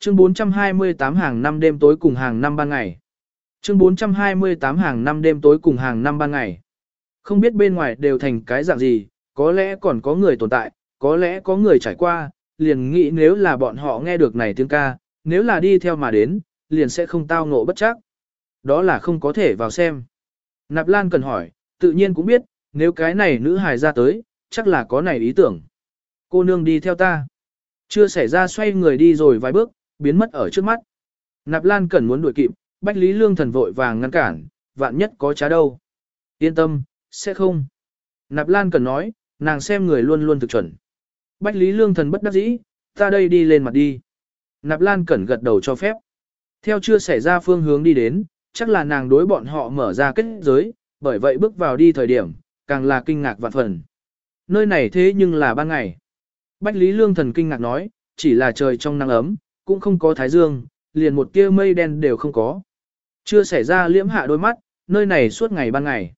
Chương 428 hàng năm đêm tối cùng hàng năm ban ngày. Chương 428 hàng năm đêm tối cùng hàng năm ban ngày. Không biết bên ngoài đều thành cái dạng gì, có lẽ còn có người tồn tại, có lẽ có người trải qua, liền nghĩ nếu là bọn họ nghe được này tiếng ca, nếu là đi theo mà đến, liền sẽ không tao ngộ bất chắc. Đó là không có thể vào xem. Nạp Lan cần hỏi, tự nhiên cũng biết, nếu cái này nữ hài ra tới, chắc là có này ý tưởng. Cô nương đi theo ta. Chưa xảy ra xoay người đi rồi vài bước, biến mất ở trước mắt. Nạp Lan cần muốn đuổi kịp, Bách Lý Lương thần vội vàng ngăn cản, vạn nhất có trá đâu. Yên tâm, sẽ không. Nạp Lan cần nói, nàng xem người luôn luôn thực chuẩn. Bách Lý Lương thần bất đắc dĩ, ta đây đi lên mặt đi. Nạp Lan cẩn gật đầu cho phép. Theo chưa xảy ra phương hướng đi đến, chắc là nàng đối bọn họ mở ra kết giới, bởi vậy bước vào đi thời điểm, càng là kinh ngạc vạn phần. Nơi này thế nhưng là ban ngày. Bách Lý Lương thần kinh ngạc nói, chỉ là trời trong nắng ấm, cũng không có thái dương, liền một tia mây đen đều không có. Chưa xảy ra liễm hạ đôi mắt, nơi này suốt ngày ban ngày.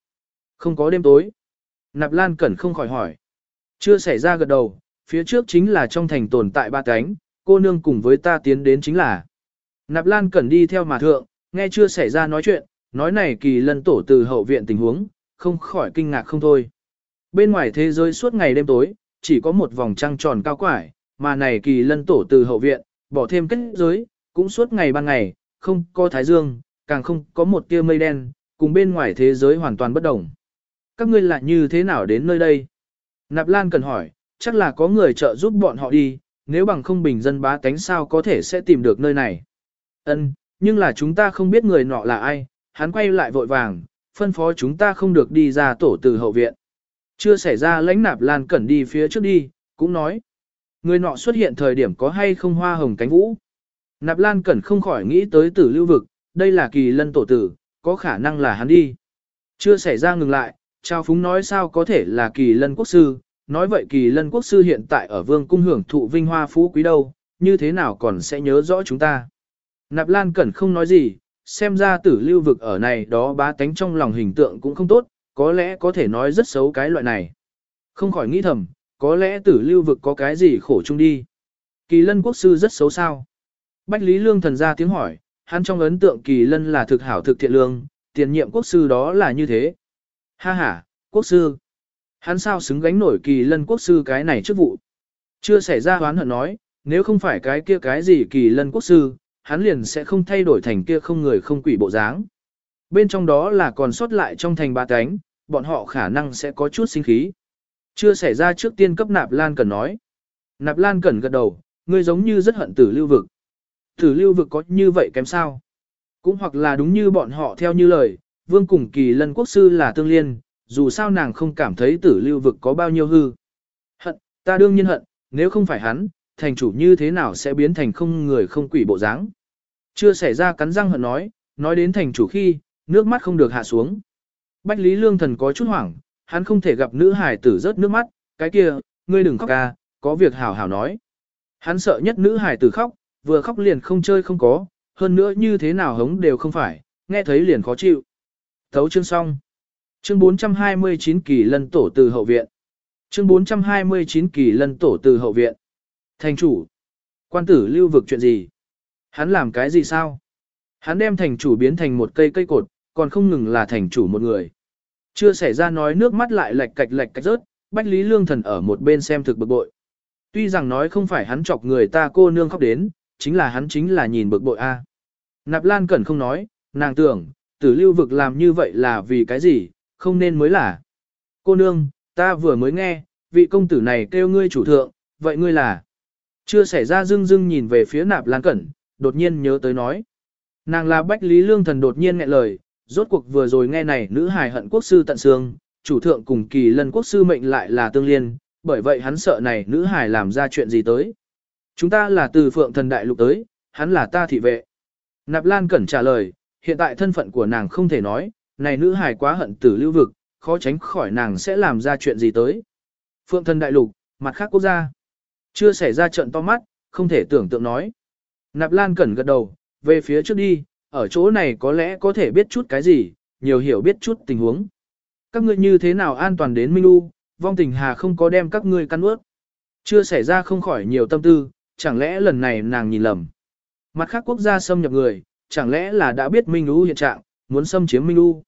Không có đêm tối. Nạp Lan Cẩn không khỏi hỏi. Chưa xảy ra gật đầu, phía trước chính là trong thành tồn tại ba cánh, cô nương cùng với ta tiến đến chính là. Nạp Lan Cẩn đi theo mà thượng, nghe chưa xảy ra nói chuyện, nói này kỳ lân tổ từ hậu viện tình huống, không khỏi kinh ngạc không thôi. Bên ngoài thế giới suốt ngày đêm tối, chỉ có một vòng trăng tròn cao quải, mà này kỳ lân tổ từ hậu viện, bỏ thêm kết giới, cũng suốt ngày ban ngày, không có thái dương, càng không có một tia mây đen, cùng bên ngoài thế giới hoàn toàn bất đồng. Các ngươi lại như thế nào đến nơi đây? Nạp Lan cần hỏi, chắc là có người trợ giúp bọn họ đi, nếu bằng không bình dân bá tánh sao có thể sẽ tìm được nơi này. Ân, nhưng là chúng ta không biết người nọ là ai, hắn quay lại vội vàng, phân phó chúng ta không được đi ra tổ từ hậu viện. Chưa xảy ra lãnh nạp lan cẩn đi phía trước đi, cũng nói. Người nọ xuất hiện thời điểm có hay không hoa hồng cánh vũ. Nạp lan cẩn không khỏi nghĩ tới tử lưu vực, đây là kỳ lân tổ tử, có khả năng là hắn đi. Chưa xảy ra ngừng lại, Trao Phúng nói sao có thể là kỳ lân quốc sư, nói vậy kỳ lân quốc sư hiện tại ở vương cung hưởng thụ vinh hoa phú quý đâu, như thế nào còn sẽ nhớ rõ chúng ta. Nạp Lan Cẩn không nói gì, xem ra tử lưu vực ở này đó bá tánh trong lòng hình tượng cũng không tốt, có lẽ có thể nói rất xấu cái loại này. Không khỏi nghĩ thầm, có lẽ tử lưu vực có cái gì khổ chung đi. Kỳ lân quốc sư rất xấu sao. Bách Lý Lương thần ra tiếng hỏi, hắn trong ấn tượng kỳ lân là thực hảo thực thiện lương, tiền nhiệm quốc sư đó là như thế. Ha ha, quốc sư. Hắn sao xứng gánh nổi kỳ lân quốc sư cái này chức vụ. Chưa xảy ra hoán hận nói, nếu không phải cái kia cái gì kỳ lân quốc sư, hắn liền sẽ không thay đổi thành kia không người không quỷ bộ dáng. Bên trong đó là còn sót lại trong thành ba cánh, bọn họ khả năng sẽ có chút sinh khí. Chưa xảy ra trước tiên cấp Nạp Lan Cẩn nói. Nạp Lan Cẩn gật đầu, ngươi giống như rất hận tử lưu vực. Tử lưu vực có như vậy kém sao? Cũng hoặc là đúng như bọn họ theo như lời, vương cùng kỳ lân quốc sư là tương liên, dù sao nàng không cảm thấy tử lưu vực có bao nhiêu hư. Hận, ta đương nhiên hận, nếu không phải hắn, thành chủ như thế nào sẽ biến thành không người không quỷ bộ dáng. Chưa xảy ra cắn răng hận nói, nói đến thành chủ khi, nước mắt không được hạ xuống. Bách Lý Lương Thần có chút hoảng, hắn không thể gặp nữ hài tử rớt nước mắt, cái kia, ngươi đừng khóc ca, có việc hảo hảo nói. Hắn sợ nhất nữ hài tử khóc, vừa khóc liền không chơi không có, hơn nữa như thế nào hống đều không phải, nghe thấy liền khó chịu. Thấu chương xong. Chương 429 kỳ lân tổ từ hậu viện. Chương 429 kỳ lân tổ từ hậu viện. Thành chủ. Quan tử lưu vực chuyện gì? Hắn làm cái gì sao? Hắn đem thành chủ biến thành một cây cây cột, còn không ngừng là thành chủ một người. Chưa xảy ra nói nước mắt lại lệch cạch lệch cạch rớt, Bách Lý Lương Thần ở một bên xem thực bực bội. Tuy rằng nói không phải hắn chọc người ta cô nương khóc đến, chính là hắn chính là nhìn bực bội a. Nạp Lan Cẩn không nói, nàng tưởng, tử lưu vực làm như vậy là vì cái gì, không nên mới là. Cô nương, ta vừa mới nghe, vị công tử này kêu ngươi chủ thượng, vậy ngươi là. Chưa xảy ra dưng dưng nhìn về phía nạp lan cẩn, đột nhiên nhớ tới nói. Nàng là Bách Lý Lương Thần đột nhiên ngẹn lời, rốt cuộc vừa rồi nghe này nữ hài hận quốc sư tận xương, chủ thượng cùng kỳ lân quốc sư mệnh lại là tương liên, bởi vậy hắn sợ này nữ hài làm ra chuyện gì tới. Chúng ta là từ phượng thần đại lục tới, hắn là ta thị vệ. Nạp Lan Cẩn trả lời, hiện tại thân phận của nàng không thể nói, này nữ hài quá hận tử lưu vực, khó tránh khỏi nàng sẽ làm ra chuyện gì tới. Phượng thần đại lục, mặt khác quốc gia. Chưa xảy ra trận to mắt, không thể tưởng tượng nói. Nạp Lan Cẩn gật đầu, về phía trước đi, ở chỗ này có lẽ có thể biết chút cái gì, nhiều hiểu biết chút tình huống. Các ngươi như thế nào an toàn đến Minh U, vong tình hà không có đem các ngươi căn ướt. Chưa xảy ra không khỏi nhiều tâm tư, chẳng lẽ lần này nàng nhìn lầm. Mặt khác quốc gia xâm nhập người, chẳng lẽ là đã biết Minh U hiện trạng, muốn xâm chiếm Minh U.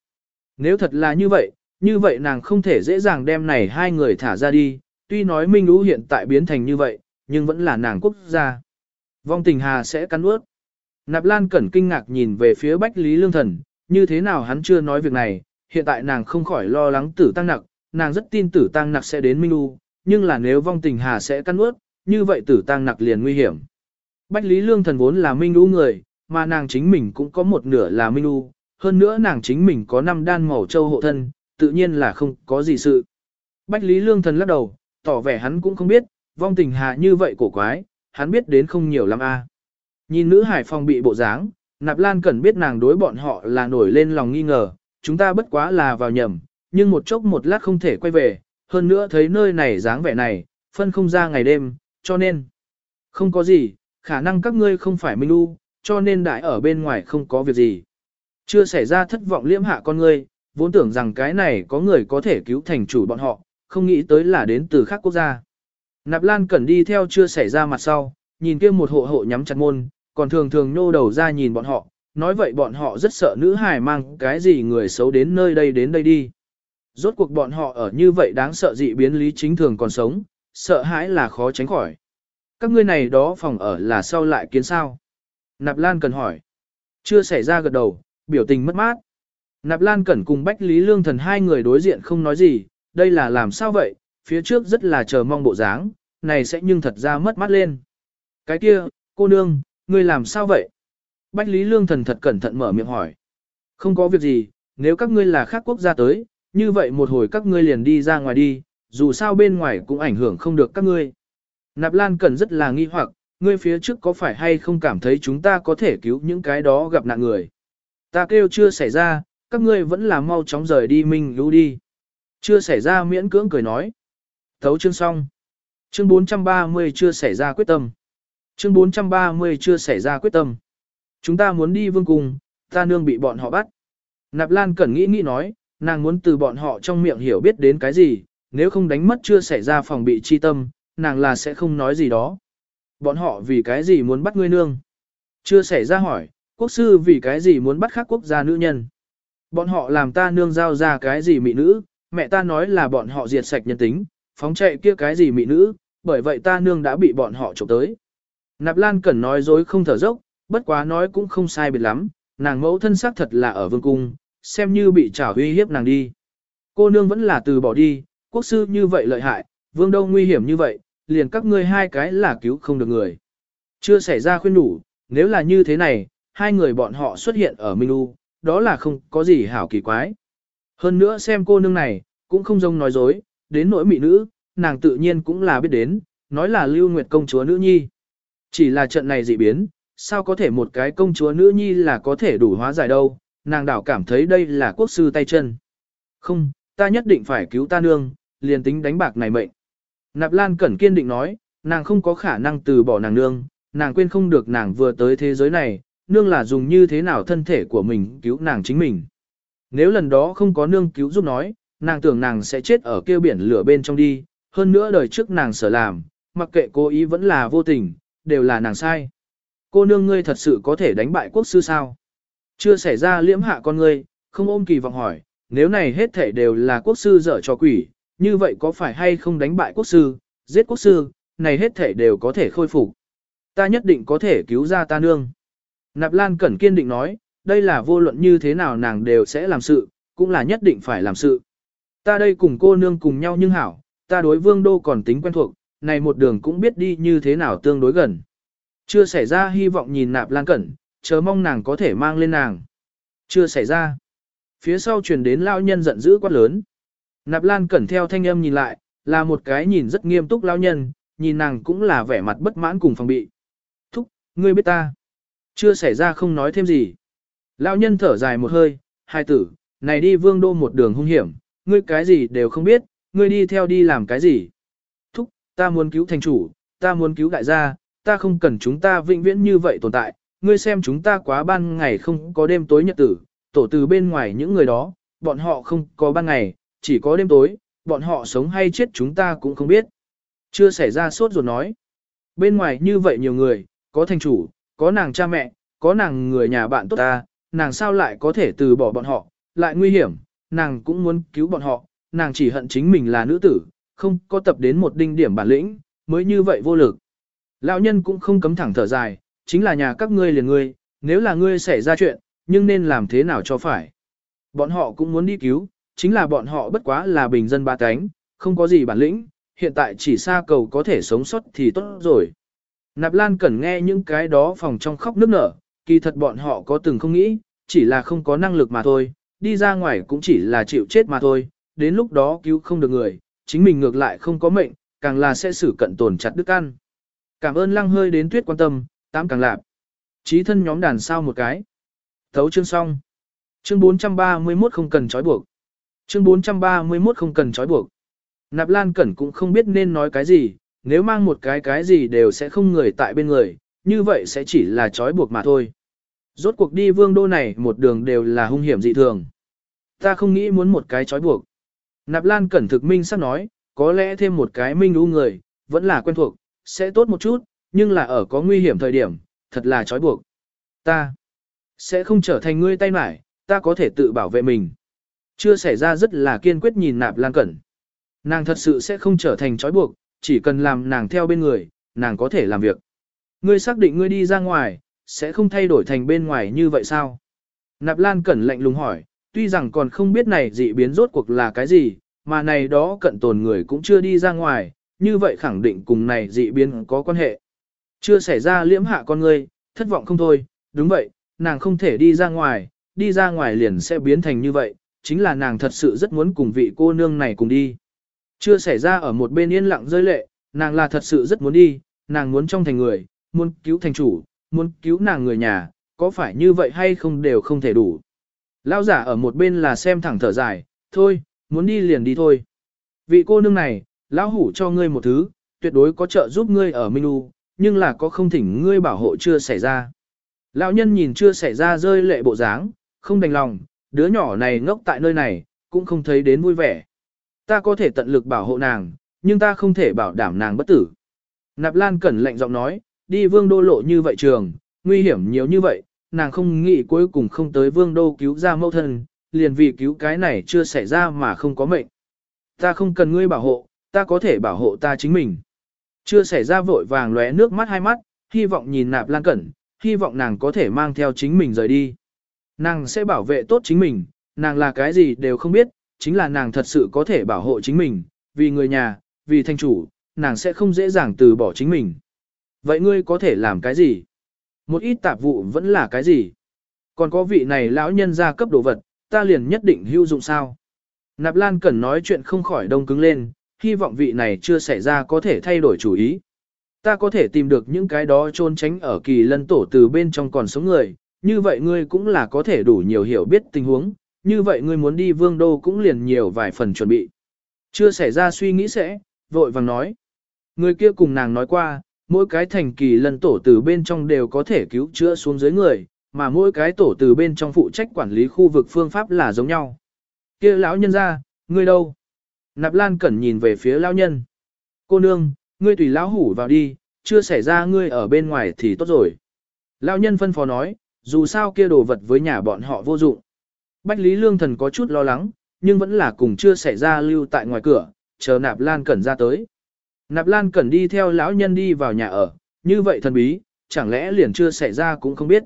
Nếu thật là như vậy, như vậy nàng không thể dễ dàng đem này hai người thả ra đi, tuy nói Minh U hiện tại biến thành như vậy, nhưng vẫn là nàng quốc gia. Vong tình hà sẽ cắn ướt. Nạp Lan Cẩn kinh ngạc nhìn về phía Bách Lý Lương Thần, như thế nào hắn chưa nói việc này, hiện tại nàng không khỏi lo lắng tử tăng nặc, nàng rất tin tử tăng nặc sẽ đến Minh U, nhưng là nếu vong tình hà sẽ cắn ướt, như vậy tử tăng nặc liền nguy hiểm. Bách Lý Lương Thần vốn là Minh U người, mà nàng chính mình cũng có một nửa là Minh U, hơn nữa nàng chính mình có năm đan màu châu hộ thân, tự nhiên là không có gì sự. Bách Lý Lương Thần lắc đầu, tỏ vẻ hắn cũng không biết, vong tình hà như vậy cổ quái, hắn biết đến không nhiều lắm a. Nhìn nữ hải phong bị bộ dáng, Nạp Lan cần biết nàng đối bọn họ là nổi lên lòng nghi ngờ, chúng ta bất quá là vào nhầm, nhưng một chốc một lát không thể quay về, hơn nữa thấy nơi này dáng vẻ này, phân không ra ngày đêm, cho nên không có gì, khả năng các ngươi không phải Minh U, cho nên đại ở bên ngoài không có việc gì. Chưa xảy ra thất vọng liễm hạ con ngươi, vốn tưởng rằng cái này có người có thể cứu thành chủ bọn họ, không nghĩ tới là đến từ khác quốc gia. Nạp Lan cần đi theo chưa xảy ra mặt sau, nhìn kia một hộ hộ nhắm chặt môn, còn thường thường nhô đầu ra nhìn bọn họ, nói vậy bọn họ rất sợ nữ hài mang cái gì người xấu đến nơi đây đến đây đi. Rốt cuộc bọn họ ở như vậy đáng sợ dị biến lý chính thường còn sống, sợ hãi là khó tránh khỏi. Các ngươi này đó phòng ở là sau lại kiến sao? Nạp Lan cần hỏi. Chưa xảy ra gật đầu, biểu tình mất mát. Nạp Lan Cẩn cùng Bách Lý Lương Thần hai người đối diện không nói gì, đây là làm sao vậy, phía trước rất là chờ mong bộ dáng, này sẽ nhưng thật ra mất mát lên. Cái kia, cô nương, ngươi làm sao vậy? Bách Lý Lương Thần thật cẩn thận mở miệng hỏi. Không có việc gì, nếu các ngươi là khác quốc gia tới, như vậy một hồi các ngươi liền đi ra ngoài đi, dù sao bên ngoài cũng ảnh hưởng không được các ngươi. Nạp Lan Cẩn rất là nghi hoặc, ngươi phía trước có phải hay không cảm thấy chúng ta có thể cứu những cái đó gặp nạn người. Ta kêu chưa xảy ra, các ngươi vẫn là mau chóng rời đi mình lưu đi. Chưa xảy ra miễn cưỡng cười nói. Thấu chương xong. Chương 430 chưa xảy ra quyết tâm. Chương 430 chưa xảy ra quyết tâm. Chúng ta muốn đi vương cung, ta nương bị bọn họ bắt. Nạp Lan Cẩn nghĩ nghĩ nói, nàng muốn từ bọn họ trong miệng hiểu biết đến cái gì, nếu không đánh mất chưa xảy ra phòng bị chi tâm, nàng là sẽ không nói gì đó. Bọn họ vì cái gì muốn bắt ngươi nương? Chưa xảy ra hỏi, quốc sư vì cái gì muốn bắt khác quốc gia nữ nhân? Bọn họ làm ta nương giao ra cái gì mị nữ, mẹ ta nói là bọn họ diệt sạch nhân tính, phóng chạy kia cái gì mị nữ, bởi vậy ta nương đã bị bọn họ trộm tới. Nạp Lan Cẩn nói dối không thở dốc, bất quá nói cũng không sai biệt lắm, nàng mẫu thân xác thật là ở vương cung, xem như bị trả uy hiếp nàng đi. Cô nương vẫn là từ bỏ đi, quốc sư như vậy lợi hại, vương đâu nguy hiểm như vậy, liền các ngươi hai cái là cứu không được người. Chưa xảy ra khuyên đủ, nếu là như thế này, hai người bọn họ xuất hiện ở Minh U, đó là không có gì hảo kỳ quái. Hơn nữa xem cô nương này, cũng không giống nói dối, đến nỗi mị nữ, nàng tự nhiên cũng là biết đến, nói là lưu nguyệt công chúa nữ nhi. Chỉ là trận này dị biến, sao có thể một cái công chúa nữ nhi là có thể đủ hóa giải đâu, nàng đảo cảm thấy đây là quốc sư tay chân. Không, ta nhất định phải cứu ta nương, liền tính đánh bạc này mệnh. Nạp Lan Cẩn kiên định nói, nàng không có khả năng từ bỏ nàng nương, nàng quên không được nàng vừa tới thế giới này, nương là dùng như thế nào thân thể của mình cứu nàng chính mình. Nếu lần đó không có nương cứu giúp nói, nàng tưởng nàng sẽ chết ở kêu biển lửa bên trong đi, hơn nữa đời trước nàng sở làm, mặc kệ cố ý vẫn là vô tình, đều là nàng sai. Cô nương ngươi thật sự có thể đánh bại quốc sư sao? Chưa xảy ra liễm hạ con ngươi, không ôm kỳ vọng hỏi, nếu này hết thể đều là quốc sư dở cho quỷ, như vậy có phải hay không đánh bại quốc sư, giết quốc sư, này hết thể đều có thể khôi phục. Ta nhất định có thể cứu ra ta nương. Nạp Lan Cẩn kiên định nói, đây là vô luận như thế nào nàng đều sẽ làm sự, cũng là nhất định phải làm sự. Ta đây cùng cô nương cùng nhau nhưng hảo, ta đối vương đô còn tính quen thuộc, này một đường cũng biết đi như thế nào tương đối gần. Chưa xảy ra hy vọng nhìn Nạp Lan Cẩn, chờ mong nàng có thể mang lên nàng. Chưa xảy ra. Phía sau truyền đến lao nhân giận dữ quát lớn. Nạp Lan Cẩn theo thanh âm nhìn lại, là một cái nhìn rất nghiêm túc lao nhân, nhìn nàng cũng là vẻ mặt bất mãn cùng phòng bị. Thúc, ngươi biết ta. Chưa xảy ra không nói thêm gì. Lão nhân thở dài một hơi, hai tử, này đi vương đô một đường hung hiểm, ngươi cái gì đều không biết, ngươi đi theo đi làm cái gì. Ta muốn cứu thành chủ, ta muốn cứu đại gia, ta không cần chúng ta vĩnh viễn như vậy tồn tại, ngươi xem chúng ta quá ban ngày không có đêm tối nhật tử, tổ từ bên ngoài những người đó, bọn họ không có ban ngày, chỉ có đêm tối, bọn họ sống hay chết chúng ta cũng không biết. Chưa xảy ra sốt ruột nói. Bên ngoài như vậy nhiều người, có thành chủ, có nàng cha mẹ, có nàng người nhà bạn tốt ta, nàng sao lại có thể từ bỏ bọn họ, lại nguy hiểm, nàng cũng muốn cứu bọn họ, nàng chỉ hận chính mình là nữ tử, không có tập đến một đinh điểm bản lĩnh, mới như vậy vô lực. Lão nhân cũng không cấm thẳng thở dài, chính là nhà các ngươi liền ngươi, nếu là ngươi xảy ra chuyện, nhưng nên làm thế nào cho phải. Bọn họ cũng muốn đi cứu, chính là bọn họ bất quá là bình dân ba cánh, không có gì bản lĩnh, hiện tại chỉ xa cầu có thể sống sót thì tốt rồi. Nạp Lan cần nghe những cái đó phòng trong khóc nước nở, kỳ thật bọn họ có từng không nghĩ, chỉ là không có năng lực mà thôi, đi ra ngoài cũng chỉ là chịu chết mà thôi, đến lúc đó cứu không được người, chính mình ngược lại không có mệnh, càng là sẽ xử cận tổn chặt đức ăn. Cảm ơn lăng hơi đến tuyết quan tâm, tám càng lạp. Chí thân nhóm đàn sao một cái. Thấu chương xong. Chương 431 không cần trói buộc. Chương 431 không cần trói buộc. Nạp Lan Cẩn cũng không biết nên nói cái gì, nếu mang một cái cái gì đều sẽ không người tại bên người, như vậy sẽ chỉ là trói buộc mà thôi. Rốt cuộc đi vương đô này một đường đều là hung hiểm dị thường. Ta không nghĩ muốn một cái trói buộc. Nạp Lan Cẩn thực minh sắp nói, có lẽ thêm một cái minh u người, vẫn là quen thuộc, sẽ tốt một chút, nhưng là ở có nguy hiểm thời điểm, thật là trói buộc. Ta sẽ không trở thành ngươi tay mải, ta có thể tự bảo vệ mình. Chưa xảy ra rất là kiên quyết nhìn Nạp Lan Cẩn. Nàng thật sự sẽ không trở thành trói buộc, chỉ cần làm nàng theo bên người, nàng có thể làm việc. Ngươi xác định ngươi đi ra ngoài, sẽ không thay đổi thành bên ngoài như vậy sao? Nạp Lan Cẩn lạnh lùng hỏi, tuy rằng còn không biết này dị biến rốt cuộc là cái gì, mà này đó cận tồn người cũng chưa đi ra ngoài, như vậy khẳng định cùng này dị biến có quan hệ. Chưa xảy ra liễm hạ con ngươi, thất vọng không thôi, đúng vậy, nàng không thể đi ra ngoài, đi ra ngoài liền sẽ biến thành như vậy, chính là nàng thật sự rất muốn cùng vị cô nương này cùng đi. Chưa xảy ra ở một bên yên lặng rơi lệ, nàng là thật sự rất muốn đi, nàng muốn trong thành người, muốn cứu thành chủ, muốn cứu nàng người nhà, có phải như vậy hay không đều không thể đủ. Lão giả ở một bên là xem thẳng thở dài, thôi, muốn đi liền đi thôi. Vị cô nương này, lão hủ cho ngươi một thứ, tuyệt đối có trợ giúp ngươi ở Minh U, nhưng là có không thỉnh ngươi bảo hộ chưa xảy ra. Lão nhân nhìn chưa xảy ra rơi lệ bộ dáng, không đành lòng, đứa nhỏ này ngốc tại nơi này, cũng không thấy đến vui vẻ. Ta có thể tận lực bảo hộ nàng, nhưng ta không thể bảo đảm nàng bất tử. Nạp Lan Cẩn lạnh giọng nói, đi vương đô lộ như vậy trường, nguy hiểm nhiều như vậy, nàng không nghĩ cuối cùng không tới vương đô cứu ra mẫu thân, liền vì cứu cái này chưa xảy ra mà không có mệnh. Ta không cần ngươi bảo hộ, ta có thể bảo hộ ta chính mình. Chưa xảy ra vội vàng lóe nước mắt hai mắt, hy vọng nhìn nạp lan cẩn, hy vọng nàng có thể mang theo chính mình rời đi. Nàng sẽ bảo vệ tốt chính mình, nàng là cái gì đều không biết, chính là nàng thật sự có thể bảo hộ chính mình, vì người nhà, vì thanh chủ, nàng sẽ không dễ dàng từ bỏ chính mình. Vậy ngươi có thể làm cái gì? Một ít tạp vụ vẫn là cái gì? Còn có vị này lão nhân ra cấp đồ vật, ta liền nhất định hữu dụng sao? Nạp Lan Cẩn nói chuyện không khỏi đông cứng lên, hy vọng vị này chưa xảy ra có thể thay đổi chủ ý. Ta có thể tìm được những cái đó trôn tránh ở kỳ lân tổ từ bên trong còn sống người, như vậy ngươi cũng là có thể đủ nhiều hiểu biết tình huống, như vậy ngươi muốn đi vương đô cũng liền nhiều vài phần chuẩn bị. Chưa xảy ra suy nghĩ sẽ, vội vàng nói. Người kia cùng nàng nói qua, mỗi cái thành kỳ lân tổ từ bên trong đều có thể cứu chữa xuống dưới người, mà mỗi cái tổ từ bên trong phụ trách quản lý khu vực phương pháp là giống nhau. kia lão nhân ra, ngươi đâu? Nạp Lan Cẩn nhìn về phía lão nhân. Cô nương, ngươi tùy lão hủ vào đi, chưa xảy ra ngươi ở bên ngoài thì tốt rồi. Lão nhân phân phó nói, dù sao kia đồ vật với nhà bọn họ vô dụng. Bách Lý Lương Thần có chút lo lắng, nhưng vẫn là cùng chưa xảy ra lưu tại ngoài cửa, chờ Nạp Lan Cẩn ra tới. Nạp Lan Cẩn đi theo lão nhân đi vào nhà ở, như vậy thần bí, chẳng lẽ liền chưa xảy ra cũng không biết.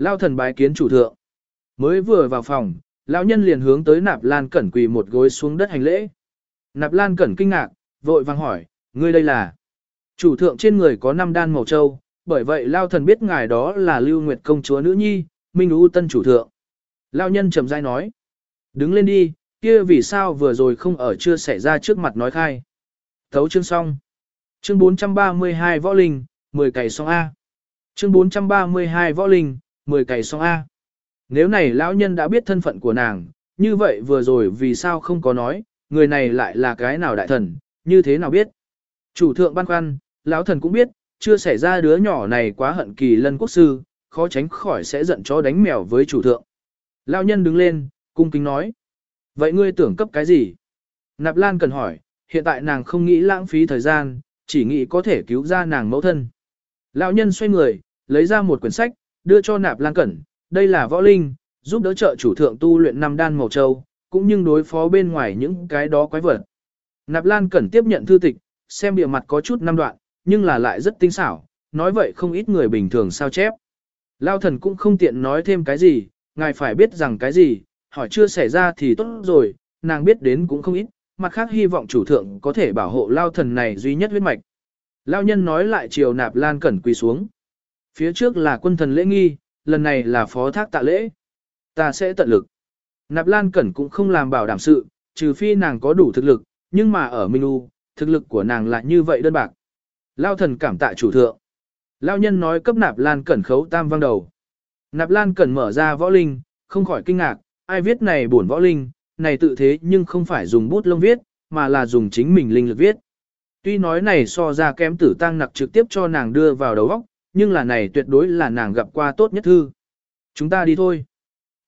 Lao thần bái kiến chủ thượng. Mới vừa vào phòng, lão nhân liền hướng tới Nạp Lan Cẩn quỳ một gối xuống đất hành lễ. Nạp Lan Cẩn kinh ngạc, vội vàng hỏi, ngươi đây là? Chủ thượng trên người có năm đan màu châu, bởi vậy Lao thần biết ngài đó là Lưu Nguyệt công chúa nữ nhi, Minh U tân chủ thượng. Lao nhân trầm dai nói, đứng lên đi, kia vì sao vừa rồi không ở chưa xảy ra trước mặt nói khai. Thấu chương xong. Chương 432 võ linh, 10 cày xong A. Chương 432 võ linh, 10 cày xong A. Nếu này lão nhân đã biết thân phận của nàng, như vậy vừa rồi vì sao không có nói, người này lại là cái nào đại thần, như thế nào biết. Chủ thượng băn khoăn, lão thần cũng biết, chưa xảy ra đứa nhỏ này quá hận kỳ lân quốc sư, khó tránh khỏi sẽ giận chó đánh mèo với chủ thượng. Lão nhân đứng lên, cung kính nói. Vậy ngươi tưởng cấp cái gì? Nạp Lan cần hỏi, hiện tại nàng không nghĩ lãng phí thời gian, chỉ nghĩ có thể cứu ra nàng mẫu thân. Lão nhân xoay người, lấy ra một quyển sách, đưa cho nạp lan cẩn, đây là võ linh, giúp đỡ trợ chủ thượng tu luyện năm đan màu châu, cũng như đối phó bên ngoài những cái đó quái vật. Nạp lan cẩn tiếp nhận thư tịch, xem địa mặt có chút năm đoạn, nhưng là lại rất tinh xảo, nói vậy không ít người bình thường sao chép. Lao thần cũng không tiện nói thêm cái gì, ngài phải biết rằng cái gì, hỏi chưa xảy ra thì tốt rồi, nàng biết đến cũng không ít, mặt khác hy vọng chủ thượng có thể bảo hộ lao thần này duy nhất huyết mạch. Lao nhân nói lại chiều nạp lan cẩn quỳ xuống. Phía trước là quân thần lễ nghi, lần này là phó thác tạ lễ. Ta sẽ tận lực. Nạp lan cẩn cũng không làm bảo đảm sự, trừ phi nàng có đủ thực lực, nhưng mà ở Minh U, thực lực của nàng lại như vậy đơn bạc. Lao thần cảm tạ chủ thượng. Lao nhân nói cấp nạp lan cẩn khấu tam vang đầu. Nạp lan cẩn mở ra võ linh, không khỏi kinh ngạc, ai viết này buồn võ linh, này tự thế nhưng không phải dùng bút lông viết, mà là dùng chính mình linh lực viết. Tuy nói này so ra kém tử tăng nặc trực tiếp cho nàng đưa vào đầu óc, nhưng là này tuyệt đối là nàng gặp qua tốt nhất thư. Chúng ta đi thôi.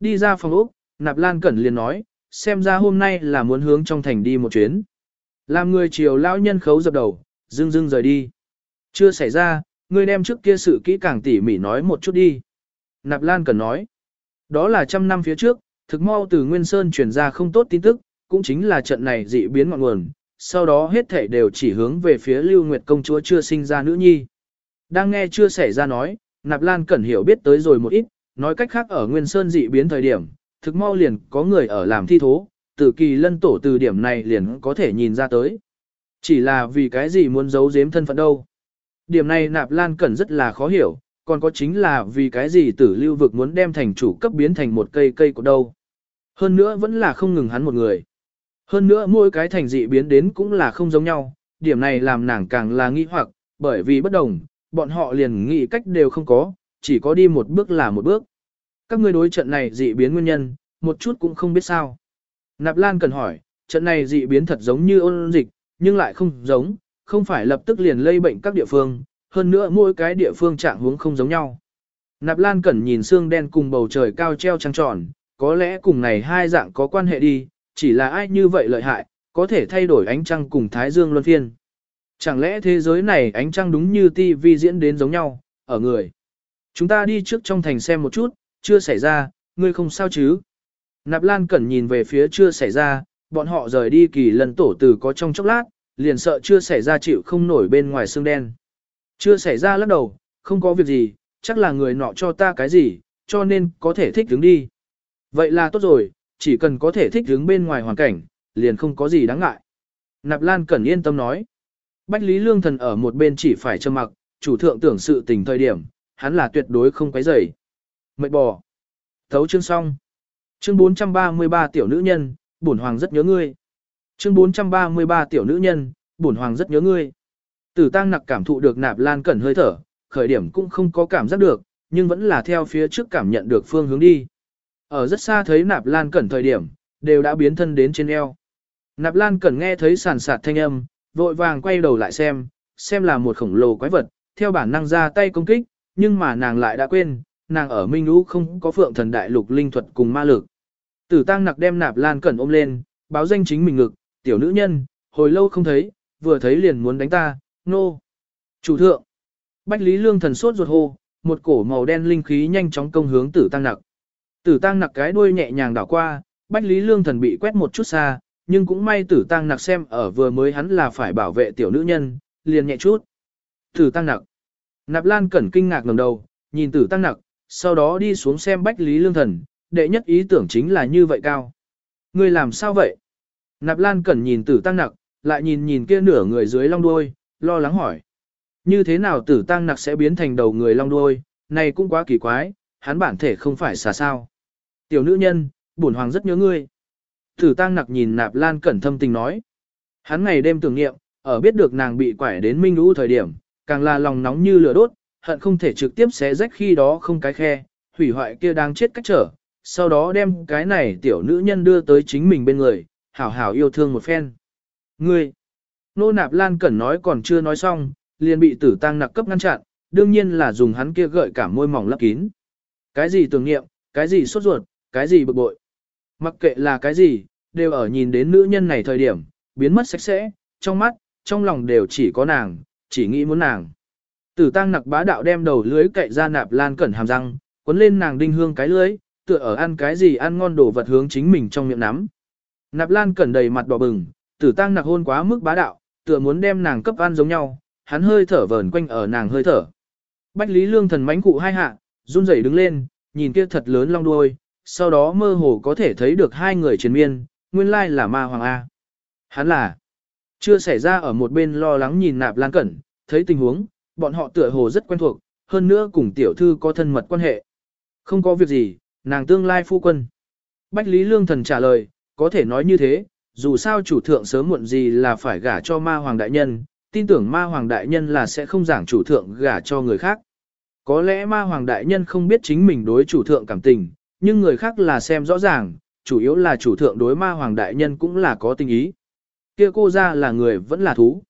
Đi ra phòng ốc, nạp lan cẩn liền nói, xem ra hôm nay là muốn hướng trong thành đi một chuyến. Làm người chiều lão nhân khấu dập đầu, dưng dưng rời đi. Chưa xảy ra, ngươi đem trước kia sự kỹ càng tỉ mỉ nói một chút đi. Nạp Lan cẩn nói. Đó là trăm năm phía trước, thực mau từ Nguyên Sơn truyền ra không tốt tin tức, cũng chính là trận này dị biến ngọn nguồn, sau đó hết thể đều chỉ hướng về phía Lưu Nguyệt công chúa chưa sinh ra nữ nhi. Đang nghe chưa xảy ra nói, Nạp Lan Cẩn hiểu biết tới rồi một ít, nói cách khác ở Nguyên Sơn dị biến thời điểm, thực mau liền có người ở làm thi thố, từ kỳ lân tổ từ điểm này liền có thể nhìn ra tới. Chỉ là vì cái gì muốn giấu giếm thân phận đâu. Điểm này Nạp Lan Cẩn rất là khó hiểu, còn có chính là vì cái gì tử lưu vực muốn đem thành chủ cấp biến thành một cây cây của đâu. Hơn nữa vẫn là không ngừng hắn một người. Hơn nữa mỗi cái thành dị biến đến cũng là không giống nhau, điểm này làm nàng càng là nghi hoặc, bởi vì bất đồng, bọn họ liền nghĩ cách đều không có, chỉ có đi một bước là một bước. Các ngươi đối trận này dị biến nguyên nhân, một chút cũng không biết sao. Nạp Lan cần hỏi, trận này dị biến thật giống như ôn dịch, nhưng lại không giống, không phải lập tức liền lây bệnh các địa phương, hơn nữa mỗi cái địa phương trạng huống không giống nhau. Nạp Lan Cẩn nhìn xương đen cùng bầu trời cao treo trăng tròn, có lẽ cùng này hai dạng có quan hệ đi, chỉ là ai như vậy lợi hại, có thể thay đổi ánh trăng cùng Thái Dương luân phiên. Chẳng lẽ thế giới này ánh trăng đúng như TV diễn đến giống nhau, ở người. Chúng ta đi trước trong thành xem một chút, chưa xảy ra, ngươi không sao chứ. Nạp Lan Cẩn nhìn về phía chưa xảy ra, bọn họ rời đi kỳ lần tổ tử có trong chốc lát, liền sợ chưa xảy ra chịu không nổi bên ngoài xương đen. Chưa xảy ra lắc đầu, không có việc gì, chắc là người nọ cho ta cái gì, cho nên có thể thích đứng đi. Vậy là tốt rồi, chỉ cần có thể thích đứng bên ngoài hoàn cảnh, liền không có gì đáng ngại. Nạp Lan Cẩn yên tâm nói. Bách Lý Lương Thần ở một bên chỉ phải trầm mặc, chủ thượng tưởng sự tình thời điểm, hắn là tuyệt đối không quấy rầy. Mệt bò. Thấu chương xong. Chương 433 tiểu nữ nhân, bổn hoàng rất nhớ ngươi. Chương 433 tiểu nữ nhân, bổn hoàng rất nhớ ngươi. Tử tăng nặc cảm thụ được nạp lan cẩn hơi thở, khởi điểm cũng không có cảm giác được, nhưng vẫn là theo phía trước cảm nhận được phương hướng đi. Ở rất xa thấy nạp lan cẩn thời điểm, đều đã biến thân đến trên eo. Nạp lan cẩn nghe thấy sàn sạt thanh âm, vội vàng quay đầu lại xem, xem là một khổng lồ quái vật, theo bản năng ra tay công kích, nhưng mà nàng lại đã quên, nàng ở Minh Lũ không có phượng thần đại lục linh thuật cùng ma lực. Tử tăng nặc đem nạp lan cẩn ôm lên, báo danh chính mình ngực, tiểu nữ nhân, hồi lâu không thấy, vừa thấy liền muốn đánh ta, nô. Chủ thượng. Bách Lý Lương thần sốt ruột hô, một cổ màu đen linh khí nhanh chóng công hướng tử tăng nặc. Tử tăng nặc cái đuôi nhẹ nhàng đảo qua, Bách Lý Lương thần bị quét một chút xa, nhưng cũng may tử tăng nặc xem ở vừa mới hắn là phải bảo vệ tiểu nữ nhân, liền nhẹ chút. Tử tăng nặc. Nạp Lan cẩn kinh ngạc ngẩng đầu, nhìn tử tăng nặc, sau đó đi xuống xem Bách Lý Lương thần, đệ nhất ý tưởng chính là như vậy cao. Người làm sao vậy? Nạp Lan cẩn nhìn tử tăng nặc, lại nhìn nhìn kia nửa người dưới long đuôi, lo lắng hỏi. Như thế nào tử tăng nặc sẽ biến thành đầu người long đuôi, này cũng quá kỳ quái, hắn bản thể không phải xà sao. Tiểu nữ nhân, bổn hoàng rất nhớ ngươi. Tử tăng nặc nhìn nạp lan cẩn thâm tình nói. Hắn ngày đêm tưởng niệm, ở biết được nàng bị quải đến minh lũ thời điểm, càng là lòng nóng như lửa đốt, hận không thể trực tiếp xé rách khi đó không cái khe, hủy hoại kia đang chết cách trở, sau đó đem cái này tiểu nữ nhân đưa tới chính mình bên người, hảo hảo yêu thương một phen. Ngươi, nô nạp lan cẩn nói còn chưa nói xong, liền bị tử tăng nặc cấp ngăn chặn, đương nhiên là dùng hắn kia gợi cả môi mỏng lấp kín. Cái gì tưởng niệm, cái gì sốt ruột, cái gì bực bội. Mặc kệ là cái gì, đều ở nhìn đến nữ nhân này thời điểm, biến mất sạch sẽ, trong mắt, trong lòng đều chỉ có nàng, chỉ nghĩ muốn nàng. Tử tăng nặc bá đạo đem đầu lưới cậy ra nạp lan cẩn hàm răng, quấn lên nàng đinh hương cái lưới, tựa ở ăn cái gì ăn ngon đồ vật hướng chính mình trong miệng nắm. Nạp lan cẩn đầy mặt đỏ bừng, tử tăng nặc hôn quá mức bá đạo, tựa muốn đem nàng cấp ăn giống nhau, hắn hơi thở vờn quanh ở nàng hơi thở. Bách Lý Lương thần mánh cụ hai hạ, run rẩy đứng lên, nhìn kia thật lớn long đuôi, sau đó mơ hồ có thể thấy được hai người chiến miên, nguyên lai là ma hoàng A. Hắn là, chưa xảy ra ở một bên lo lắng nhìn nạp lan cẩn, thấy tình huống, bọn họ tựa hồ rất quen thuộc, hơn nữa cùng tiểu thư có thân mật quan hệ. Không có việc gì, nàng tương lai phu quân. Bách Lý Lương Thần trả lời, có thể nói như thế, dù sao chủ thượng sớm muộn gì là phải gả cho ma hoàng đại nhân, tin tưởng ma hoàng đại nhân là sẽ không giảng chủ thượng gả cho người khác. Có lẽ ma hoàng đại nhân không biết chính mình đối chủ thượng cảm tình, nhưng người khác là xem rõ ràng, chủ yếu là chủ thượng đối ma hoàng đại nhân cũng là có tình ý. Kia cô ra là người vẫn là thú.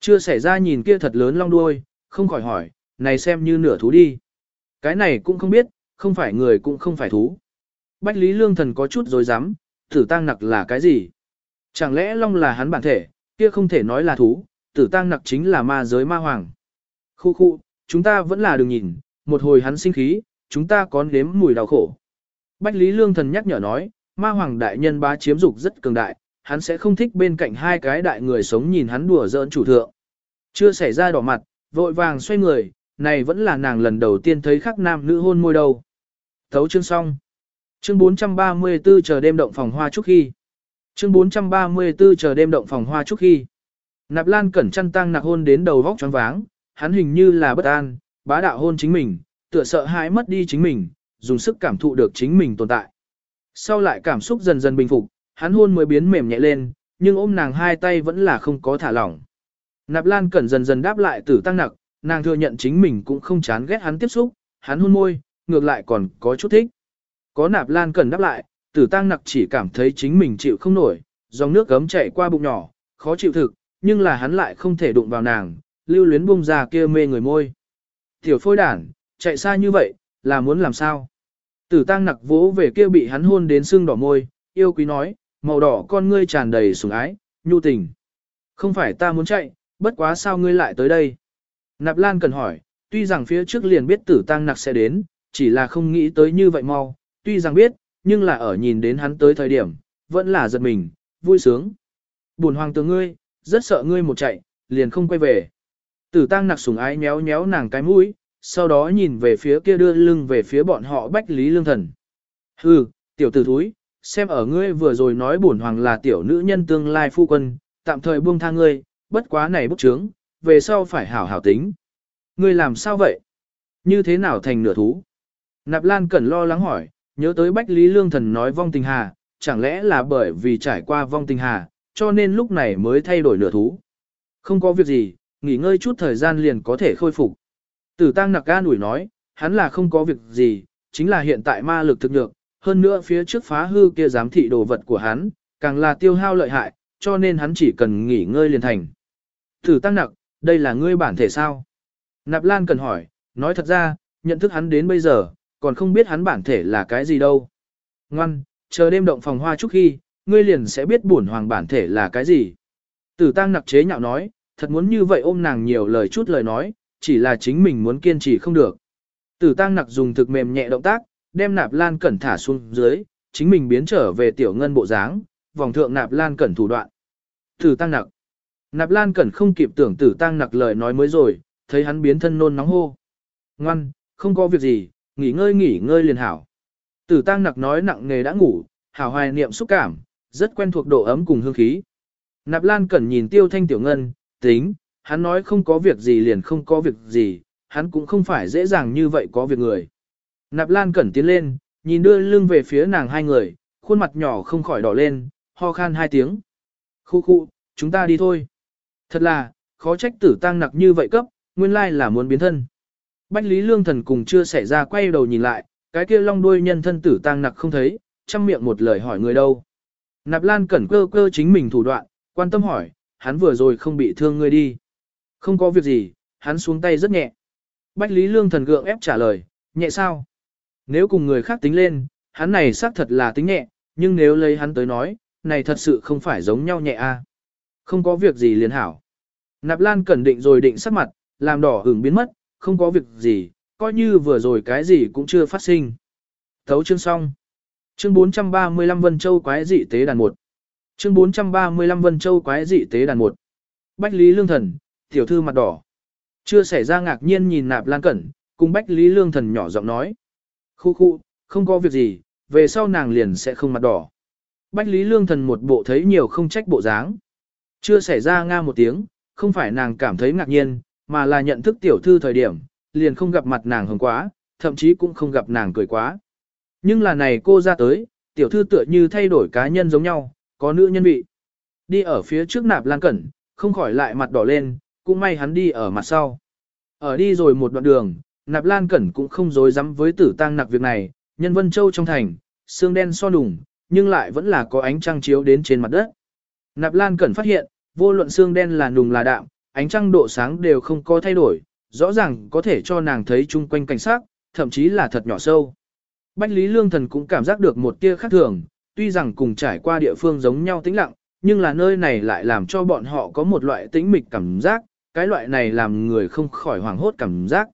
Chưa xảy ra nhìn kia thật lớn long đuôi, không khỏi hỏi, này xem như nửa thú đi. Cái này cũng không biết, không phải người cũng không phải thú. Bách Lý Lương Thần có chút dối rắm tử tăng nặc là cái gì? Chẳng lẽ long là hắn bản thể, kia không thể nói là thú, tử tăng nặc chính là ma giới ma hoàng. Khu khu, chúng ta vẫn là đừng nhìn, một hồi hắn sinh khí, chúng ta có nếm mùi đau khổ. Bách Lý Lương Thần nhắc nhở nói, ma hoàng đại nhân bá chiếm dục rất cường đại, hắn sẽ không thích bên cạnh hai cái đại người sống nhìn hắn đùa giỡn chủ thượng. Chưa xảy ra đỏ mặt, vội vàng xoay người, này vẫn là nàng lần đầu tiên thấy khắc nam nữ hôn môi đầu. Thấu chương xong. Chương 434 chờ đêm động phòng hoa trúc khi. Chương 434 chờ đêm động phòng hoa trúc khi. Nạp Lan cẩn chăn tăng nạc hôn đến đầu vóc choáng váng, hắn hình như là bất an, bá đạo hôn chính mình, tựa sợ hãi mất đi chính mình, dùng sức cảm thụ được chính mình tồn tại. Sau lại cảm xúc dần dần bình phục, hắn hôn mới biến mềm nhẹ lên, nhưng ôm nàng hai tay vẫn là không có thả lỏng. Nạp Lan cẩn dần dần đáp lại tử tăng nặc, nàng thừa nhận chính mình cũng không chán ghét hắn tiếp xúc, hắn hôn môi, ngược lại còn có chút thích. Có Nạp Lan cẩn đáp lại, tử tăng nặc chỉ cảm thấy chính mình chịu không nổi, dòng nước gấm chảy qua bụng nhỏ, khó chịu thực, nhưng là hắn lại không thể đụng vào nàng, lưu luyến bung ra kia mê người môi. Tiểu phôi đản, chạy xa như vậy, là muốn làm sao? Tử tăng nặc vỗ về kia bị hắn hôn đến sưng đỏ môi, yêu quý nói, màu đỏ con ngươi tràn đầy sủng ái, nhu tình. Không phải ta muốn chạy, bất quá sao ngươi lại tới đây? Nạp Lan cần hỏi, tuy rằng phía trước liền biết tử tăng nặc sẽ đến, chỉ là không nghĩ tới như vậy mau, tuy rằng biết, nhưng là ở nhìn đến hắn tới thời điểm, vẫn là giật mình, vui sướng. Buồn hoàng tướng ngươi, rất sợ ngươi một chạy, liền không quay về. Tử tăng nặc sủng ái nhéo nhéo nàng cái mũi, sau đó nhìn về phía kia đưa lưng về phía bọn họ bách lý lương thần. Hừ, tiểu tử thúi, xem ở ngươi vừa rồi nói bổn hoàng là tiểu nữ nhân tương lai phu quân, tạm thời buông tha ngươi, bất quá này bức trướng, về sau phải hảo hảo tính. Ngươi làm sao vậy? Như thế nào thành nửa thú? Nạp Lan Cẩn lo lắng hỏi, nhớ tới Bách Lý Lương Thần nói vong tình hà, chẳng lẽ là bởi vì trải qua vong tình hà, cho nên lúc này mới thay đổi nửa thú. Không có việc gì, nghỉ ngơi chút thời gian liền có thể khôi phục. Tử tăng nặc ga ủi nói, hắn là không có việc gì, chính là hiện tại ma lực thực nhược, hơn nữa phía trước phá hư kia giám thị đồ vật của hắn, càng là tiêu hao lợi hại, cho nên hắn chỉ cần nghỉ ngơi liền thành. Tử tăng nặc, đây là ngươi bản thể sao? Nạp Lan cần hỏi, nói thật ra, nhận thức hắn đến bây giờ, còn không biết hắn bản thể là cái gì đâu. Ngoan, chờ đêm động phòng hoa chúc khi, ngươi liền sẽ biết bổn hoàng bản thể là cái gì. Tử tăng nặc chế nhạo nói, thật muốn như vậy ôm nàng nhiều lời chút lời nói, chỉ là chính mình muốn kiên trì không được. Tử tăng nặc dùng thực mềm nhẹ động tác, đem nạp lan cẩn thả xuống dưới, chính mình biến trở về tiểu ngân bộ dáng, vòng thượng nạp lan cẩn thủ đoạn. Tử tăng nặc. Nạp lan cẩn không kịp tưởng tử tăng nặc lời nói mới rồi, thấy hắn biến thân nôn nóng hô. Ngoan, không có việc gì, nghỉ ngơi nghỉ ngơi liền hảo. Tử tăng nặc nói nặng nghề đã ngủ, hảo hoài niệm xúc cảm, rất quen thuộc độ ấm cùng hương khí. Nạp Lan Cẩn nhìn Tiêu Thanh Tiểu Ngân, tính, hắn nói không có việc gì liền không có việc gì, hắn cũng không phải dễ dàng như vậy có việc người. Nạp Lan Cẩn tiến lên, nhìn đưa lưng về phía nàng hai người, khuôn mặt nhỏ không khỏi đỏ lên, ho khan hai tiếng. Khu khu, chúng ta đi thôi. Thật là, khó trách tử tăng nặc như vậy cấp, nguyên lai là muốn biến thân. Bách Lý Lương Thần cùng chưa xảy ra quay đầu nhìn lại, cái kia long đuôi nhân thân tử tăng nặc không thấy, chăm miệng một lời hỏi người đâu. Nạp Lan Cẩn cơ cơ chính mình thủ đoạn, quan tâm hỏi, hắn vừa rồi không bị thương ngươi đi. Không có việc gì, hắn xuống tay rất nhẹ. Bách Lý Lương thần gượng ép trả lời, nhẹ sao? Nếu cùng người khác tính lên, hắn này xác thật là tính nhẹ, nhưng nếu lấy hắn tới nói, này thật sự không phải giống nhau nhẹ a. À? Không có việc gì liền hảo. Nạp Lan cẩn định rồi định sắc mặt, làm đỏ hưởng biến mất, không có việc gì, coi như vừa rồi cái gì cũng chưa phát sinh. Thấu chương xong. Chương 435 Vân Châu quái dị tế đàn 1. Chương 435 Vân Châu quái dị tế đàn 1. Bách Lý Lương Thần, tiểu thư mặt đỏ. Chưa xảy ra ngạc nhiên nhìn nạp lan cẩn, cùng Bách Lý Lương Thần nhỏ giọng nói. Khu khu, không có việc gì, về sau nàng liền sẽ không mặt đỏ. Bách Lý Lương Thần một bộ thấy nhiều không trách bộ dáng. Chưa xảy ra nga một tiếng, không phải nàng cảm thấy ngạc nhiên, mà là nhận thức tiểu thư thời điểm, liền không gặp mặt nàng hồng quá, thậm chí cũng không gặp nàng cười quá. Nhưng là này cô ra tới, tiểu thư tựa như thay đổi cá nhân giống nhau, có nữ nhân vị. Đi ở phía trước nạp lan cẩn, không khỏi lại mặt đỏ lên, cũng may hắn đi ở mặt sau. Ở đi rồi một đoạn đường, nạp lan cẩn cũng không dối dám với tử tang nặc việc này, nhân vân châu trong thành, xương đen so đùng, nhưng lại vẫn là có ánh trăng chiếu đến trên mặt đất. Nạp lan cẩn phát hiện, vô luận xương đen là nùng là đạm, ánh trăng độ sáng đều không có thay đổi, rõ ràng có thể cho nàng thấy chung quanh cảnh sát, thậm chí là thật nhỏ sâu. Bách Lý Lương Thần cũng cảm giác được một tia khác thường, tuy rằng cùng trải qua địa phương giống nhau tĩnh lặng, nhưng là nơi này lại làm cho bọn họ có một loại tĩnh mịch cảm giác, cái loại này làm người không khỏi hoảng hốt cảm giác.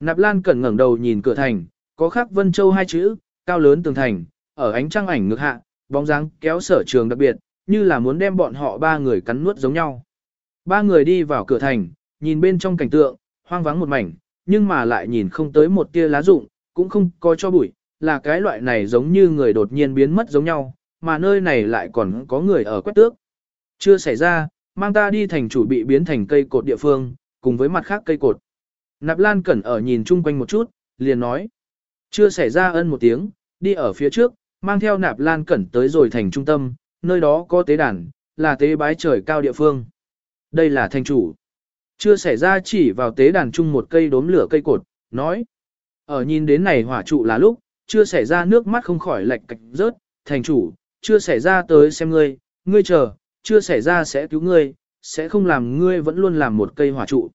Nạp Lan cẩn ngẩng đầu nhìn cửa thành, có khắc Vân Châu hai chữ, cao lớn tường thành, ở ánh trăng ảnh ngược hạ, bóng dáng kéo sở trường đặc biệt, như là muốn đem bọn họ ba người cắn nuốt giống nhau. Ba người đi vào cửa thành, nhìn bên trong cảnh tượng, hoang vắng một mảnh, nhưng mà lại nhìn không tới một tia lá rụng, cũng không có cho bụi, là cái loại này giống như người đột nhiên biến mất giống nhau, mà nơi này lại còn có người ở quét tước. Chưa xảy ra, mang ta đi thành chủ bị biến thành cây cột địa phương, cùng với mặt khác cây cột. Nạp Lan Cẩn ở nhìn chung quanh một chút, liền nói. Chưa xảy ra ân một tiếng, đi ở phía trước, mang theo Nạp Lan Cẩn tới rồi thành trung tâm, nơi đó có tế đàn, là tế bái trời cao địa phương. Đây là thành chủ. Chưa xảy ra chỉ vào tế đàn chung một cây đốm lửa cây cột, nói. Ở nhìn đến này hỏa trụ là lúc, chưa xảy ra nước mắt không khỏi lệch cạch rớt, thành chủ, chưa xảy ra tới xem ngươi, ngươi chờ, chưa xảy ra sẽ cứu ngươi, sẽ không làm ngươi vẫn luôn làm một cây hỏa trụ.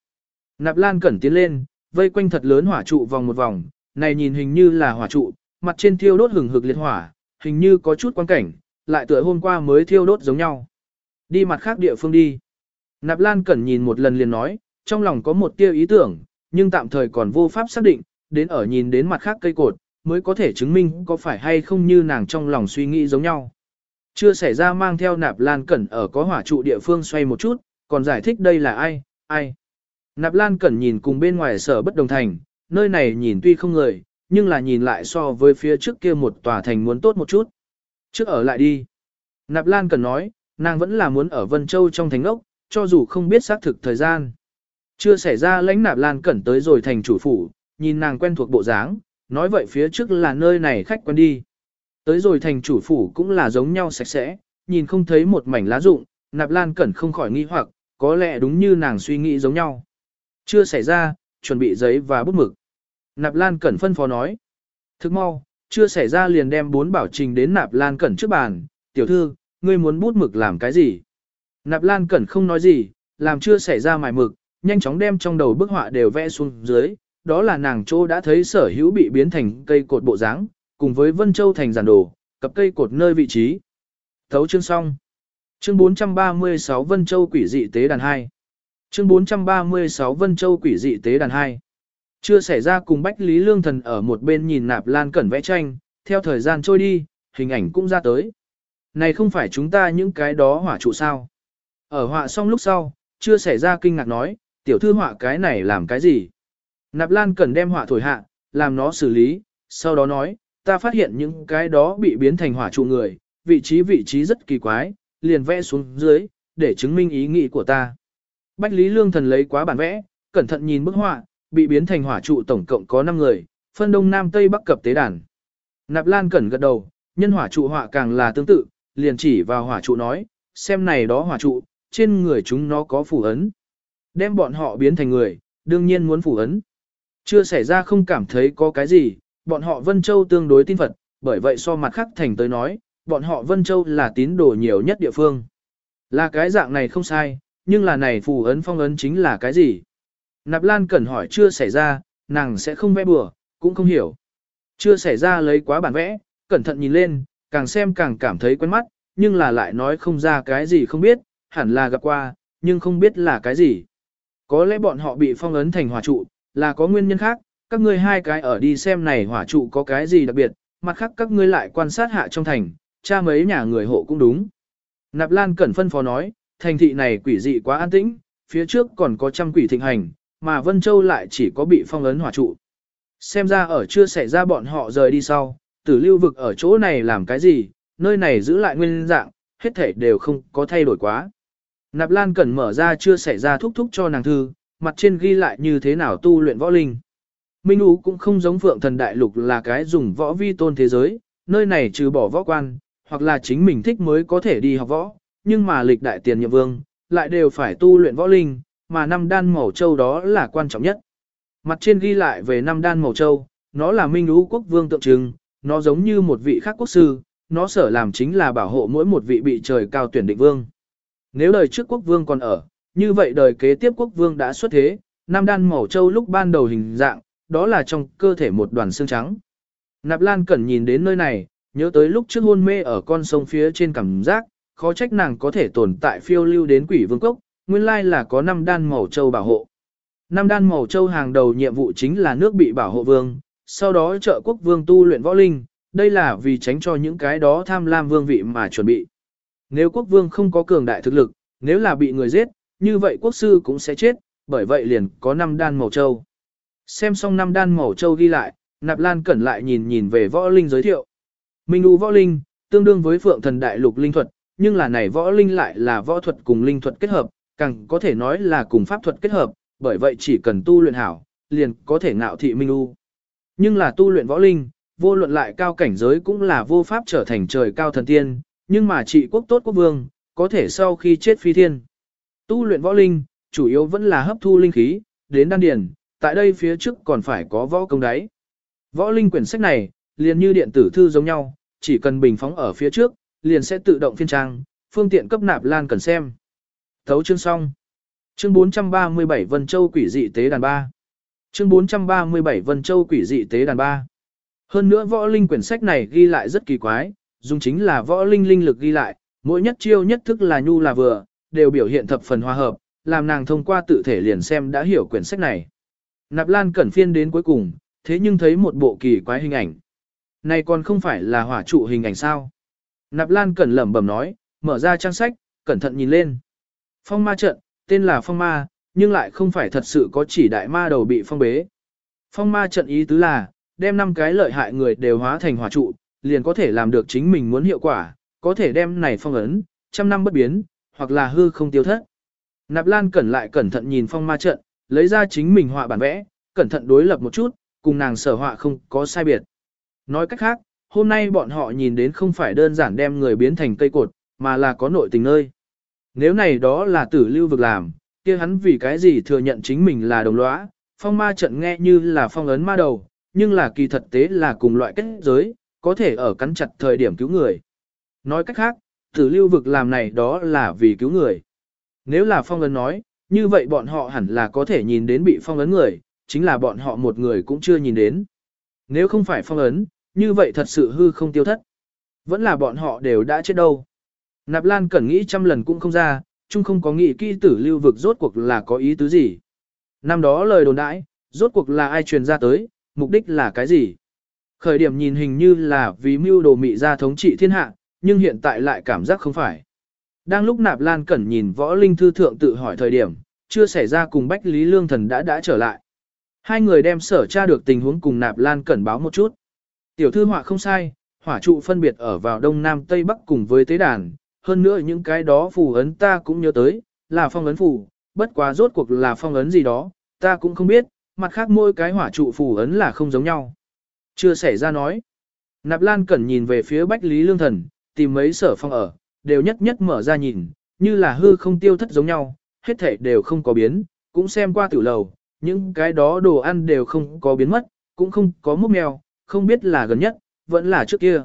Nạp Lan cẩn tiến lên, vây quanh thật lớn hỏa trụ vòng một vòng, này nhìn hình như là hỏa trụ, mặt trên thiêu đốt hừng hực liệt hỏa, hình như có chút quan cảnh, lại tựa hôm qua mới thiêu đốt giống nhau. Đi mặt khác địa phương đi. Nạp Lan cẩn nhìn một lần liền nói, trong lòng có một tia ý tưởng, nhưng tạm thời còn vô pháp xác định, đến ở nhìn đến mặt khác cây cột, mới có thể chứng minh có phải hay không như nàng trong lòng suy nghĩ giống nhau. Chưa xảy ra mang theo nạp lan cẩn ở có hỏa trụ địa phương xoay một chút, còn giải thích đây là ai, ai. Nạp lan cẩn nhìn cùng bên ngoài sở bất đồng thành, nơi này nhìn tuy không người, nhưng là nhìn lại so với phía trước kia một tòa thành muốn tốt một chút. Trước ở lại đi. Nạp lan cẩn nói, nàng vẫn là muốn ở Vân Châu trong thành ốc, cho dù không biết xác thực thời gian. Chưa xảy ra lãnh nạp lan cẩn tới rồi thành chủ phủ, nhìn nàng quen thuộc bộ dáng, nói vậy phía trước là nơi này khách quen đi. Tới rồi thành chủ phủ cũng là giống nhau sạch sẽ, nhìn không thấy một mảnh lá rụng, nạp lan cẩn không khỏi nghi hoặc, có lẽ đúng như nàng suy nghĩ giống nhau. Chưa xảy ra, chuẩn bị giấy và bút mực. Nạp lan cẩn phân phó nói. Thức mau, chưa xảy ra liền đem bốn bảo trình đến nạp lan cẩn trước bàn, tiểu thư, ngươi muốn bút mực làm cái gì? Nạp lan cẩn không nói gì, làm chưa xảy ra mài mực, nhanh chóng đem trong đầu bức họa đều vẽ xuống dưới, đó là nàng chỗ đã thấy sở hữu bị biến thành cây cột bộ dáng, cùng với Vân Châu thành giản đồ, cặp cây cột nơi vị trí. Thấu chương xong. Chương 436 Vân Châu quỷ dị tế đàn 2. Chương 436 Vân Châu quỷ dị tế đàn 2. Chưa xảy ra cùng Bách Lý Lương Thần ở một bên nhìn nạp lan cẩn vẽ tranh, theo thời gian trôi đi, hình ảnh cũng ra tới. Này không phải chúng ta những cái đó hỏa trụ sao. Ở họa xong lúc sau, chưa xảy ra kinh ngạc nói, tiểu thư họa cái này làm cái gì. Nạp Lan cẩn đem họa thổi hạ, làm nó xử lý, sau đó nói, ta phát hiện những cái đó bị biến thành hỏa trụ người, vị trí vị trí rất kỳ quái, liền vẽ xuống dưới, để chứng minh ý nghĩ của ta. Bách Lý Lương Thần lấy quá bản vẽ, cẩn thận nhìn bức họa, bị biến thành hỏa trụ tổng cộng có 5 người, phân đông nam tây bắc cập tế đàn. Nạp Lan cẩn gật đầu, nhân hỏa trụ họa càng là tương tự, liền chỉ vào hỏa trụ nói, xem này đó hỏa trụ, trên người chúng nó có phủ ấn. Đem bọn họ biến thành người, đương nhiên muốn phủ ấn. Chưa xảy ra không cảm thấy có cái gì, bọn họ Vân Châu tương đối tin Phật, bởi vậy so mặt khác thành tới nói, bọn họ Vân Châu là tín đồ nhiều nhất địa phương. Là cái dạng này không sai, nhưng là này phù ấn phong ấn chính là cái gì? Nạp Lan Cẩn hỏi chưa xảy ra, nàng sẽ không vẽ bừa, cũng không hiểu. Chưa xảy ra lấy quá bản vẽ, cẩn thận nhìn lên, càng xem càng cảm thấy quen mắt, nhưng là lại nói không ra cái gì không biết, hẳn là gặp qua, nhưng không biết là cái gì. Có lẽ bọn họ bị phong ấn thành hỏa trụ, là có nguyên nhân khác, các ngươi hai cái ở đi xem này hỏa trụ có cái gì đặc biệt, mặt khác các ngươi lại quan sát hạ trong thành, cha mấy nhà người hộ cũng đúng. Nạp Lan Cẩn phân phó nói, thành thị này quỷ dị quá an tĩnh, phía trước còn có trăm quỷ thịnh hành, mà Vân Châu lại chỉ có bị phong ấn hỏa trụ. Xem ra ở chưa xảy ra bọn họ rời đi sau, tử lưu vực ở chỗ này làm cái gì, nơi này giữ lại nguyên dạng, hết thể đều không có thay đổi quá. Nạp Lan Cẩn mở ra chưa xảy ra thúc thúc cho nàng thư, mặt trên ghi lại như thế nào tu luyện võ linh. Minh Ú cũng không giống phượng thần đại lục là cái dùng võ vi tôn thế giới, nơi này trừ bỏ võ quan, hoặc là chính mình thích mới có thể đi học võ, nhưng mà lịch đại tiền nhiệm vương, lại đều phải tu luyện võ linh, mà năm đan màu châu đó là quan trọng nhất. Mặt trên ghi lại về năm đan màu châu, nó là Minh Ú quốc vương tượng trưng, nó giống như một vị khác quốc sư, nó sở làm chính là bảo hộ mỗi một vị bị trời cao tuyển định vương. Nếu đời trước quốc vương còn ở, như vậy đời kế tiếp quốc vương đã xuất thế, năm đan màu châu lúc ban đầu hình dạng, đó là trong cơ thể một đoàn xương trắng. Nạp Lan Cẩn nhìn đến nơi này, nhớ tới lúc trước hôn mê ở con sông phía trên cảm giác, khó trách nàng có thể tồn tại phiêu lưu đến quỷ vương cốc, nguyên lai là có năm đan màu châu bảo hộ. Năm đan màu châu hàng đầu nhiệm vụ chính là nước bị bảo hộ vương, sau đó trợ quốc vương tu luyện võ linh, đây là vì tránh cho những cái đó tham lam vương vị mà chuẩn bị. Nếu quốc vương không có cường đại thực lực, nếu là bị người giết, như vậy quốc sư cũng sẽ chết, bởi vậy liền có năm đan màu châu. Xem xong năm đan màu châu ghi lại, Nạp Lan cẩn lại nhìn nhìn về võ linh giới thiệu. Minh U võ linh, tương đương với phượng thần đại lục linh thuật, nhưng là này võ linh lại là võ thuật cùng linh thuật kết hợp, càng có thể nói là cùng pháp thuật kết hợp, bởi vậy chỉ cần tu luyện hảo, liền có thể ngạo thị Minh U. Nhưng là tu luyện võ linh, vô luận lại cao cảnh giới cũng là vô pháp trở thành trời cao thần tiên, nhưng mà trị quốc tốt quốc vương, có thể sau khi chết phi thiên. Tu luyện võ linh, chủ yếu vẫn là hấp thu linh khí, đến đan điền, tại đây phía trước còn phải có võ công đáy. Võ linh quyển sách này, liền như điện tử thư giống nhau, chỉ cần bình phóng ở phía trước, liền sẽ tự động phiên trang, phương tiện cấp nạp lan cần xem. Thấu chương xong. Chương 437 Vân Châu quỷ dị tế đàn 3. Chương 437 Vân Châu quỷ dị tế đàn 3. Hơn nữa võ linh quyển sách này ghi lại rất kỳ quái, dùng chính là võ linh linh lực ghi lại, mỗi nhất chiêu nhất thức là nhu là vừa, đều biểu hiện thập phần hòa hợp, làm nàng thông qua tự thể liền xem đã hiểu quyển sách này. Nạp Lan cẩn phiên đến cuối cùng, thế nhưng thấy một bộ kỳ quái hình ảnh. Này còn không phải là hỏa trụ hình ảnh sao? Nạp Lan cẩn lẩm bẩm nói, mở ra trang sách, cẩn thận nhìn lên. Phong ma trận, tên là phong ma, nhưng lại không phải thật sự có chỉ đại ma đầu bị phong bế. Phong ma trận ý tứ là, đem năm cái lợi hại người đều hóa thành hỏa trụ, liền có thể làm được chính mình muốn hiệu quả, có thể đem này phong ấn, trăm năm bất biến, hoặc là hư không tiêu thất. Nạp Lan cẩn lại cẩn thận nhìn phong ma trận, lấy ra chính mình họa bản vẽ, cẩn thận đối lập một chút, cùng nàng sở họa không có sai biệt. Nói cách khác, hôm nay bọn họ nhìn đến không phải đơn giản đem người biến thành cây cột, mà là có nội tình nơi. Nếu này đó là tử lưu vực làm, kia hắn vì cái gì thừa nhận chính mình là đồng lõa, phong ma trận nghe như là phong ấn ma đầu, nhưng là kỳ thật tế là cùng loại kết giới, có thể ở cắn chặt thời điểm cứu người. Nói cách khác, tử lưu vực làm này đó là vì cứu người. Nếu là phong ấn nói, như vậy bọn họ hẳn là có thể nhìn đến bị phong ấn người, chính là bọn họ một người cũng chưa nhìn đến. Nếu không phải phong ấn, như vậy thật sự hư không tiêu thất. Vẫn là bọn họ đều đã chết đâu. Nạp Lan Cẩn nghĩ trăm lần cũng không ra, chung không có nghĩ kỹ tử lưu vực rốt cuộc là có ý tứ gì. Năm đó lời đồn đãi, rốt cuộc là ai truyền ra tới, mục đích là cái gì. Khởi điểm nhìn hình như là vì mưu đồ mị ra thống trị thiên hạ, nhưng hiện tại lại cảm giác không phải. Đang lúc Nạp Lan Cẩn nhìn võ linh thư thượng tự hỏi thời điểm, chưa xảy ra cùng Bách Lý Lương Thần đã đã trở lại. Hai người đem sở tra được tình huống cùng Nạp Lan Cẩn báo một chút. Tiểu thư họa không sai, hỏa trụ phân biệt ở vào Đông Nam Tây Bắc cùng với tế đàn, hơn nữa những cái đó phù ấn ta cũng nhớ tới, là phong ấn phù, bất quá rốt cuộc là phong ấn gì đó, ta cũng không biết, mặt khác mỗi cái hỏa trụ phù ấn là không giống nhau. Chưa xảy ra nói. Nạp Lan Cẩn nhìn về phía Bách Lý Lương Thần, tìm mấy sở phong ở, đều nhất nhất mở ra nhìn, như là hư không tiêu thất giống nhau, hết thể đều không có biến, cũng xem qua tiểu lầu, những cái đó đồ ăn đều không có biến mất, cũng không có múc mèo, không biết là gần nhất, vẫn là trước kia.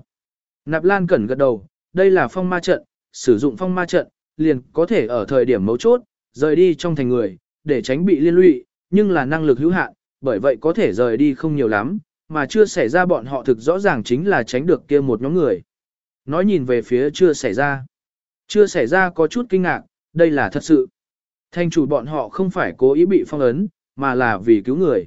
Nạp Lan Cẩn gật đầu, đây là phong ma trận, sử dụng phong ma trận, liền có thể ở thời điểm mấu chốt, rời đi trong thành người, để tránh bị liên lụy, nhưng là năng lực hữu hạn, bởi vậy có thể rời đi không nhiều lắm, mà chưa xảy ra bọn họ thực rõ ràng chính là tránh được kia một nhóm người. Nói nhìn về phía chưa xảy ra. Chưa xảy ra có chút kinh ngạc, đây là thật sự. Thành chủ bọn họ không phải cố ý bị phong ấn, mà là vì cứu người.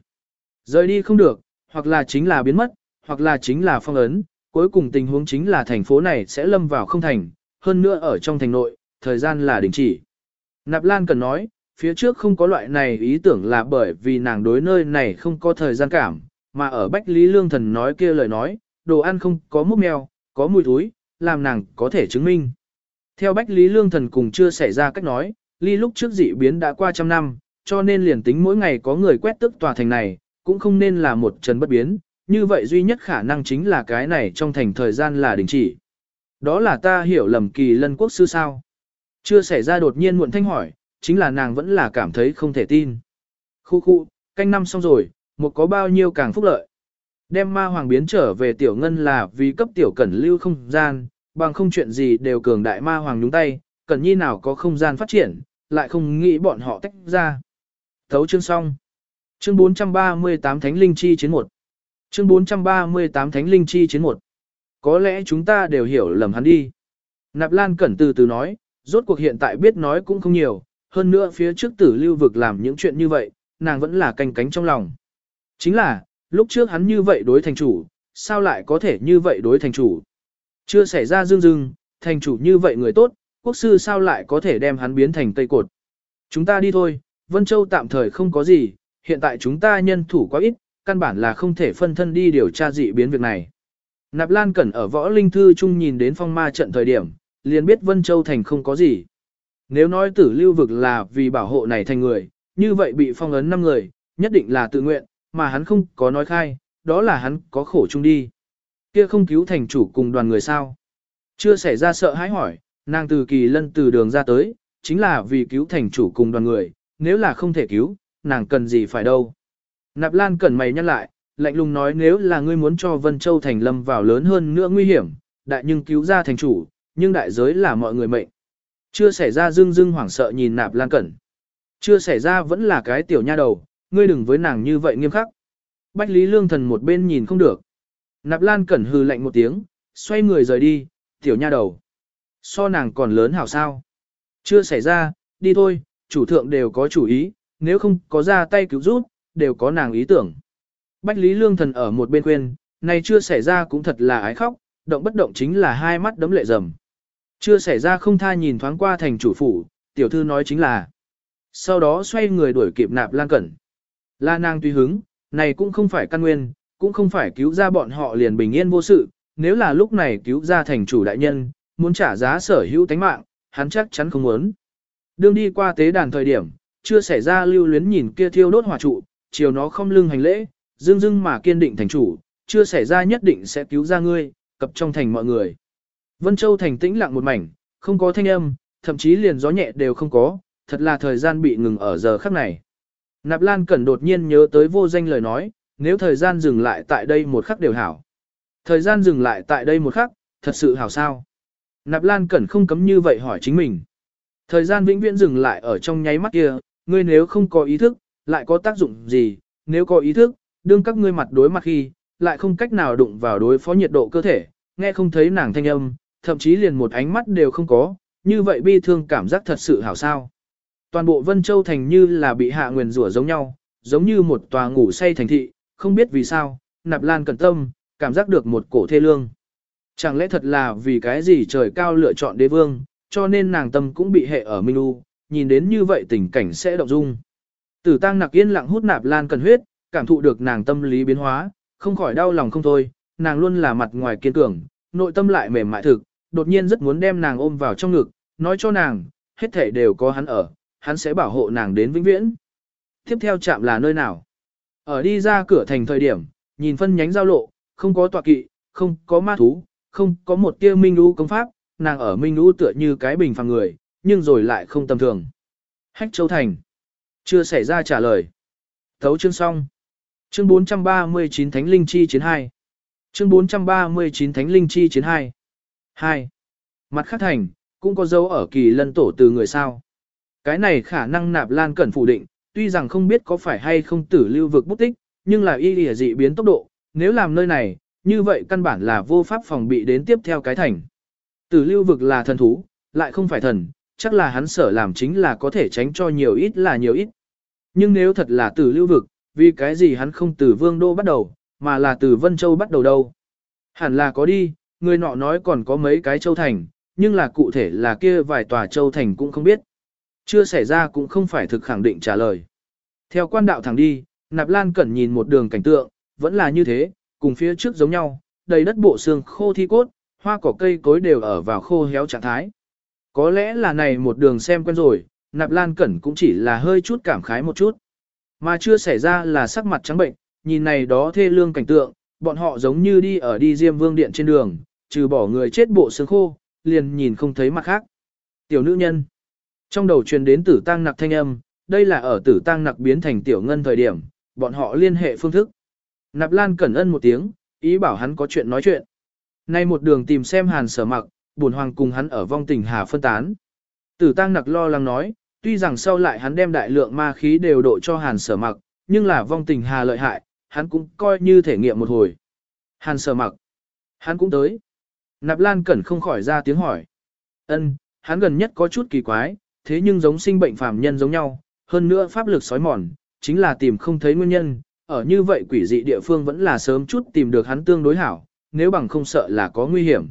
Rời đi không được, hoặc là chính là biến mất, hoặc là chính là phong ấn, cuối cùng tình huống chính là thành phố này sẽ lâm vào không thành, hơn nữa ở trong thành nội, thời gian là đình chỉ. Nạp Lan cần nói, phía trước không có loại này ý tưởng là bởi vì nàng đối nơi này không có thời gian cảm, mà ở Bách Lý Lương Thần nói kia lời nói, đồ ăn không có múc mèo, có mùi túi, làm nàng có thể chứng minh. Theo Bách Lý Lương Thần cùng chưa xảy ra cách nói, ly lúc trước dị biến đã qua trăm năm, cho nên liền tính mỗi ngày có người quét tức tòa thành này, cũng không nên là một trần bất biến, như vậy duy nhất khả năng chính là cái này trong thành thời gian là đình chỉ. Đó là ta hiểu lầm kỳ lân quốc sư sao. Chưa xảy ra đột nhiên muộn thanh hỏi, chính là nàng vẫn là cảm thấy không thể tin. Khu khu, canh năm xong rồi, một có bao nhiêu càng phúc lợi. Đem ma hoàng biến trở về tiểu ngân là vì cấp tiểu cẩn lưu không gian, bằng không chuyện gì đều cường đại ma hoàng nhúng tay, cần nhi nào có không gian phát triển, lại không nghĩ bọn họ tách ra. Thấu chương xong. Chương 438 Thánh Linh Chi Chiến 1 Chương 438 Thánh Linh Chi Chiến 1 Có lẽ chúng ta đều hiểu lầm hắn đi. Nạp Lan Cẩn từ từ nói, rốt cuộc hiện tại biết nói cũng không nhiều, hơn nữa phía trước tử lưu vực làm những chuyện như vậy, nàng vẫn là canh cánh trong lòng. Chính là, lúc trước hắn như vậy đối thành chủ, sao lại có thể như vậy đối thành chủ? Chưa xảy ra dương dương, thành chủ như vậy người tốt, quốc sư sao lại có thể đem hắn biến thành cây cột? Chúng ta đi thôi, Vân Châu tạm thời không có gì, hiện tại chúng ta nhân thủ quá ít, căn bản là không thể phân thân đi điều tra dị biến việc này. Nạp Lan Cẩn ở võ linh thư chung nhìn đến phong ma trận thời điểm, liền biết Vân Châu thành không có gì. Nếu nói tử lưu vực là vì bảo hộ này thành người, như vậy bị phong ấn 5 người, nhất định là tự nguyện, mà hắn không có nói khai, đó là hắn có khổ chung đi. Kia không cứu thành chủ cùng đoàn người sao? Chưa xảy ra sợ hãi hỏi, nàng từ kỳ lân từ đường ra tới, chính là vì cứu thành chủ cùng đoàn người, nếu là không thể cứu, nàng cần gì phải đâu. Nạp Lan cẩn mày nhắc lại, lạnh lùng nói nếu là ngươi muốn cho Vân Châu thành lâm vào lớn hơn nữa nguy hiểm, đại nhưng cứu ra thành chủ, nhưng đại giới là mọi người mệnh. Chưa xảy ra dưng dưng hoảng sợ nhìn Nạp Lan cẩn. Chưa xảy ra vẫn là cái tiểu nha đầu, ngươi đừng với nàng như vậy nghiêm khắc. Bách Lý Lương Thần một bên nhìn không được. Nạp Lan cẩn hừ lạnh một tiếng, xoay người rời đi, tiểu nha đầu. So nàng còn lớn hảo sao. Chưa xảy ra, đi thôi, chủ thượng đều có chủ ý, nếu không có ra tay cứu giúp, đều có nàng ý tưởng. Bách Lý Lương Thần ở một bên khuyên, này chưa xảy ra cũng thật là ái khóc, động bất động chính là hai mắt đấm lệ rầm. Chưa xảy ra không tha nhìn thoáng qua thành chủ phủ, tiểu thư nói chính là. Sau đó xoay người đuổi kịp nạp lan cẩn. La nàng tùy hứng, này cũng không phải căn nguyên, cũng không phải cứu ra bọn họ liền bình yên vô sự, nếu là lúc này cứu ra thành chủ đại nhân, muốn trả giá sở hữu tánh mạng, hắn chắc chắn không muốn. Đương đi qua tế đàn thời điểm, chưa xảy ra lưu luyến nhìn kia thiêu đốt hỏa trụ, chiều nó không lưng hành lễ, dưng dưng mà kiên định thành chủ, chưa xảy ra nhất định sẽ cứu ra ngươi, cập trong thành mọi người. Vân Châu thành tĩnh lặng một mảnh, không có thanh âm, thậm chí liền gió nhẹ đều không có, thật là thời gian bị ngừng ở giờ khắc này. Nạp Lan Cẩn đột nhiên nhớ tới vô danh lời nói, nếu thời gian dừng lại tại đây một khắc đều hảo. Thời gian dừng lại tại đây một khắc, thật sự hảo sao? Nạp Lan Cẩn không cấm như vậy hỏi chính mình. Thời gian vĩnh viễn dừng lại ở trong nháy mắt kia, ngươi nếu không có ý thức, lại có tác dụng gì, nếu có ý thức, đương các ngươi mặt đối mặt khi, lại không cách nào đụng vào đối phó nhiệt độ cơ thể, nghe không thấy nàng thanh âm, thậm chí liền một ánh mắt đều không có, như vậy bi thương cảm giác thật sự hảo sao. Toàn bộ Vân Châu thành như là bị hạ nguyền rủa giống nhau, giống như một tòa ngủ say thành thị, không biết vì sao, nạp lan cẩn tâm, cảm giác được một cổ thê lương. Chẳng lẽ thật là vì cái gì trời cao lựa chọn đế vương, cho nên nàng tâm cũng bị hệ ở Minh U, nhìn đến như vậy tình cảnh sẽ động dung. Tử tăng nặc yên lặng hút nạp lan cần huyết, cảm thụ được nàng tâm lý biến hóa, không khỏi đau lòng không thôi, nàng luôn là mặt ngoài kiên cường, nội tâm lại mềm mại thực, đột nhiên rất muốn đem nàng ôm vào trong ngực, nói cho nàng, hết thể đều có hắn ở, hắn sẽ bảo hộ nàng đến vĩnh viễn. Tiếp theo chạm là nơi nào? Ở đi ra cửa thành thời điểm, nhìn phân nhánh giao lộ, không có tọa kỵ, không có ma thú, không có một tia minh lũ công pháp, nàng ở minh lũ tựa như cái bình phàng người, nhưng rồi lại không tầm thường. Hách Châu Thành. Chưa xảy ra trả lời. Thấu chương xong. Chương 439 Thánh Linh Chi Chiến 2. Chương 439 Thánh Linh Chi Chiến 2. 2. Mặt khác thành, cũng có dấu ở kỳ lân tổ từ người sao. Cái này khả năng nạp lan cẩn phủ định, tuy rằng không biết có phải hay không tử lưu vực bút tích, nhưng là y lìa dị biến tốc độ, nếu làm nơi này, như vậy căn bản là vô pháp phòng bị đến tiếp theo cái thành. Tử lưu vực là thần thú, lại không phải thần, chắc là hắn sở làm chính là có thể tránh cho nhiều ít là nhiều ít. Nhưng nếu thật là Tử lưu vực, vì cái gì hắn không từ Vương Đô bắt đầu, mà là từ Vân Châu bắt đầu đâu. Hẳn là có đi, người nọ nói còn có mấy cái châu thành, nhưng là cụ thể là kia vài tòa châu thành cũng không biết. Chưa xảy ra cũng không phải thực khẳng định trả lời. Theo quan đạo thẳng đi, Nạp Lan Cẩn nhìn một đường cảnh tượng, vẫn là như thế, cùng phía trước giống nhau, đầy đất bộ xương khô thi cốt, hoa cỏ cây cối đều ở vào khô héo trạng thái. Có lẽ là này một đường xem quen rồi, Nạp Lan Cẩn cũng chỉ là hơi chút cảm khái một chút. Mà chưa xảy ra là sắc mặt trắng bệnh, nhìn này đó thê lương cảnh tượng, bọn họ giống như đi ở đi Diêm Vương Điện trên đường, trừ bỏ người chết bộ xương khô, liền nhìn không thấy mặt khác. Tiểu nữ nhân. Trong đầu truyền đến tử tăng nặc thanh âm, đây là ở tử tăng nặc biến thành tiểu ngân thời điểm, bọn họ liên hệ phương thức. Nạp Lan cẩn ân một tiếng, ý bảo hắn có chuyện nói chuyện. Nay một đường tìm xem hàn sở mặc, buồn hoàng cùng hắn ở vong tình hà phân tán. Tử tăng nặc lo lắng nói, tuy rằng sau lại hắn đem đại lượng ma khí đều độ cho hàn sở mặc, nhưng là vong tình hà lợi hại, hắn cũng coi như thể nghiệm một hồi. Hàn sở mặc, hắn cũng tới. Nạp Lan Cẩn không khỏi ra tiếng hỏi. Ân, hắn gần nhất có chút kỳ quái, thế nhưng giống sinh bệnh phàm nhân giống nhau, hơn nữa pháp lực sói mòn, chính là tìm không thấy nguyên nhân, ở như vậy quỷ dị địa phương vẫn là sớm chút tìm được hắn tương đối hảo, nếu bằng không sợ là có nguy hiểm.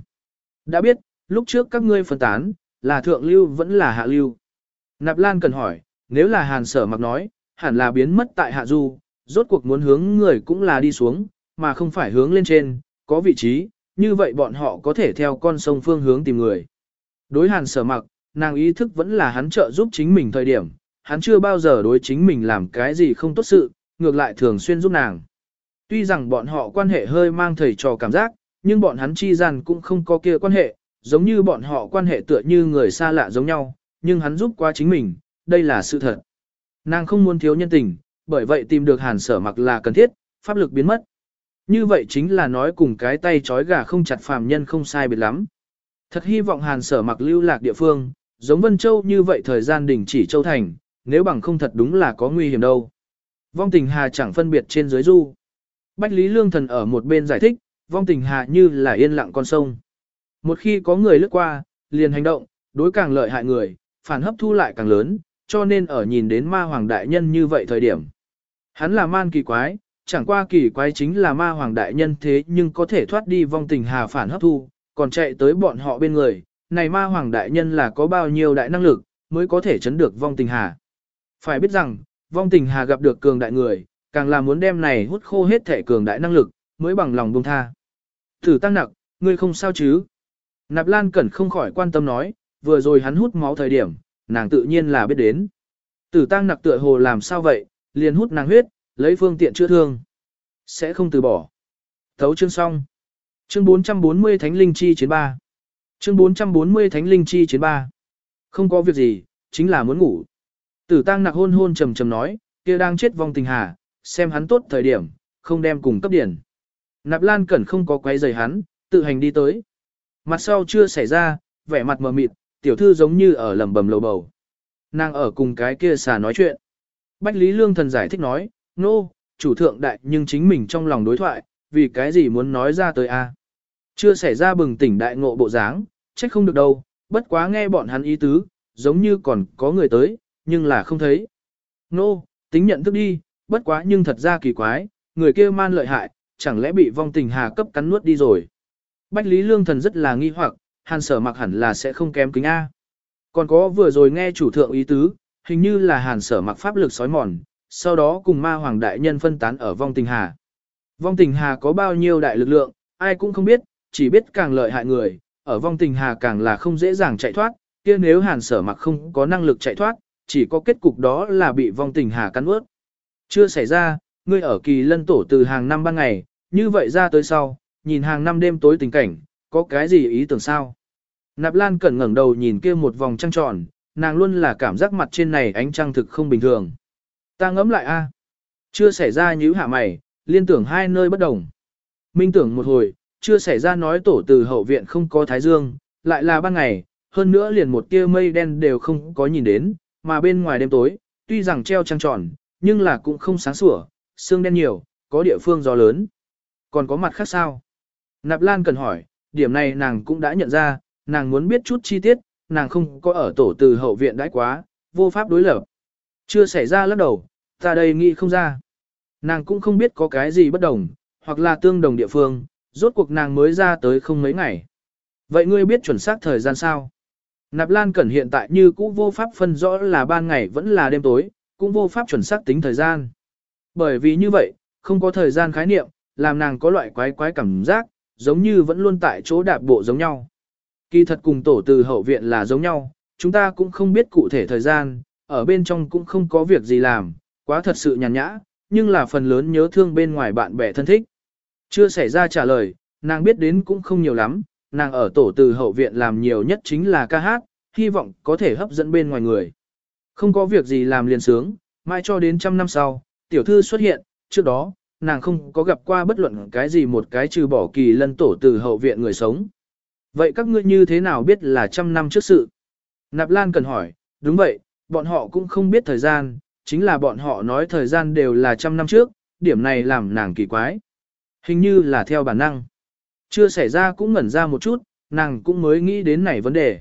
Đã biết, lúc trước các ngươi phân tán, là thượng lưu vẫn là hạ lưu. Nạp Lan cần hỏi, nếu là hàn sở mặc nói, hẳn là biến mất tại hạ du, rốt cuộc muốn hướng người cũng là đi xuống, mà không phải hướng lên trên, có vị trí, như vậy bọn họ có thể theo con sông phương hướng tìm người. Đối hàn sở mặc, nàng ý thức vẫn là hắn trợ giúp chính mình thời điểm, hắn chưa bao giờ đối chính mình làm cái gì không tốt sự, ngược lại thường xuyên giúp nàng. Tuy rằng bọn họ quan hệ hơi mang thầy trò cảm giác, nhưng bọn hắn chi gian cũng không có kia quan hệ, giống như bọn họ quan hệ tựa như người xa lạ giống nhau, nhưng hắn giúp qua chính mình, đây là sự thật. Nàng không muốn thiếu nhân tình, bởi vậy tìm được hàn sở mặc là cần thiết, pháp lực biến mất. Như vậy chính là nói cùng cái tay trói gà không chặt phàm nhân không sai biệt lắm. Thật hy vọng hàn sở mặc lưu lạc địa phương, giống Vân Châu như vậy thời gian đình chỉ Châu Thành, nếu bằng không thật đúng là có nguy hiểm đâu. Vong tình hà chẳng phân biệt trên dưới du. Bách Lý Lương Thần ở một bên giải thích, vong tình hà như là yên lặng con sông. Một khi có người lướt qua, liền hành động, đối càng lợi hại người, phản hấp thu lại càng lớn, cho nên ở nhìn đến ma hoàng đại nhân như vậy thời điểm. Hắn là man kỳ quái, chẳng qua kỳ quái chính là ma hoàng đại nhân thế nhưng có thể thoát đi vong tình hà phản hấp thu, còn chạy tới bọn họ bên người, này ma hoàng đại nhân là có bao nhiêu đại năng lực, mới có thể chấn được vong tình hà. Phải biết rằng, vong tình hà gặp được cường đại người, càng là muốn đem này hút khô hết thể cường đại năng lực, mới bằng lòng buông tha. Thử tăng nặc, ngươi không sao chứ? Nạp Lan Cẩn không khỏi quan tâm nói, vừa rồi hắn hút máu thời điểm, nàng tự nhiên là biết đến. Tử tăng nặc tựa hồ làm sao vậy, liền hút nàng huyết, lấy phương tiện chữa thương. Sẽ không từ bỏ. Thấu chương xong. Chương 440 Thánh Linh Chi chiến 3. Chương 440 Thánh Linh Chi chiến ba Không có việc gì, chính là muốn ngủ. Tử tăng nặc hôn hôn trầm trầm nói, kia đang chết vong tình hà, xem hắn tốt thời điểm, không đem cùng cấp điển. Nạp Lan Cẩn không có quấy rầy hắn, tự hành đi tới. Mặt sau chưa xảy ra, vẻ mặt mờ mịt, tiểu thư giống như ở lầm bầm lầu bầu. Nàng ở cùng cái kia xà nói chuyện. Bách Lý Lương Thần giải thích nói, nô, no, chủ thượng đại nhưng chính mình trong lòng đối thoại, vì cái gì muốn nói ra tới a? Chưa xảy ra bừng tỉnh đại ngộ bộ dáng, trách không được đâu, bất quá nghe bọn hắn ý tứ, giống như còn có người tới, nhưng là không thấy. Nô, no, tính nhận thức đi, bất quá nhưng thật ra kỳ quái, người kia man lợi hại, chẳng lẽ bị vong tình hà cấp cắn nuốt đi rồi. Bách Lý Lương Thần rất là nghi hoặc, hàn sở mặc hẳn là sẽ không kém kính A. Còn có vừa rồi nghe chủ thượng ý tứ, hình như là hàn sở mặc pháp lực sói mòn, sau đó cùng ma hoàng đại nhân phân tán ở vong tình hà. Vong tình hà có bao nhiêu đại lực lượng, ai cũng không biết, chỉ biết càng lợi hại người, ở vong tình hà càng là không dễ dàng chạy thoát, kia nếu hàn sở mặc không có năng lực chạy thoát, chỉ có kết cục đó là bị vong tình hà cắn ướt. Chưa xảy ra, ngươi ở kỳ lân tổ từ hàng năm ban ngày, như vậy ra tới sau, nhìn hàng năm đêm tối tình cảnh, có cái gì ý tưởng sao? Nạp Lan cẩn ngẩng đầu nhìn kia một vòng trăng tròn, nàng luôn là cảm giác mặt trên này ánh trăng thực không bình thường. Ta ngẫm lại a, Chưa xảy ra nhíu hạ mày, liên tưởng hai nơi bất đồng. Minh tưởng một hồi, chưa xảy ra nói tổ từ hậu viện không có thái dương, lại là ban ngày, hơn nữa liền một tia mây đen đều không có nhìn đến, mà bên ngoài đêm tối, tuy rằng treo trăng tròn, nhưng là cũng không sáng sủa, sương đen nhiều, có địa phương gió lớn. Còn có mặt khác sao? Nạp Lan cần hỏi, điểm này nàng cũng đã nhận ra, nàng muốn biết chút chi tiết, nàng không có ở tổ từ hậu viện đãi quá, vô pháp đối lập. Chưa xảy ra lắc đầu, ta đây nghĩ không ra. Nàng cũng không biết có cái gì bất đồng, hoặc là tương đồng địa phương, rốt cuộc nàng mới ra tới không mấy ngày. Vậy ngươi biết chuẩn xác thời gian sao? Nạp Lan Cẩn hiện tại như cũ vô pháp phân rõ là ban ngày vẫn là đêm tối, cũng vô pháp chuẩn xác tính thời gian. Bởi vì như vậy, không có thời gian khái niệm, làm nàng có loại quái quái cảm giác, giống như vẫn luôn tại chỗ đạp bộ giống nhau. Kỳ thật cùng tổ từ hậu viện là giống nhau, chúng ta cũng không biết cụ thể thời gian, ở bên trong cũng không có việc gì làm, quá thật sự nhàn nhã, nhưng là phần lớn nhớ thương bên ngoài bạn bè thân thích. Chưa xảy ra trả lời, nàng biết đến cũng không nhiều lắm, nàng ở tổ từ hậu viện làm nhiều nhất chính là ca hát, hy vọng có thể hấp dẫn bên ngoài người. Không có việc gì làm liền sướng, mai cho đến trăm năm sau, tiểu thư xuất hiện, trước đó, nàng không có gặp qua bất luận cái gì một cái trừ bỏ kỳ lân tổ từ hậu viện người sống. Vậy các ngươi như thế nào biết là trăm năm trước sự? Nạp Lan cần hỏi, đúng vậy, bọn họ cũng không biết thời gian, chính là bọn họ nói thời gian đều là trăm năm trước, điểm này làm nàng kỳ quái. Hình như là theo bản năng. Chưa xảy ra cũng ngẩn ra một chút, nàng cũng mới nghĩ đến này vấn đề.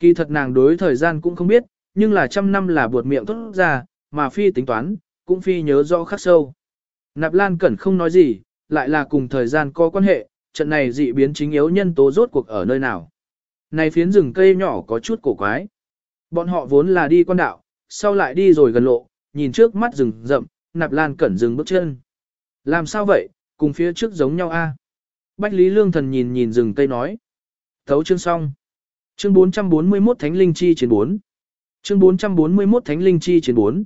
Kỳ thật nàng đối thời gian cũng không biết, nhưng là trăm năm là buột miệng tốt ra, mà phi tính toán, cũng phi nhớ rõ khắc sâu. Nạp Lan Cẩn không nói gì, lại là cùng thời gian có quan hệ, trận này dị biến chính yếu nhân tố rốt cuộc ở nơi nào. Này phiến rừng cây nhỏ có chút cổ quái. Bọn họ vốn là đi quan đạo, sau lại đi rồi gần lộ, nhìn trước mắt rừng rậm, Nạp Lan Cẩn dừng bước chân. Làm sao vậy, cùng phía trước giống nhau a? Bách Lý Lương Thần nhìn nhìn rừng cây nói. Thấu chương xong. Chương 441 Thánh Linh Chi chiến 4. Chương 441 Thánh Linh Chi chiến 4.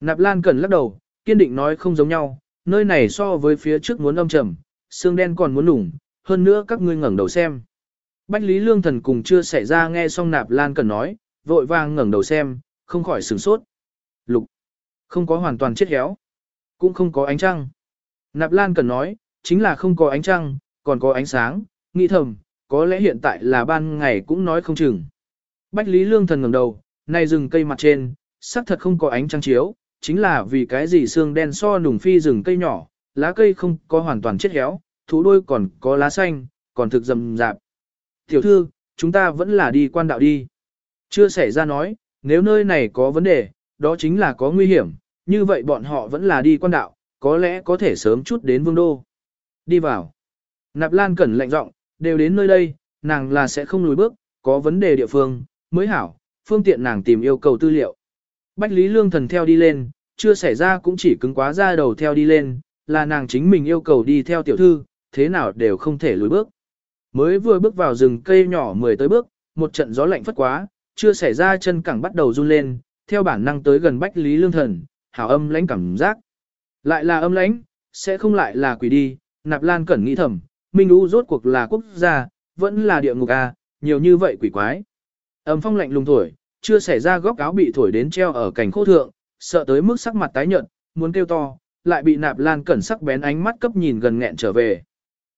Nạp Lan Cẩn lắc đầu, kiên định nói không giống nhau, nơi này so với phía trước muốn âm trầm, xương đen còn muốn lủng, hơn nữa các ngươi ngẩng đầu xem. Bách Lý Lương Thần cùng chưa xảy ra nghe xong Nạp Lan Cẩn nói, vội vàng ngẩng đầu xem, không khỏi sửng sốt. Lục, không có hoàn toàn chết héo, cũng không có ánh trăng. Nạp Lan cần nói, chính là không có ánh trăng, còn có ánh sáng, nghĩ thầm, có lẽ hiện tại là ban ngày cũng nói không chừng. Bách Lý Lương Thần ngẩng đầu, này rừng cây mặt trên, xác thật không có ánh trăng chiếu, chính là vì cái gì xương đen so nùng phi rừng cây nhỏ, lá cây không có hoàn toàn chết héo, thú đôi còn có lá xanh, còn thực rầm rạp. Tiểu thư, chúng ta vẫn là đi quan đạo đi. Chưa xảy ra nói, nếu nơi này có vấn đề, đó chính là có nguy hiểm, như vậy bọn họ vẫn là đi quan đạo, có lẽ có thể sớm chút đến vương đô. Đi vào. Nạp Lan cẩn lạnh giọng, đều đến nơi đây, nàng là sẽ không lùi bước, có vấn đề địa phương, mới hảo, phương tiện nàng tìm yêu cầu tư liệu. Bách Lý Lương Thần theo đi lên, chưa xảy ra cũng chỉ cứng quá ra đầu theo đi lên, là nàng chính mình yêu cầu đi theo tiểu thư, thế nào đều không thể lùi bước. Mới vừa bước vào rừng cây nhỏ mười tới bước, một trận gió lạnh phất quá, chưa xảy ra chân cẳng bắt đầu run lên, theo bản năng tới gần Bách Lý Lương Thần, hảo âm lãnh cảm giác. Lại là âm lãnh, sẽ không lại là quỷ đi, Nạp Lan Cẩn nghĩ thầm, Minh U rốt cuộc là quốc gia, vẫn là địa ngục à, nhiều như vậy quỷ quái. Âm phong lạnh lùng thổi, chưa xảy ra góc áo bị thổi đến treo ở cảnh khô thượng, sợ tới mức sắc mặt tái nhợt, muốn kêu to, lại bị Nạp Lan Cẩn sắc bén ánh mắt cấp nhìn gần nghẹn trở về.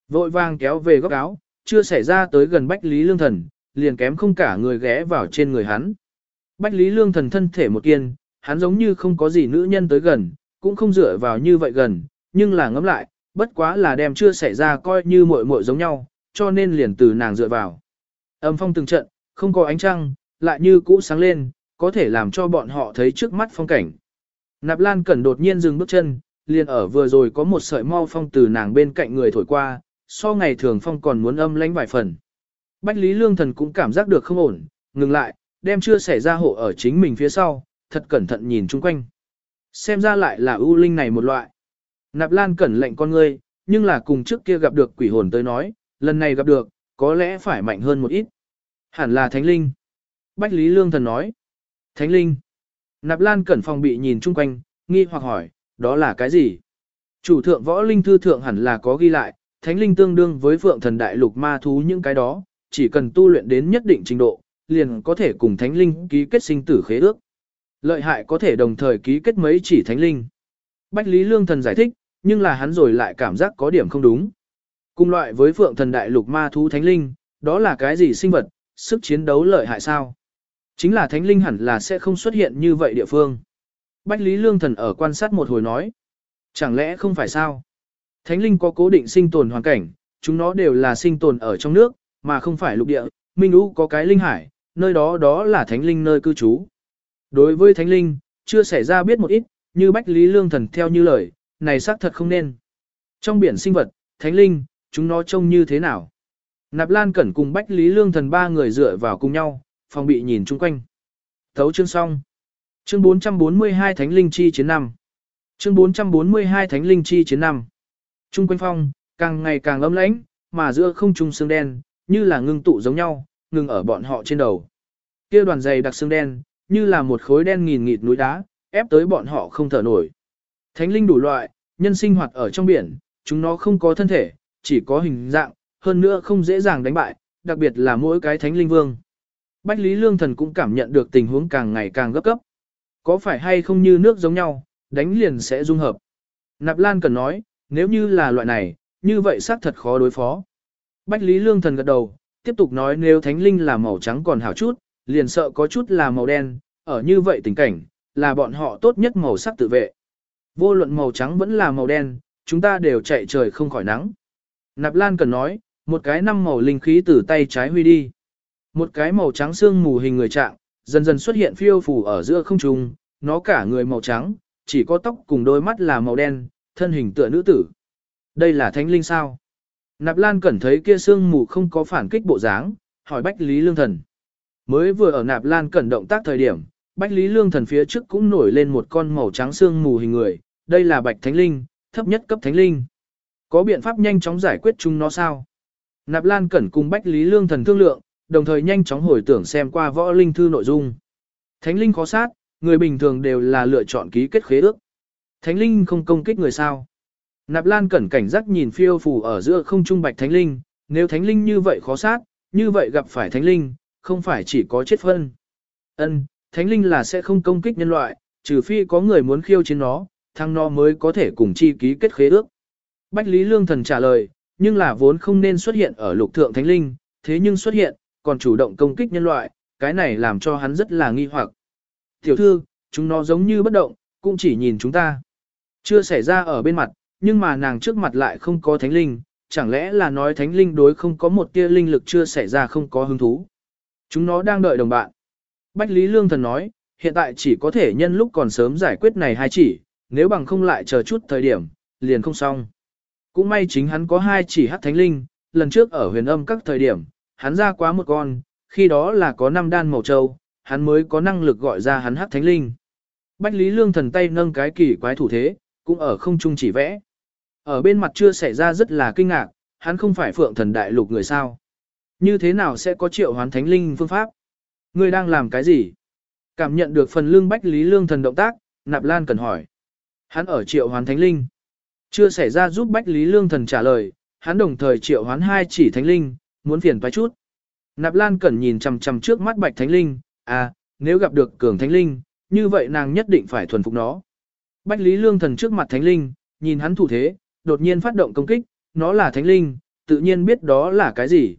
Vội vàng kéo về góc áo, chưa xảy ra tới gần Bách Lý Lương Thần, liền kém không cả người ghé vào trên người hắn. Bách Lý Lương Thần thân thể một kiên, hắn giống như không có gì nữ nhân tới gần, cũng không dựa vào như vậy gần, nhưng là ngẫm lại, bất quá là đem chưa xảy ra coi như muội muội giống nhau, cho nên liền từ nàng dựa vào. Âm phong từng trận, không có ánh trăng, lại như cũ sáng lên, có thể làm cho bọn họ thấy trước mắt phong cảnh. Nạp Lan Cẩn đột nhiên dừng bước chân, liền ở vừa rồi có một sợi mau phong từ nàng bên cạnh người thổi qua, so ngày thường phong còn muốn âm lãnh vài phần. Bách Lý Lương Thần cũng cảm giác được không ổn, ngừng lại, đem chưa xảy ra hộ ở chính mình phía sau, thật cẩn thận nhìn chung quanh. Xem ra lại là ưu linh này một loại. Nạp Lan cẩn lệnh con ngươi, nhưng là cùng trước kia gặp được quỷ hồn tới nói, lần này gặp được, có lẽ phải mạnh hơn một ít. Hẳn là thánh linh. Bách Lý Lương Thần nói. Thánh linh. Nạp Lan cẩn phòng bị nhìn chung quanh, nghi hoặc hỏi, đó là cái gì? Chủ thượng võ linh thư thượng hẳn là có ghi lại, thánh linh tương đương với phượng thần đại lục ma thú những cái đó, chỉ cần tu luyện đến nhất định trình độ, liền có thể cùng thánh linh ký kết sinh tử khế ước. Lợi hại có thể đồng thời ký kết mấy chỉ thánh linh. Bách Lý Lương Thần giải thích, nhưng là hắn rồi lại cảm giác có điểm không đúng. Cùng loại với phượng thần đại lục ma thú thánh linh, đó là cái gì sinh vật, sức chiến đấu lợi hại sao? Chính là thánh linh hẳn là sẽ không xuất hiện như vậy địa phương. Bách Lý Lương Thần ở quan sát một hồi nói. Chẳng lẽ không phải sao? Thánh linh có cố định sinh tồn hoàn cảnh, chúng nó đều là sinh tồn ở trong nước, mà không phải lục địa. Minh Ú có cái linh hải, nơi đó đó là thánh linh nơi cư trú. Đối với thánh linh, chưa xảy ra biết một ít, như Bách Lý Lương Thần theo như lời, này xác thật không nên. Trong biển sinh vật, thánh linh, chúng nó trông như thế nào? Nạp Lan Cẩn cùng Bách Lý Lương Thần ba người dựa vào cùng nhau, phòng bị nhìn chung quanh. Thấu chương xong. Chương 442 Thánh Linh Chi Chiến năm. Chương 442 Thánh Linh Chi Chiến năm. Trung quanh phong, càng ngày càng ấm lãnh, mà giữa không trung xương đen, như là ngưng tụ giống nhau, ngừng ở bọn họ trên đầu. Kia đoàn dày đặc xương đen, như là một khối đen nghìn nghịt núi đá, ép tới bọn họ không thở nổi. Thánh linh đủ loại, nhân sinh hoạt ở trong biển, chúng nó không có thân thể, chỉ có hình dạng, hơn nữa không dễ dàng đánh bại, đặc biệt là mỗi cái thánh linh vương. Bách Lý Lương Thần cũng cảm nhận được tình huống càng ngày càng gấp cấp. Có phải hay không như nước giống nhau, đánh liền sẽ dung hợp. Nạp Lan cần nói, nếu như là loại này, như vậy xác thật khó đối phó. Bách Lý Lương Thần gật đầu, tiếp tục nói nếu thánh linh là màu trắng còn hảo chút, liền sợ có chút là màu đen, ở như vậy tình cảnh, là bọn họ tốt nhất màu sắc tự vệ. Vô luận màu trắng vẫn là màu đen, chúng ta đều chạy trời không khỏi nắng. Nạp Lan cần nói, một cái năm màu linh khí từ tay trái huy đi. Một cái màu trắng xương mù hình người trạng, dần dần xuất hiện phiêu phù ở giữa không trung, nó cả người màu trắng, chỉ có tóc cùng đôi mắt là màu đen, thân hình tựa nữ tử. Đây là thánh linh sao? Nạp Lan Cẩn thấy kia xương mù không có phản kích bộ dáng, hỏi Bách Lý Lương Thần. Mới vừa ở Nạp Lan Cẩn động tác thời điểm, Bách Lý Lương Thần phía trước cũng nổi lên một con màu trắng xương mù hình người, đây là Bạch Thánh Linh, thấp nhất cấp Thánh Linh. Có biện pháp nhanh chóng giải quyết chúng nó sao? Nạp Lan Cẩn cùng Bách Lý Lương Thần thương lượng, đồng thời nhanh chóng hồi tưởng xem qua võ linh thư nội dung. Thánh Linh khó sát, người bình thường đều là lựa chọn ký kết khế ước. Thánh Linh không công kích người sao? Nạp Lan Cẩn cảnh giác nhìn phiêu phù ở giữa không trung Bạch Thánh Linh, nếu Thánh Linh như vậy khó sát, như vậy gặp phải Thánh Linh, không phải chỉ có chết phân. Ân, Thánh Linh là sẽ không công kích nhân loại, trừ phi có người muốn khiêu chiến nó, thằng nó mới có thể cùng chi ký kết khế ước. Bách Lý Lương Thần trả lời, nhưng là vốn không nên xuất hiện ở lục thượng thánh linh, thế nhưng xuất hiện, còn chủ động công kích nhân loại, cái này làm cho hắn rất là nghi hoặc. Tiểu thư, chúng nó giống như bất động, cũng chỉ nhìn chúng ta. Chưa xảy ra ở bên mặt, nhưng mà nàng trước mặt lại không có thánh linh, chẳng lẽ là nói thánh linh đối không có một tia linh lực chưa xảy ra không có hứng thú. Chúng nó đang đợi đồng bạn. Bách Lý Lương Thần nói, hiện tại chỉ có thể nhân lúc còn sớm giải quyết này hai chỉ, nếu bằng không lại chờ chút thời điểm, liền không xong. Cũng may chính hắn có hai chỉ hát thánh linh, lần trước ở huyền âm các thời điểm, hắn ra quá một con, khi đó là có năm đan màu châu, hắn mới có năng lực gọi ra hắn hát thánh linh. Bách Lý Lương thần tay nâng cái kỳ quái thủ thế, cũng ở không trung chỉ vẽ. Ở bên mặt chưa xảy ra rất là kinh ngạc, hắn không phải phượng thần đại lục người sao. Như thế nào sẽ có triệu hoán thánh linh phương pháp? Ngươi đang làm cái gì? Cảm nhận được phần lương Bách Lý Lương thần động tác, Nạp Lan cần hỏi. Hắn ở triệu hoán thánh linh. Chưa xảy ra giúp Bách Lý Lương Thần trả lời, hắn đồng thời triệu hoán hai chỉ thánh linh, muốn phiền toái chút. Nạp Lan cần nhìn chằm chằm trước mắt Bạch Thánh Linh, à, nếu gặp được cường Thánh Linh, như vậy nàng nhất định phải thuần phục nó. Bách Lý Lương Thần trước mặt Thánh Linh, nhìn hắn thủ thế, đột nhiên phát động công kích, nó là Thánh Linh, tự nhiên biết đó là cái gì.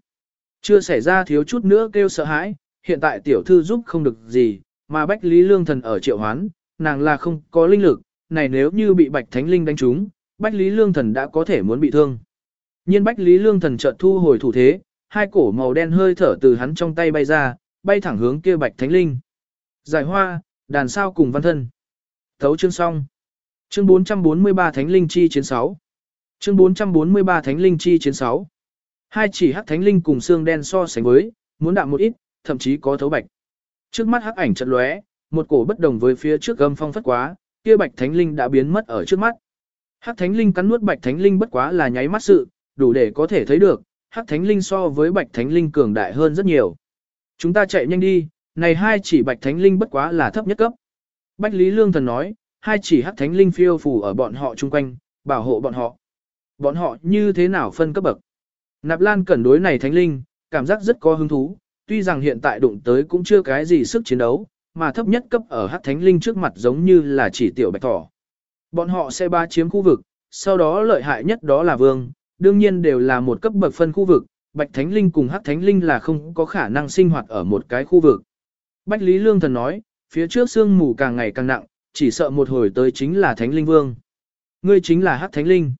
Chưa xảy ra thiếu chút nữa kêu sợ hãi, hiện tại tiểu thư giúp không được gì, mà Bách Lý Lương Thần ở triệu hoán, nàng là không có linh lực, này nếu như bị Bạch Thánh Linh đánh trúng, Bách Lý Lương Thần đã có thể muốn bị thương. Nhiên Bách Lý Lương Thần chợt thu hồi thủ thế, hai cổ màu đen hơi thở từ hắn trong tay bay ra, bay thẳng hướng kia Bạch Thánh Linh. Giải hoa, đàn sao cùng văn thân. Thấu chương xong. Chương 443 Thánh Linh chi chiến 6. Chương 443 Thánh Linh chi chiến 6. Hai chỉ hắc thánh linh cùng xương đen so sánh với, muốn đạm một ít, thậm chí có thấu bạch. Trước mắt hắc ảnh chợt lóe, một cổ bất đồng với phía trước gầm phong phất quá, kia bạch thánh linh đã biến mất ở trước mắt. Hắc thánh linh cắn nuốt bạch thánh linh bất quá là nháy mắt sự, đủ để có thể thấy được, hắc thánh linh so với bạch thánh linh cường đại hơn rất nhiều. Chúng ta chạy nhanh đi, này hai chỉ bạch thánh linh bất quá là thấp nhất cấp. Bách Lý Lương Thần nói, hai chỉ hắc thánh linh phiêu phù ở bọn họ chung quanh, bảo hộ bọn họ. Bọn họ như thế nào phân cấp bậc? Nạp Lan cẩn đối này thánh linh, cảm giác rất có hứng thú, tuy rằng hiện tại đụng tới cũng chưa cái gì sức chiến đấu, mà thấp nhất cấp ở hắc thánh linh trước mặt giống như là chỉ tiểu bạch thỏ. Bọn họ sẽ ba chiếm khu vực, sau đó lợi hại nhất đó là vương, đương nhiên đều là một cấp bậc phân khu vực, Bạch Thánh Linh cùng Hắc Thánh Linh là không có khả năng sinh hoạt ở một cái khu vực. Bách Lý Lương Thần nói, phía trước sương mù càng ngày càng nặng, chỉ sợ một hồi tới chính là Thánh Linh Vương. Ngươi chính là Hắc Thánh Linh.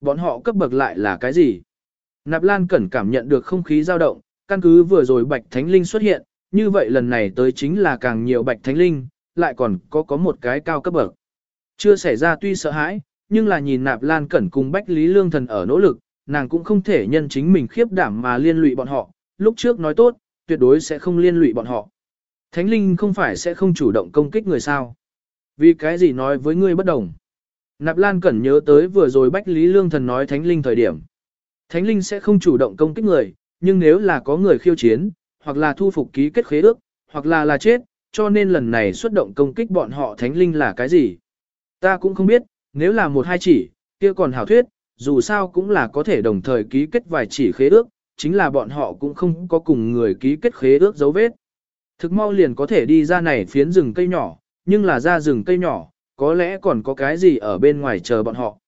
Bọn họ cấp bậc lại là cái gì? Nạp Lan Cẩn cảm nhận được không khí dao động, căn cứ vừa rồi Bạch Thánh Linh xuất hiện, như vậy lần này tới chính là càng nhiều bạch thánh linh, lại còn có có một cái cao cấp bậc. Chưa xảy ra tuy sợ hãi, nhưng là nhìn nạp lan cẩn cùng bách lý lương thần ở nỗ lực, nàng cũng không thể nhân chính mình khiếp đảm mà liên lụy bọn họ, lúc trước nói tốt, tuyệt đối sẽ không liên lụy bọn họ. Thánh linh không phải sẽ không chủ động công kích người sao. Vì cái gì nói với ngươi bất đồng. Nạp Lan Cẩn nhớ tới vừa rồi Bách Lý Lương Thần nói Thánh Linh thời điểm. Thánh Linh sẽ không chủ động công kích người, nhưng nếu là có người khiêu chiến, hoặc là thu phục ký kết khế ước, hoặc là là chết, cho nên lần này xuất động công kích bọn họ Thánh Linh là cái gì? Ta cũng không biết, nếu là một hai chỉ, kia còn hảo thuyết, dù sao cũng là có thể đồng thời ký kết vài chỉ khế ước, chính là bọn họ cũng không có cùng người ký kết khế ước dấu vết. Thực mau liền có thể đi ra này phiến rừng cây nhỏ, nhưng là ra rừng cây nhỏ, có lẽ còn có cái gì ở bên ngoài chờ bọn họ.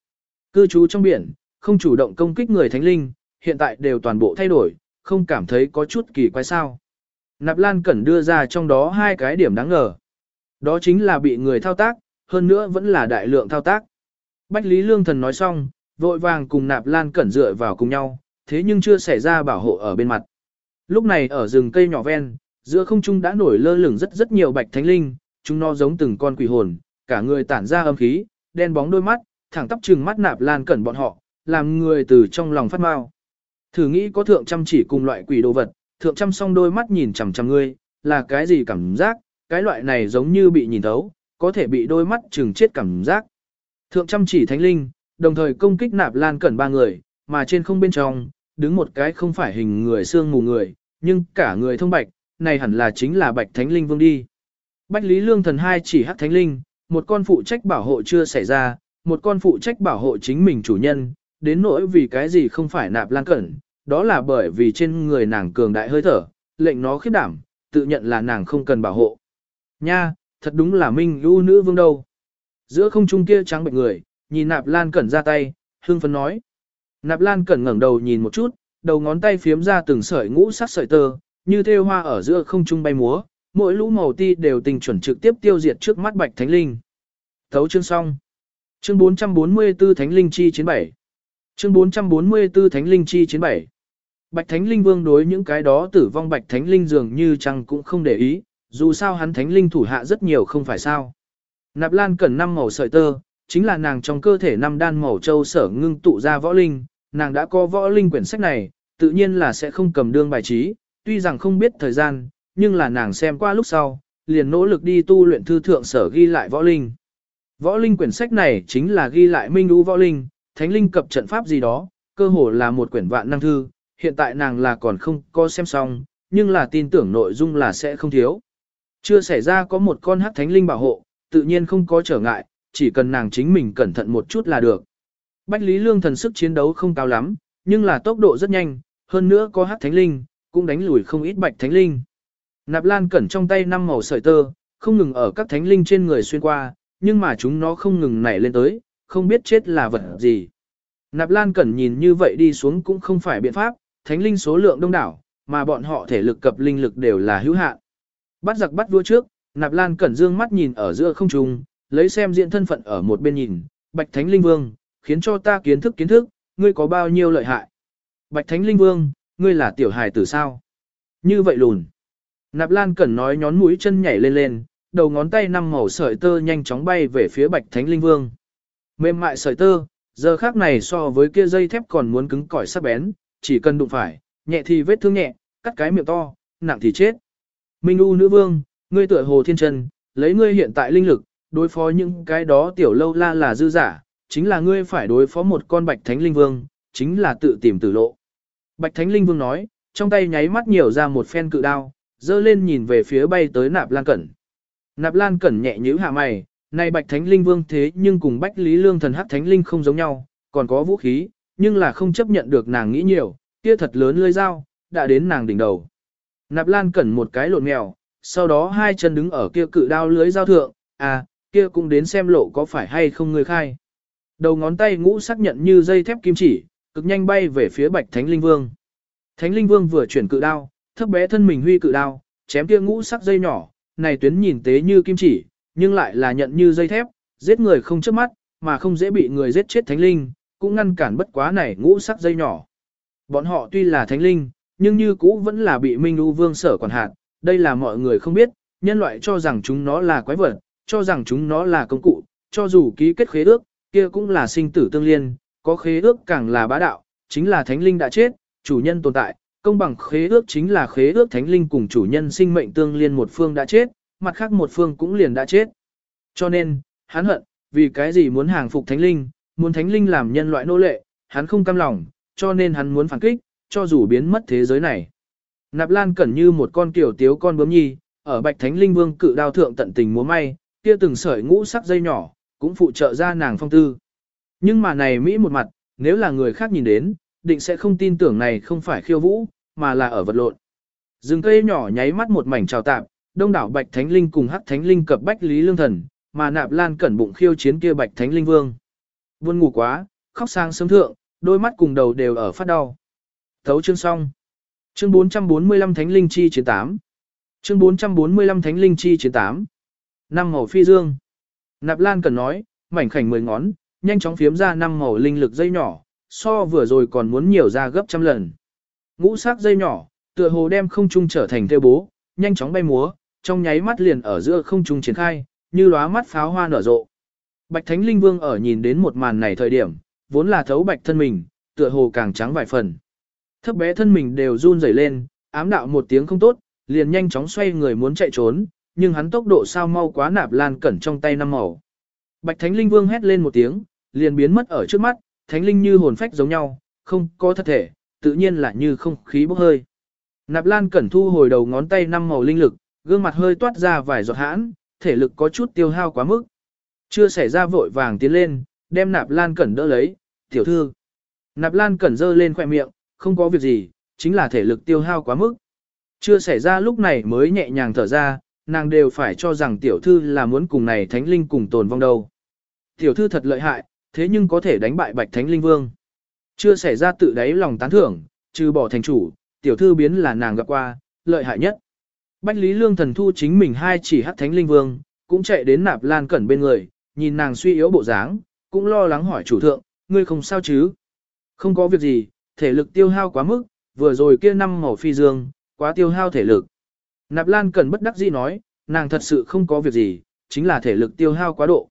Cư trú trong biển, không chủ động công kích người thánh linh, hiện tại đều toàn bộ thay đổi, không cảm thấy có chút kỳ quái sao. Nạp Lan Cẩn đưa ra trong đó hai cái điểm đáng ngờ. Đó chính là bị người thao tác, hơn nữa vẫn là đại lượng thao tác. Bách Lý Lương Thần nói xong, vội vàng cùng Nạp Lan Cẩn dựa vào cùng nhau, thế nhưng chưa xảy ra bảo hộ ở bên mặt. Lúc này ở rừng cây nhỏ ven, giữa không trung đã nổi lơ lửng rất rất nhiều bạch thánh linh, chúng nó giống từng con quỷ hồn, cả người tản ra âm khí, đen bóng đôi mắt, thẳng tắp trừng mắt nạp lan cẩn bọn họ, làm người từ trong lòng phát mau. Thử nghĩ có thượng chăm chỉ cùng loại quỷ đồ vật, thượng chăm song đôi mắt nhìn chằm chằm ngươi, là cái gì cảm giác, cái loại này giống như bị nhìn thấu, có thể bị đôi mắt trừng chết cảm giác. Thượng chăm chỉ thánh linh, đồng thời công kích nạp lan cẩn ba người, mà trên không bên trong, đứng một cái không phải hình người xương mù người, nhưng cả người thông bạch, này hẳn là chính là bạch thánh linh vương đi. Bách Lý Lương thần hai chỉ hắc thánh linh, một con phụ trách bảo hộ chưa xảy ra, một con phụ trách bảo hộ chính mình chủ nhân, đến nỗi vì cái gì không phải nạp lan cẩn, đó là bởi vì trên người nàng cường đại hơi thở, lệnh nó khiếp đảm, tự nhận là nàng không cần bảo hộ. Nha, thật đúng là minh lưu nữ vương đâu. Giữa không trung kia trắng bệnh người, nhìn nạp lan cẩn ra tay, hương phấn nói. Nạp lan cẩn ngẩng đầu nhìn một chút, đầu ngón tay phiếm ra từng sợi ngũ sắc sợi tơ, như thêu hoa ở giữa không trung bay múa, mỗi lũ màu ti đều tình chuẩn trực tiếp tiêu diệt trước mắt Bạch Thánh Linh. Thấu chương xong. Chương 444 Thánh Linh chi chiến 7. Chương 444 Thánh Linh chi chiến 7. Bạch Thánh Linh Vương đối những cái đó tử vong Bạch Thánh Linh dường như chăng cũng không để ý, dù sao hắn Thánh Linh thủ hạ rất nhiều không phải sao. Nạp Lan cần năm màu sợi tơ, chính là nàng trong cơ thể năm đan màu châu sở ngưng tụ ra võ linh, nàng đã có võ linh quyển sách này, tự nhiên là sẽ không cầm đương bài trí, tuy rằng không biết thời gian, nhưng là nàng xem qua lúc sau, liền nỗ lực đi tu luyện thư thượng sở ghi lại võ linh. Võ linh quyển sách này chính là ghi lại minh lũ võ linh, thánh linh cập trận pháp gì đó, cơ hồ là một quyển vạn năng thư, hiện tại nàng là còn không có xem xong, nhưng là tin tưởng nội dung là sẽ không thiếu. Chưa xảy ra có một con hắc thánh linh bảo hộ, tự nhiên không có trở ngại, chỉ cần nàng chính mình cẩn thận một chút là được. Bách Lý Lương thần sức chiến đấu không cao lắm, nhưng là tốc độ rất nhanh, hơn nữa có hắc thánh linh, cũng đánh lùi không ít bạch thánh linh. Nạp Lan cẩn trong tay năm màu sợi tơ, không ngừng ở các thánh linh trên người xuyên qua, nhưng mà chúng nó không ngừng nảy lên tới, không biết chết là vật gì. Nạp Lan cẩn nhìn như vậy đi xuống cũng không phải biện pháp, thánh linh số lượng đông đảo, mà bọn họ thể lực cập linh lực đều là hữu hạn. Bắt giặc bắt vua trước, Nạp Lan cẩn dương mắt nhìn ở giữa không trung, lấy xem diện thân phận ở một bên nhìn, Bạch Thánh Linh Vương, khiến cho ta kiến thức kiến thức, ngươi có bao nhiêu lợi hại. Bạch Thánh Linh Vương, ngươi là tiểu hài tử sao? Như vậy lùn. Nạp Lan Cẩn nói nhón mũi chân nhảy lên lên, đầu ngón tay năm màu sợi tơ nhanh chóng bay về phía Bạch Thánh Linh Vương. Mềm mại sợi tơ, giờ khác này so với kia dây thép còn muốn cứng cỏi sắc bén, chỉ cần đụng phải, nhẹ thì vết thương nhẹ, cắt cái miệng to, nặng thì chết. Minh U nữ vương, ngươi tựa hồ thiên Trần, lấy ngươi hiện tại linh lực, đối phó những cái đó tiểu lâu la là dư giả, chính là ngươi phải đối phó một con Bạch Thánh Linh Vương, chính là tự tìm tử lộ. Bạch Thánh Linh Vương nói, trong tay nháy mắt nhiều ra một phen cự đao, dơ lên nhìn về phía bay tới Nạp Lan Cẩn. Nạp Lan Cẩn nhẹ nhíu hạ mày, này Bạch Thánh Linh Vương thế nhưng cùng Bách Lý Lương Thần Hắc Thánh Linh không giống nhau, còn có vũ khí, nhưng là không chấp nhận được nàng nghĩ nhiều, kia thật lớn lưỡi dao, đã đến nàng đỉnh đầu. Nạp Lan Cẩn một cái lộn mèo, sau đó hai chân đứng ở kia cự đao lưới dao thượng, à, kia cũng đến xem lộ có phải hay không người khai. Đầu ngón tay ngũ xác nhận như dây thép kim chỉ, cực nhanh bay về phía Bạch Thánh Linh Vương. Thánh Linh Vương vừa chuyển cự đao, thấp bé thân mình huy cự đao, chém kia ngũ sắc dây nhỏ, này tuyến nhìn tế như kim chỉ, nhưng lại là nhận như dây thép, giết người không chớp mắt, mà không dễ bị người giết chết thánh linh, cũng ngăn cản bất quá này ngũ sắc dây nhỏ. Bọn họ tuy là thánh linh, nhưng như cũ vẫn là bị Minh u Vương sở quản hạt, đây là mọi người không biết, nhân loại cho rằng chúng nó là quái vật, cho rằng chúng nó là công cụ, cho dù ký kết khế ước, kia cũng là sinh tử tương liên, có khế ước càng là bá đạo, chính là thánh linh đã chết, chủ nhân tồn tại, công bằng khế ước chính là khế ước thánh linh cùng chủ nhân sinh mệnh tương liên một phương đã chết, mặt khác một phương cũng liền đã chết. Cho nên, hắn hận, vì cái gì muốn hàng phục thánh linh, muốn thánh linh làm nhân loại nô lệ, hắn không cam lòng, cho nên hắn muốn phản kích, cho dù biến mất thế giới này. Nạp Lan cẩn như một con tiểu tiếu con bướm nhi, ở Bạch Thánh Linh Vương cự đao thượng tận tình múa may, kia từng sợi ngũ sắc dây nhỏ, cũng phụ trợ ra nàng phong tư. Nhưng mà này Mỹ một mặt, nếu là người khác nhìn đến, định sẽ không tin tưởng này không phải khiêu vũ, mà là ở vật lộn. Rừng cây nhỏ nháy mắt một mảnh trào tạm, đông đảo Bạch Thánh Linh cùng Hắc Thánh Linh cập Bách Lý Lương Thần, mà Nạp Lan cẩn bụng khiêu chiến kia Bạch Thánh Linh Vương. Buồn ngủ quá, khóc sang sớm thượng, đôi mắt cùng đầu đều ở phát đau. Thấu chương xong. Chương 445 Thánh Linh Chi chiến 8. Chương 445 Thánh Linh Chi chiến 8. Năm màu phi dương. Nạp Lan cần nói, mảnh khảnh mười ngón, nhanh chóng phiếm ra năm màu linh lực dây nhỏ, so vừa rồi còn muốn nhiều ra gấp trăm lần. Ngũ sắc dây nhỏ, tựa hồ đem không trung trở thành theo bố, nhanh chóng bay múa, trong nháy mắt liền ở giữa không trung triển khai, như lóa mắt pháo hoa nở rộ. Bạch Thánh Linh Vương ở nhìn đến một màn này thời điểm, vốn là thấu bạch thân mình, tựa hồ càng trắng vài phần. Thấp bé thân mình đều run rẩy lên, ám đạo một tiếng không tốt, liền nhanh chóng xoay người muốn chạy trốn, nhưng hắn tốc độ sao mau quá nạp lan cẩn trong tay năm màu. Bạch Thánh Linh Vương hét lên một tiếng, liền biến mất ở trước mắt, Thánh Linh như hồn phách giống nhau, không có thật thể, tự nhiên là như không khí bốc hơi. Nạp Lan cẩn thu hồi đầu ngón tay năm màu linh lực, gương mặt hơi toát ra vài giọt hãn, thể lực có chút tiêu hao quá mức. Chưa xảy ra vội vàng tiến lên, đem Nạp Lan cẩn đỡ lấy, tiểu thư. Nạp Lan cẩn dơ lên khỏe miệng, không có việc gì, chính là thể lực tiêu hao quá mức. Chưa xảy ra lúc này mới nhẹ nhàng thở ra, nàng đều phải cho rằng tiểu thư là muốn cùng này thánh linh cùng tồn vong đâu. Tiểu thư thật lợi hại, thế nhưng có thể đánh bại bạch thánh linh vương. Chưa xảy ra tự đáy lòng tán thưởng, trừ bỏ thành chủ, tiểu thư biến là nàng gặp qua, lợi hại nhất. Bách Lý Lương thần thu chính mình hai chỉ hắc thánh linh vương, cũng chạy đến nạp lan cẩn bên người, nhìn nàng suy yếu bộ dáng, cũng lo lắng hỏi chủ thượng, ngươi không sao chứ? Không có việc gì, thể lực tiêu hao quá mức, vừa rồi kia năm màu phi dương, quá tiêu hao thể lực. Nạp Lan Cẩn bất đắc dĩ nói, nàng thật sự không có việc gì, chính là thể lực tiêu hao quá độ.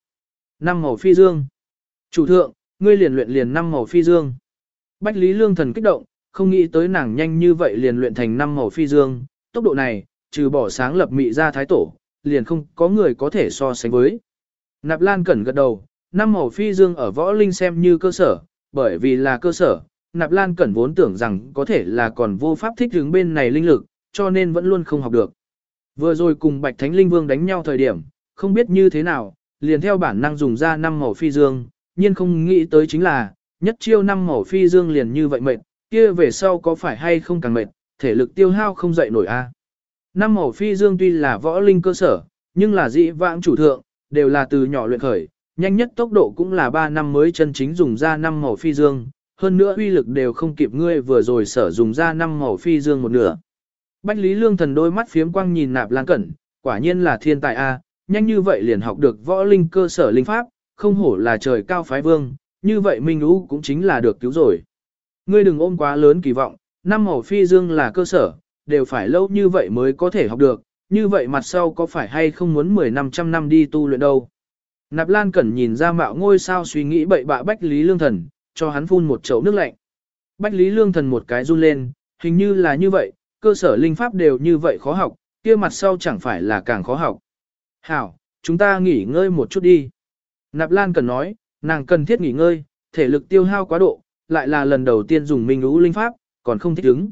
Năm màu phi dương. Chủ thượng, ngươi liền luyện liền năm màu phi dương. Bách Lý Lương thần kích động, không nghĩ tới nàng nhanh như vậy liền luyện thành năm màu phi dương, tốc độ này, trừ bỏ sáng lập mị ra thái tổ, liền không có người có thể so sánh với. Nạp Lan cẩn gật đầu, năm màu phi dương ở võ linh xem như cơ sở, bởi vì là cơ sở, Nạp Lan Cẩn vốn tưởng rằng có thể là còn vô pháp thích hướng bên này linh lực, cho nên vẫn luôn không học được. Vừa rồi cùng Bạch Thánh Linh Vương đánh nhau thời điểm, không biết như thế nào, liền theo bản năng dùng ra năm màu phi dương, nhưng không nghĩ tới chính là, nhất chiêu năm màu phi dương liền như vậy mệt, kia về sau có phải hay không càng mệt, thể lực tiêu hao không dậy nổi a. Năm màu phi dương tuy là võ linh cơ sở, nhưng là dị vãng chủ thượng, đều là từ nhỏ luyện khởi, nhanh nhất tốc độ cũng là 3 năm mới chân chính dùng ra năm màu phi dương, hơn nữa uy lực đều không kịp ngươi vừa rồi sở dùng ra năm màu phi dương một nửa. Bách Lý Lương thần đôi mắt phiếm quang nhìn nạp lan cẩn, quả nhiên là thiên tài A, nhanh như vậy liền học được võ linh cơ sở linh pháp, không hổ là trời cao phái vương, như vậy Minh Vũ cũng chính là được cứu rồi. Ngươi đừng ôm quá lớn kỳ vọng, năm màu phi dương là cơ sở, đều phải lâu như vậy mới có thể học được, như vậy mặt sau có phải hay không muốn 10 năm trăm năm đi tu luyện đâu. Nạp Lan Cẩn nhìn ra mạo ngôi sao suy nghĩ bậy bạ Bách Lý Lương Thần, cho hắn phun một chậu nước lạnh. Bách Lý Lương Thần một cái run lên, hình như là như vậy, cơ sở linh pháp đều như vậy khó học, kia mặt sau chẳng phải là càng khó học. Hảo, chúng ta nghỉ ngơi một chút đi. Nạp Lan cần nói, nàng cần thiết nghỉ ngơi, thể lực tiêu hao quá độ, lại là lần đầu tiên dùng minh lũ linh pháp, còn không thích ứng.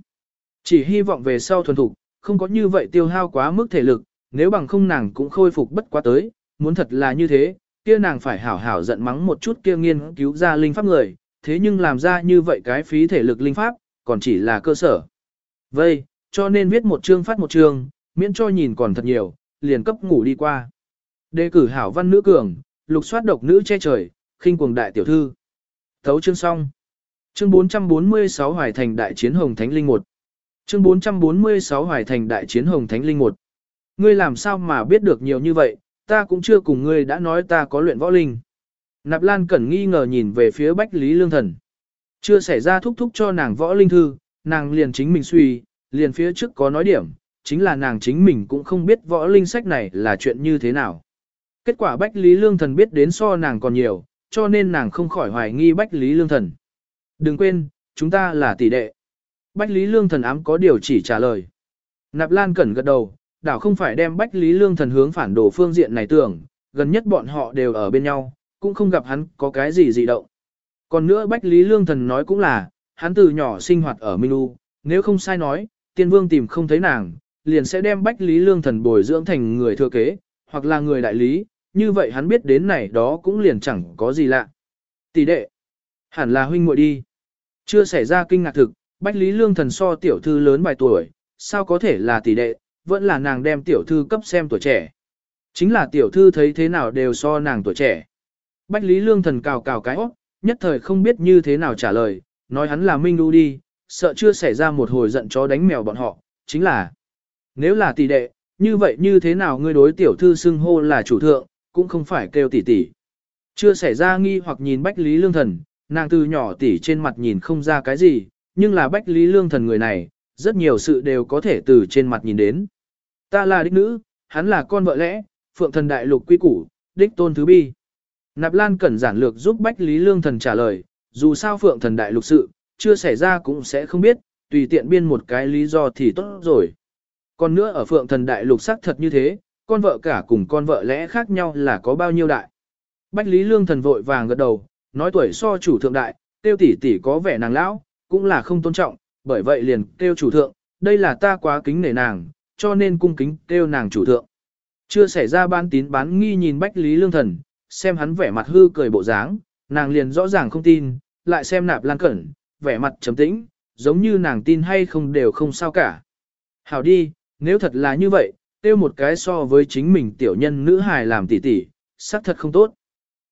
Chỉ hy vọng về sau thuần thục, không có như vậy tiêu hao quá mức thể lực, nếu bằng không nàng cũng khôi phục bất quá tới, muốn thật là như thế, kia nàng phải hảo hảo giận mắng một chút kia nghiên cứu ra linh pháp người, thế nhưng làm ra như vậy cái phí thể lực linh pháp, còn chỉ là cơ sở. Vây, cho nên viết một chương phát một chương, miễn cho nhìn còn thật nhiều, liền cấp ngủ đi qua. Đề cử hảo văn nữ cường, lục soát độc nữ che trời, khinh cuồng đại tiểu thư. Thấu chương xong. Chương 446 Hoài Thành Đại Chiến Hồng Thánh Linh 1. Chương 446 Hoài Thành Đại Chiến Hồng Thánh Linh 1. Ngươi làm sao mà biết được nhiều như vậy, ta cũng chưa cùng ngươi đã nói ta có luyện võ linh. Nạp Lan Cẩn nghi ngờ nhìn về phía Bách Lý Lương Thần. Chưa xảy ra thúc thúc cho nàng võ linh thư, nàng liền chính mình suy, liền phía trước có nói điểm, chính là nàng chính mình cũng không biết võ linh sách này là chuyện như thế nào. Kết quả Bách Lý Lương Thần biết đến so nàng còn nhiều, cho nên nàng không khỏi hoài nghi Bách Lý Lương Thần. Đừng quên, chúng ta là tỷ đệ. Bách Lý Lương Thần ám có điều chỉ trả lời. Nạp Lan Cẩn gật đầu, đảo không phải đem Bách Lý Lương Thần hướng phản đồ phương diện này tưởng, gần nhất bọn họ đều ở bên nhau, cũng không gặp hắn có cái gì dị động. Còn nữa Bách Lý Lương Thần nói cũng là, hắn từ nhỏ sinh hoạt ở Minh U, nếu không sai nói, tiên vương tìm không thấy nàng, liền sẽ đem Bách Lý Lương Thần bồi dưỡng thành người thừa kế, hoặc là người đại lý, như vậy hắn biết đến này đó cũng liền chẳng có gì lạ. Tỷ đệ, hẳn là huynh muội đi. Chưa xảy ra kinh ngạc thực, Bách Lý Lương Thần so tiểu thư lớn vài tuổi, sao có thể là tỷ đệ, vẫn là nàng đem tiểu thư cấp xem tuổi trẻ. Chính là tiểu thư thấy thế nào đều so nàng tuổi trẻ. Bách Lý Lương Thần cào cào cái óc, nhất thời không biết như thế nào trả lời, nói hắn là Minh Đu đi, sợ chưa xảy ra một hồi giận chó đánh mèo bọn họ, chính là nếu là tỷ đệ, như vậy như thế nào ngươi đối tiểu thư xưng hô là chủ thượng, cũng không phải kêu tỷ tỷ. Chưa xảy ra nghi hoặc nhìn Bách Lý Lương Thần, nàng từ nhỏ tỷ trên mặt nhìn không ra cái gì, nhưng là Bách Lý Lương Thần người này, rất nhiều sự đều có thể từ trên mặt nhìn đến. Ta là đích nữ, hắn là con vợ lẽ, phượng thần đại lục quy củ, đích tôn thứ bi. Nạp Lan cẩn giản lược giúp Bách Lý Lương Thần trả lời, dù sao phượng thần đại lục sự, chưa xảy ra cũng sẽ không biết, tùy tiện biên một cái lý do thì tốt rồi. Còn nữa ở phượng thần đại lục sắc thật như thế, con vợ cả cùng con vợ lẽ khác nhau là có bao nhiêu đại. Bách Lý Lương Thần vội vàng gật đầu, nói tuổi so chủ thượng đại, tiêu tỷ tỷ có vẻ nàng lão, cũng là không tôn trọng, bởi vậy liền kêu chủ thượng, đây là ta quá kính nể nàng, cho nên cung kính kêu nàng chủ thượng. Chưa xảy ra ban tín bán nghi nhìn Bách Lý Lương Thần, xem hắn vẻ mặt hư cười bộ dáng, nàng liền rõ ràng không tin, lại xem nạp lan cẩn, vẻ mặt trầm tĩnh, giống như nàng tin hay không đều không sao cả. Hảo đi, nếu thật là như vậy, tiêu một cái so với chính mình tiểu nhân nữ hài làm tỉ tỉ, xác thật không tốt.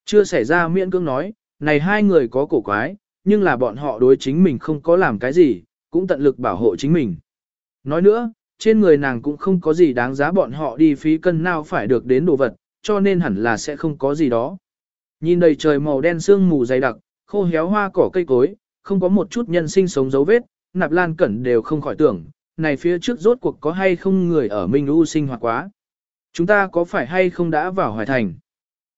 Chưa xảy ra miễn cưỡng nói, này hai người có cổ quái, nhưng là bọn họ đối chính mình không có làm cái gì, cũng tận lực bảo hộ chính mình. Nói nữa, trên người nàng cũng không có gì đáng giá bọn họ đi phí cân nào phải được đến đồ vật, cho nên hẳn là sẽ không có gì đó. Nhìn đầy trời màu đen sương mù dày đặc, khô héo hoa cỏ cây cối, không có một chút nhân sinh sống dấu vết, nạp lan cẩn đều không khỏi tưởng, này phía trước rốt cuộc có hay không người ở Minh U sinh hoạt quá. Chúng ta có phải hay không đã vào Hoài Thành?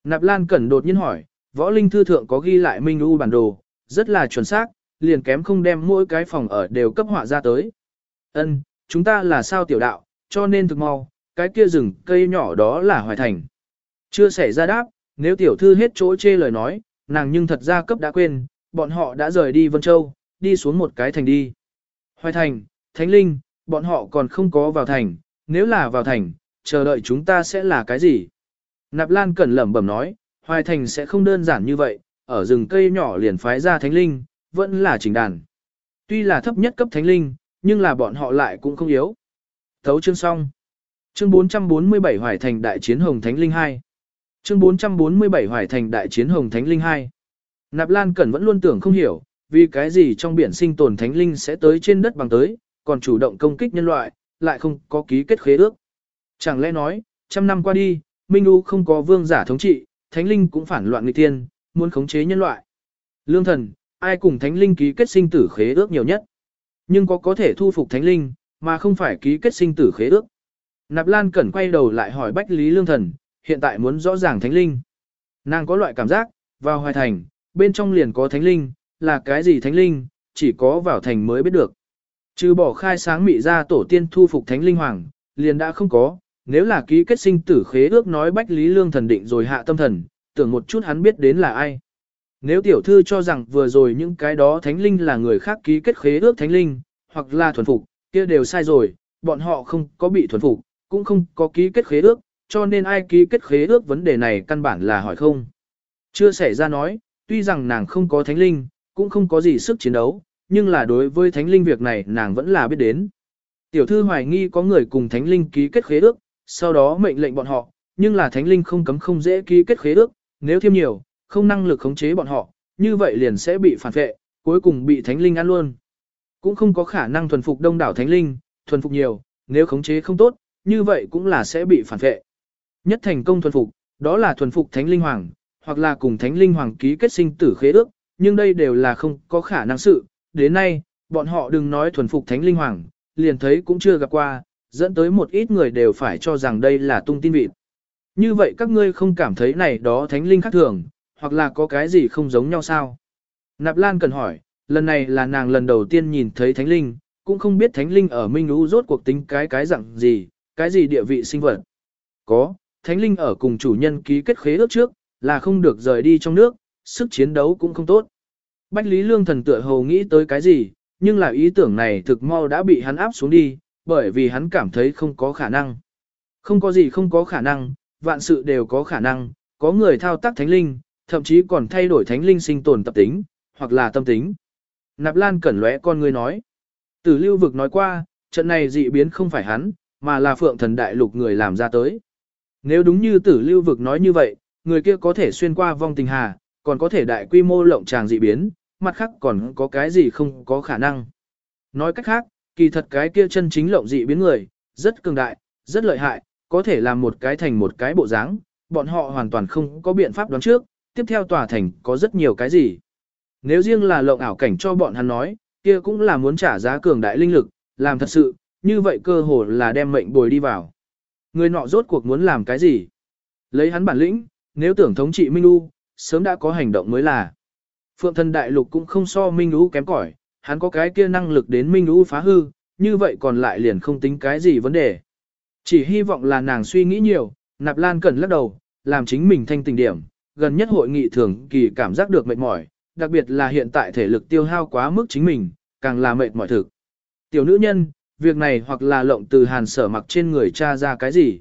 Nạp Lan Cẩn đột nhiên hỏi, võ linh thư thượng có ghi lại Minh U bản đồ, rất là chuẩn xác, liền kém không đem mỗi cái phòng ở đều cấp họa ra tới. Ân, chúng ta là sao tiểu đạo, cho nên thực mau, cái kia rừng cây nhỏ đó là Hoài Thành. Chưa xảy ra đáp, nếu tiểu thư hết chỗ chê lời nói, nàng nhưng thật ra cấp đã quên, bọn họ đã rời đi Vân Châu, đi xuống một cái thành đi. Hoài Thành, Thánh Linh, bọn họ còn không có vào thành, nếu là vào thành, chờ đợi chúng ta sẽ là cái gì? Nạp Lan Cẩn lẩm bẩm nói, Hoài Thành sẽ không đơn giản như vậy, ở rừng cây nhỏ liền phái ra thánh linh, vẫn là trình đàn. Tuy là thấp nhất cấp thánh linh, nhưng là bọn họ lại cũng không yếu. Thấu chương xong. Chương 447 Hoài Thành Đại Chiến Hồng Thánh Linh 2. Chương 447 Hoài Thành Đại Chiến Hồng Thánh Linh 2. Nạp Lan Cẩn vẫn luôn tưởng không hiểu, vì cái gì trong biển sinh tồn thánh linh sẽ tới trên đất bằng tới, còn chủ động công kích nhân loại, lại không có ký kết khế ước. Chẳng lẽ nói, trăm năm qua đi, Minh U không có vương giả thống trị, thánh linh cũng phản loạn nghịch tiên, muốn khống chế nhân loại. Lương thần, ai cùng thánh linh ký kết sinh tử khế ước nhiều nhất? Nhưng có có thể thu phục thánh linh, mà không phải ký kết sinh tử khế ước. Nạp Lan Cẩn quay đầu lại hỏi Bách Lý Lương Thần, hiện tại muốn rõ ràng thánh linh. Nàng có loại cảm giác, vào hoài thành, bên trong liền có thánh linh, là cái gì thánh linh, chỉ có vào thành mới biết được. Trừ bỏ khai sáng mị ra tổ tiên thu phục thánh linh hoàng, liền đã không có, nếu là ký kết sinh tử khế ước nói Bách Lý Lương thần định rồi hạ tâm thần, tưởng một chút hắn biết đến là ai. Nếu tiểu thư cho rằng vừa rồi những cái đó thánh linh là người khác ký kết khế ước thánh linh, hoặc là thuần phục, kia đều sai rồi, bọn họ không có bị thuần phục, cũng không có ký kết khế ước, cho nên ai ký kết khế ước vấn đề này căn bản là hỏi không. Chưa xảy ra nói, tuy rằng nàng không có thánh linh, cũng không có gì sức chiến đấu, nhưng là đối với thánh linh việc này nàng vẫn là biết đến. Tiểu thư hoài nghi có người cùng thánh linh ký kết khế ước, sau đó mệnh lệnh bọn họ, nhưng là thánh linh không cấm không dễ ký kết khế ước, nếu thêm nhiều, không năng lực khống chế bọn họ, như vậy liền sẽ bị phản vệ, cuối cùng bị thánh linh ăn luôn. Cũng không có khả năng thuần phục đông đảo thánh linh, thuần phục nhiều, nếu khống chế không tốt, như vậy cũng là sẽ bị phản vệ. Nhất thành công thuần phục, đó là thuần phục thánh linh hoàng, hoặc là cùng thánh linh hoàng ký kết sinh tử khế ước, nhưng đây đều là không có khả năng sự. Đến nay, bọn họ đừng nói thuần phục thánh linh hoàng, liền thấy cũng chưa gặp qua, dẫn tới một ít người đều phải cho rằng đây là tung tin vịt. Như vậy các ngươi không cảm thấy này đó thánh linh khác thường, hoặc là có cái gì không giống nhau sao? Nạp Lan cần hỏi, lần này là nàng lần đầu tiên nhìn thấy thánh linh, cũng không biết thánh linh ở Minh Lũ rốt cuộc tính cái cái dạng gì, cái gì địa vị sinh vật. Có, thánh linh ở cùng chủ nhân ký kết khế ước trước, là không được rời đi trong nước, sức chiến đấu cũng không tốt. Bách Lý Lương thần tựa hồ nghĩ tới cái gì, nhưng là ý tưởng này thực mau đã bị hắn áp xuống đi, bởi vì hắn cảm thấy không có khả năng. Không có gì không có khả năng, vạn sự đều có khả năng, có người thao tác thánh linh, thậm chí còn thay đổi thánh linh sinh tồn tập tính, hoặc là tâm tính. Nạp Lan cẩn lóe con người nói. Tử lưu vực nói qua, trận này dị biến không phải hắn, mà là phượng thần đại lục người làm ra tới. Nếu đúng như tử lưu vực nói như vậy, người kia có thể xuyên qua vong tình hà, còn có thể đại quy mô lộng tràng dị biến, mặt khác còn có cái gì không có khả năng. Nói cách khác, kỳ thật cái kia chân chính lộng dị biến người, rất cường đại, rất lợi hại, có thể làm một cái thành một cái bộ dáng, bọn họ hoàn toàn không có biện pháp đoán trước, tiếp theo tòa thành có rất nhiều cái gì. Nếu riêng là lộng ảo cảnh cho bọn hắn nói, kia cũng là muốn trả giá cường đại linh lực, làm thật sự, như vậy cơ hồ là đem mệnh bồi đi vào. Người nọ rốt cuộc muốn làm cái gì? Lấy hắn bản lĩnh, nếu tưởng thống trị Minh U, sớm đã có hành động mới là. Phượng thân đại lục cũng không so Minh U kém cỏi, hắn có cái kia năng lực đến Minh U phá hư, như vậy còn lại liền không tính cái gì vấn đề. Chỉ hy vọng là nàng suy nghĩ nhiều, nạp lan cần lắc đầu, làm chính mình thanh tình điểm, gần nhất hội nghị thường kỳ cảm giác được mệt mỏi, đặc biệt là hiện tại thể lực tiêu hao quá mức chính mình, càng là mệt mỏi thực. Tiểu nữ nhân, việc này hoặc là lộng từ hàn sở mặc trên người cha ra cái gì.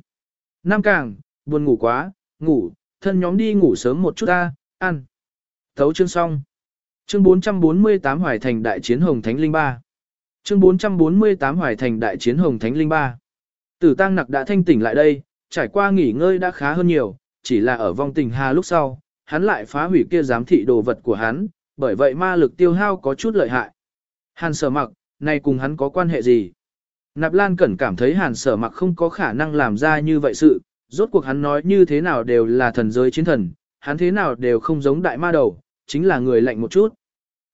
Nam càng, buồn ngủ quá, ngủ, thân nhóm đi ngủ sớm một chút ta, ăn. Thấu chương xong. Chương 448 Hoài Thành Đại Chiến Hồng Thánh Linh 3. Chương 448 Hoài Thành Đại Chiến Hồng Thánh Linh 3. Tử Tăng Nặc đã thanh tỉnh lại đây, trải qua nghỉ ngơi đã khá hơn nhiều, chỉ là ở vong tình hà lúc sau, hắn lại phá hủy kia giám thị đồ vật của hắn, bởi vậy ma lực tiêu hao có chút lợi hại. Hàn sở mặc, này cùng hắn có quan hệ gì? Nạp Lan Cẩn cảm thấy hàn sở mặc không có khả năng làm ra như vậy sự, rốt cuộc hắn nói như thế nào đều là thần giới chiến thần, hắn thế nào đều không giống đại ma đầu, chính là người lạnh một chút.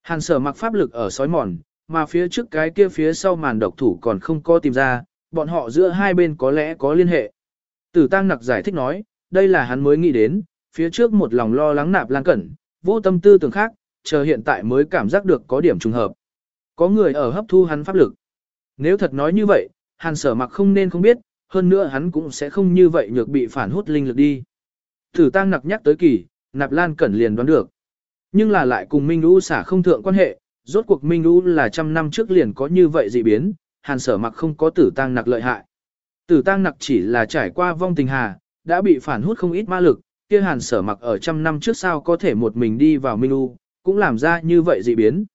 Hàn sở mặc pháp lực ở sói mòn, mà phía trước cái kia phía sau màn độc thủ còn không có tìm ra, bọn họ giữa hai bên có lẽ có liên hệ. Tử Tăng Nặc giải thích nói, đây là hắn mới nghĩ đến, phía trước một lòng lo lắng nạp lan cẩn, vô tâm tư tưởng khác, chờ hiện tại mới cảm giác được có điểm trùng hợp. Có người ở hấp thu hắn pháp lực. Nếu thật nói như vậy, hàn sở mặc không nên không biết, hơn nữa hắn cũng sẽ không như vậy nhược bị phản hút linh lực đi. Tử tăng nặc nhắc tới kỳ, nạp lan cẩn liền đoán được. Nhưng là lại cùng Minh U xả không thượng quan hệ, rốt cuộc Minh U là trăm năm trước liền có như vậy dị biến, hàn sở mặc không có tử tăng nặc lợi hại. Tử tăng nặc chỉ là trải qua vong tình hà, đã bị phản hút không ít ma lực, kia hàn sở mặc ở trăm năm trước sao có thể một mình đi vào Minh U, cũng làm ra như vậy dị biến.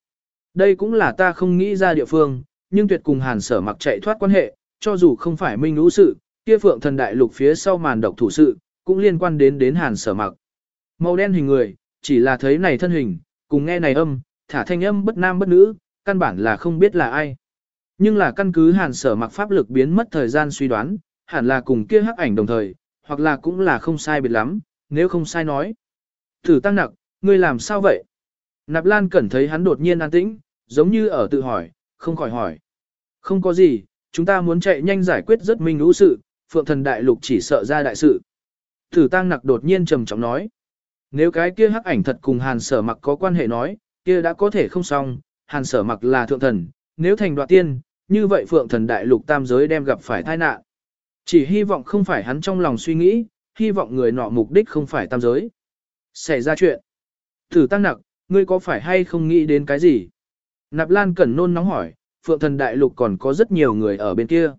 Đây cũng là ta không nghĩ ra địa phương, nhưng tuyệt cùng hàn sở mặc chạy thoát quan hệ, cho dù không phải Minh U sự, kia phượng thần đại lục phía sau màn độc thủ sự, cũng liên quan đến đến hàn sở mặc. Màu đen hình người, chỉ là thấy này thân hình, cùng nghe này âm, thả thanh âm bất nam bất nữ, căn bản là không biết là ai. Nhưng là căn cứ hàn sở mặc pháp lực biến mất thời gian suy đoán, hẳn là cùng kia hắc ảnh đồng thời, hoặc là cũng là không sai biệt lắm, nếu không sai nói. Thử tăng nặc, ngươi làm sao vậy? Nạp Lan Cẩn thấy hắn đột nhiên an tĩnh, giống như ở tự hỏi, không khỏi hỏi. Không có gì, chúng ta muốn chạy nhanh giải quyết rất minh lũ sự, phượng thần đại lục chỉ sợ ra đại sự. Thử tăng nặc đột nhiên trầm trọng nói. Nếu cái kia hắc ảnh thật cùng hàn sở mặc có quan hệ nói, kia đã có thể không xong, hàn sở mặc là thượng thần, nếu thành đoạt tiên, như vậy phượng thần đại lục tam giới đem gặp phải tai nạn. Chỉ hy vọng không phải hắn trong lòng suy nghĩ, hy vọng người nọ mục đích không phải tam giới. Xảy ra chuyện. Thử tăng nặc, ngươi có phải hay không nghĩ đến cái gì? Nạp Lan Cẩn nôn nóng hỏi, Phượng Thần Đại Lục còn có rất nhiều người ở bên kia.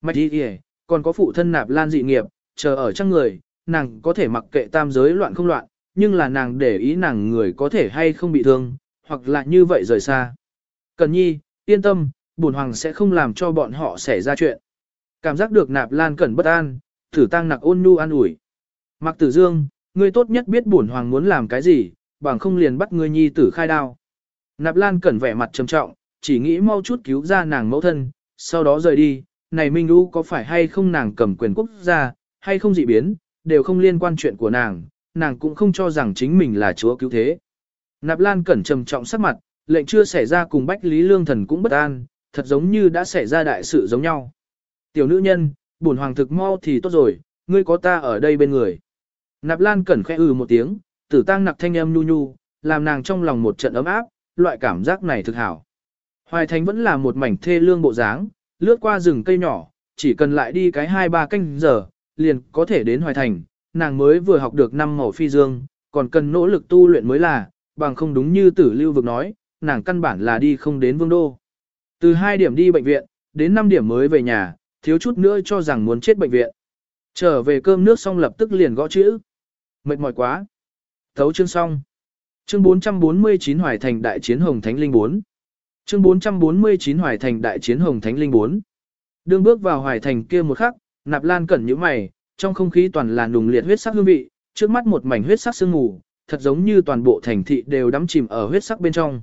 Mạch đi kìa, còn có phụ thân Nạp Lan dị nghiệp, chờ ở trong người, nàng có thể mặc kệ tam giới loạn không loạn, nhưng là nàng để ý nàng người có thể hay không bị thương, hoặc là như vậy rời xa. Cần nhi, yên tâm, bổn hoàng sẽ không làm cho bọn họ xảy ra chuyện. Cảm giác được Nạp Lan Cẩn bất an, thử tăng nặc ôn nhu an ủi. Mạc Tử Dương, ngươi tốt nhất biết bổn hoàng muốn làm cái gì, bằng không liền bắt ngươi nhi tử khai đao. Nạp Lan cẩn vẻ mặt trầm trọng, chỉ nghĩ mau chút cứu ra nàng mẫu thân, sau đó rời đi, này Minh Lũ có phải hay không nàng cầm quyền quốc gia, hay không dị biến, đều không liên quan chuyện của nàng, nàng cũng không cho rằng chính mình là chúa cứu thế. Nạp Lan cẩn trầm trọng sắc mặt, lệnh chưa xảy ra cùng Bách Lý Lương Thần cũng bất an, thật giống như đã xảy ra đại sự giống nhau. Tiểu nữ nhân, bổn hoàng thực mau thì tốt rồi, ngươi có ta ở đây bên người. Nạp Lan cẩn khẽ ừ một tiếng, tử tăng nặc thanh âm nhu nhu, làm nàng trong lòng một trận ấm áp, loại cảm giác này thực hảo. Hoài Thành vẫn là một mảnh thê lương bộ dáng, lướt qua rừng cây nhỏ, chỉ cần lại đi cái hai ba canh giờ, liền có thể đến Hoài Thành, nàng mới vừa học được năm màu phi dương, còn cần nỗ lực tu luyện mới là, bằng không đúng như tử lưu vực nói, nàng căn bản là đi không đến vương đô. Từ 2 điểm đi bệnh viện, đến 5 điểm mới về nhà, thiếu chút nữa cho rằng muốn chết bệnh viện. Trở về cơm nước xong lập tức liền gõ chữ. Mệt mỏi quá. Thấu chương xong. Chương 449 Hoài Thành Đại Chiến Hồng Thánh Linh 4. Chương 449 Hoài Thành Đại Chiến Hồng Thánh Linh 4. Đương bước vào Hoài Thành kia một khắc, Nạp Lan cẩn nhíu mày, trong không khí toàn là nùng liệt huyết sắc hương vị, trước mắt một mảnh huyết sắc sương mù, thật giống như toàn bộ thành thị đều đắm chìm ở huyết sắc bên trong.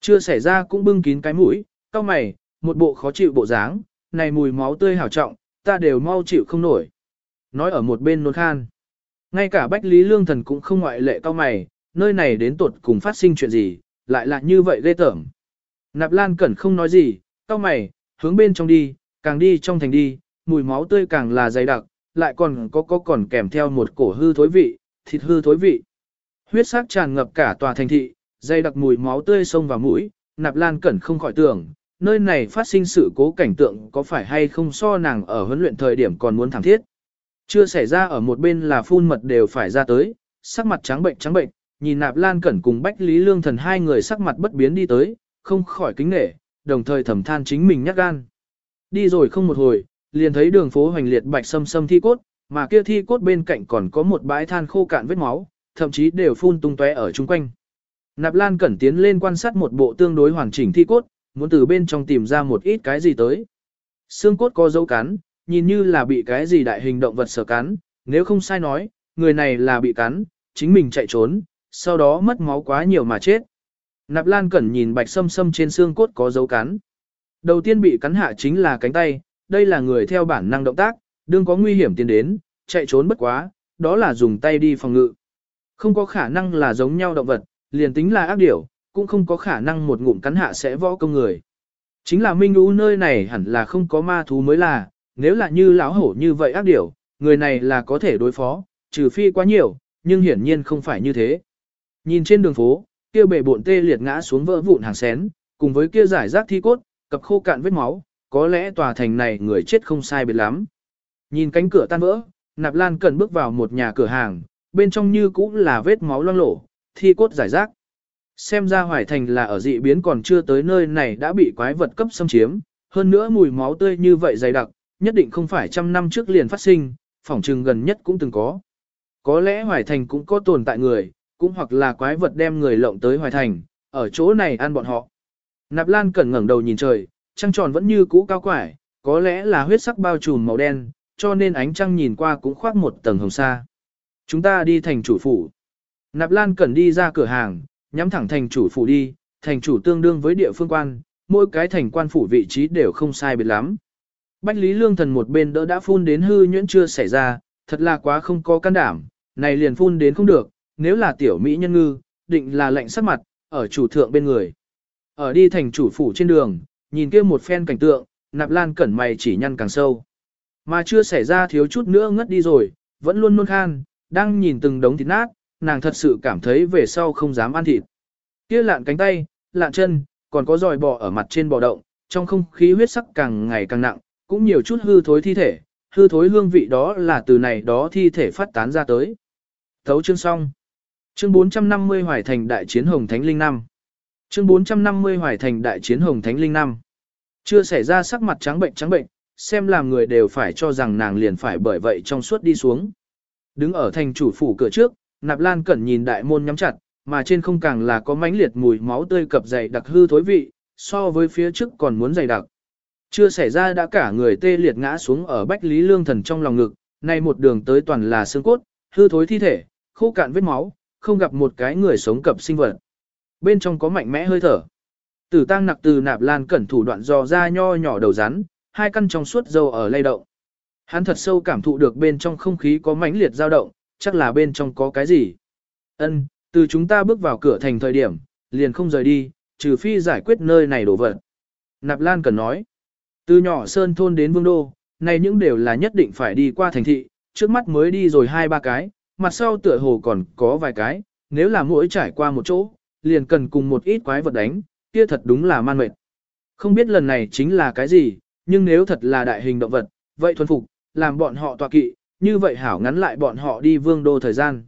Chưa xảy ra cũng bưng kín cái mũi, cao mày, một bộ khó chịu bộ dáng, này mùi máu tươi hảo trọng, ta đều mau chịu không nổi. Nói ở một bên nôn khan. Ngay cả Bách Lý Lương Thần cũng không ngoại lệ cao mày, nơi này đến tuột cùng phát sinh chuyện gì, lại là như vậy ghê tởm. Nạp Lan Cẩn không nói gì, cao mày, hướng bên trong đi, càng đi trong thành đi, mùi máu tươi càng là dày đặc, lại còn có có còn kèm theo một cổ hư thối vị, thịt hư thối vị. Huyết sắc tràn ngập cả tòa thành thị, dày đặc mùi máu tươi sông vào mũi, Nạp Lan Cẩn không khỏi tưởng, nơi này phát sinh sự cố cảnh tượng có phải hay không so nàng ở huấn luyện thời điểm còn muốn thảm thiết. Chưa xảy ra ở một bên là phun mật đều phải ra tới, sắc mặt trắng bệnh trắng bệnh, nhìn Nạp Lan Cẩn cùng Bách Lý Lương Thần hai người sắc mặt bất biến đi tới, không khỏi kính nể, đồng thời thầm than chính mình nhát gan. Đi rồi không một hồi, liền thấy đường phố hoành liệt bạch sâm sâm thi cốt, mà kia thi cốt bên cạnh còn có một bãi than khô cạn vết máu, thậm chí đều phun tung tóe ở chung quanh. Nạp Lan cẩn tiến lên quan sát một bộ tương đối hoàn chỉnh thi cốt, muốn từ bên trong tìm ra một ít cái gì tới. Xương cốt có dấu cắn, nhìn như là bị cái gì đại hình động vật sở cắn, nếu không sai nói, người này là bị cắn, chính mình chạy trốn, sau đó mất máu quá nhiều mà chết. Nạp Lan Cẩn nhìn bạch sâm sâm trên xương cốt có dấu cắn. Đầu tiên bị cắn hạ chính là cánh tay, đây là người theo bản năng động tác, đương có nguy hiểm tiến đến, chạy trốn bất quá, đó là dùng tay đi phòng ngự. Không có khả năng là giống nhau động vật, liền tính là ác điểu, cũng không có khả năng một ngụm cắn hạ sẽ võ công người. Chính là Minh U nơi này hẳn là không có ma thú mới là, nếu là như lão hổ như vậy ác điểu, người này là có thể đối phó, trừ phi quá nhiều, nhưng hiển nhiên không phải như thế. Nhìn trên đường phố, kia bể bộn tê liệt ngã xuống vỡ vụn hàng xén, cùng với kia giải rác thi cốt, cập khô cạn vết máu, có lẽ tòa thành này người chết không sai biệt lắm. Nhìn cánh cửa tan vỡ, Nạp Lan cần bước vào một nhà cửa hàng, bên trong như cũ là vết máu loang lổ, thi cốt giải rác. Xem ra Hoài Thành là ở dị biến còn chưa tới nơi này đã bị quái vật cấp xâm chiếm, hơn nữa mùi máu tươi như vậy dày đặc, nhất định không phải trăm năm trước liền phát sinh, phỏng trừng gần nhất cũng từng có. Có lẽ Hoài Thành cũng có tồn tại người, cũng hoặc là quái vật đem người lộng tới Hoài Thành, ở chỗ này ăn bọn họ. Nạp Lan cẩn ngẩng đầu nhìn trời, trăng tròn vẫn như cũ cao quải, có lẽ là huyết sắc bao trùm màu đen, cho nên ánh trăng nhìn qua cũng khoác một tầng hồng sa. Chúng ta đi thành chủ phủ. Nạp Lan Cẩn đi ra cửa hàng, nhắm thẳng thành chủ phủ đi, thành chủ tương đương với địa phương quan, mỗi cái thành quan phủ vị trí đều không sai biệt lắm. Bách Lý Lương Thần một bên đỡ đã phun đến hư nhuyễn chưa xảy ra, thật là quá không có can đảm, này liền phun đến không được, nếu là tiểu Mỹ nhân ngư, định là lệnh sắc mặt, ở chủ thượng bên người. Ở đi thành chủ phủ trên đường, nhìn kia một phen cảnh tượng, nạp lan cẩn mày chỉ nhăn càng sâu. Mà chưa xảy ra thiếu chút nữa ngất đi rồi, vẫn luôn nôn khan, đang nhìn từng đống thịt nát, nàng thật sự cảm thấy về sau không dám ăn thịt. Kia lạn cánh tay, lạn chân, còn có dòi bò ở mặt trên bò động, trong không khí huyết sắc càng ngày càng nặng, cũng nhiều chút hư thối thi thể, hư thối hương vị đó là từ này đó thi thể phát tán ra tới. Thấu chương xong. Chương 450 Hoài Thành Đại Chiến Hồng Thánh Linh năm. Chương 450 Hoài Thành Đại Chiến Hồng Thánh Linh năm. Chưa xảy ra sắc mặt trắng bệnh trắng bệnh, xem làm người đều phải cho rằng nàng liền phải bởi vậy trong suốt đi xuống. Đứng ở thành chủ phủ cửa trước, Nạp Lan Cẩn nhìn đại môn nhắm chặt, mà trên không càng là có mãnh liệt mùi máu tươi cập dày đặc hư thối vị, so với phía trước còn muốn dày đặc. Chưa xảy ra đã cả người tê liệt ngã xuống ở Bách Lý Lương Thần trong lòng ngực, nay một đường tới toàn là xương cốt, hư thối thi thể, khô cạn vết máu, không gặp một cái người sống cập sinh vật. Bên trong có mạnh mẽ hơi thở. Tử tăng nặc từ nạp lan cẩn thủ đoạn dò ra nho nhỏ đầu rắn, hai căn trong suốt dâu ở lay động. Hắn thật sâu cảm thụ được bên trong không khí có mãnh liệt dao động, chắc là bên trong có cái gì. Ân, từ chúng ta bước vào cửa thành thời điểm, liền không rời đi, trừ phi giải quyết nơi này đổ vật. Nạp Lan cần nói, từ nhỏ sơn thôn đến vương đô, này những đều là nhất định phải đi qua thành thị, trước mắt mới đi rồi hai ba cái, mặt sau tựa hồ còn có vài cái, nếu là mỗi trải qua một chỗ, liền cần cùng một ít quái vật đánh, kia thật đúng là man mệt. Không biết lần này chính là cái gì, nhưng nếu thật là đại hình động vật, vậy thuần phục, làm bọn họ tọa kỵ, như vậy hảo ngắn lại bọn họ đi vương đô thời gian.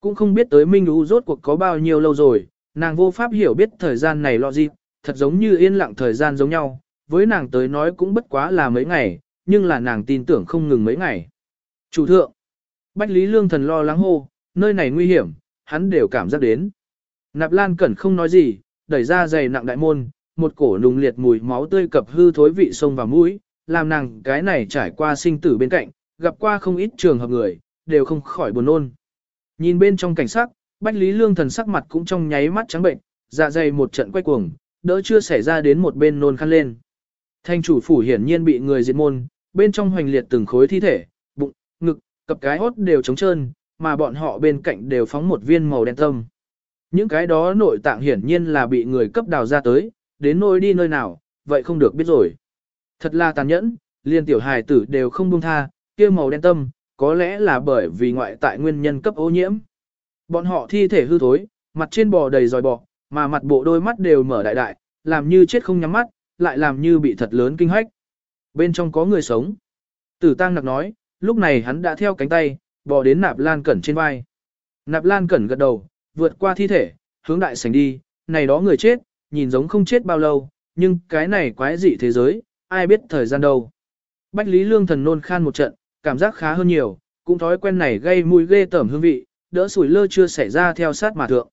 Cũng không biết tới Minh Ú rốt cuộc có bao nhiêu lâu rồi, nàng vô pháp hiểu biết thời gian này lo gì, thật giống như yên lặng thời gian giống nhau, với nàng tới nói cũng bất quá là mấy ngày, nhưng là nàng tin tưởng không ngừng mấy ngày. Chủ thượng, Bách Lý Lương thần lo lắng hô, nơi này nguy hiểm, hắn đều cảm giác đến. Nạp Lan Cẩn không nói gì, đẩy ra giày nặng đại môn, một cổ nùng liệt mùi máu tươi cập hư thối vị sông vào mũi, làm nàng cái này trải qua sinh tử bên cạnh, gặp qua không ít trường hợp người, đều không khỏi buồn nôn. Nhìn bên trong cảnh sắc, Bách Lý Lương thần sắc mặt cũng trong nháy mắt trắng bệnh, dạ dày một trận quay cuồng, đỡ chưa xảy ra đến một bên nôn khăn lên. Thanh chủ phủ hiển nhiên bị người diệt môn, bên trong hoành liệt từng khối thi thể, bụng, ngực, cặp cái hốt đều trống trơn, mà bọn họ bên cạnh đều phóng một viên màu đen tâm. Những cái đó nội tạng hiển nhiên là bị người cấp đào ra tới, đến nôi đi nơi nào, vậy không được biết rồi. Thật là tàn nhẫn, liền tiểu hài tử đều không buông tha, kia màu đen tâm, có lẽ là bởi vì ngoại tại nguyên nhân cấp ô nhiễm. Bọn họ thi thể hư thối, mặt trên bò đầy dòi bọ, mà mặt bộ đôi mắt đều mở đại đại, làm như chết không nhắm mắt, lại làm như bị thật lớn kinh hách. Bên trong có người sống. Tử tăng nặc nói, lúc này hắn đã theo cánh tay, bò đến nạp lan cẩn trên vai. Nạp lan cẩn gật đầu, vượt qua thi thể, hướng đại sảnh đi, này đó người chết, nhìn giống không chết bao lâu, nhưng cái này quái dị thế giới, ai biết thời gian đâu. Bách Lý Lương thần nôn khan một trận, cảm giác khá hơn nhiều, cũng thói quen này gây mùi ghê tởm hương vị, đỡ sủi lơ chưa xảy ra theo sát mà thượng.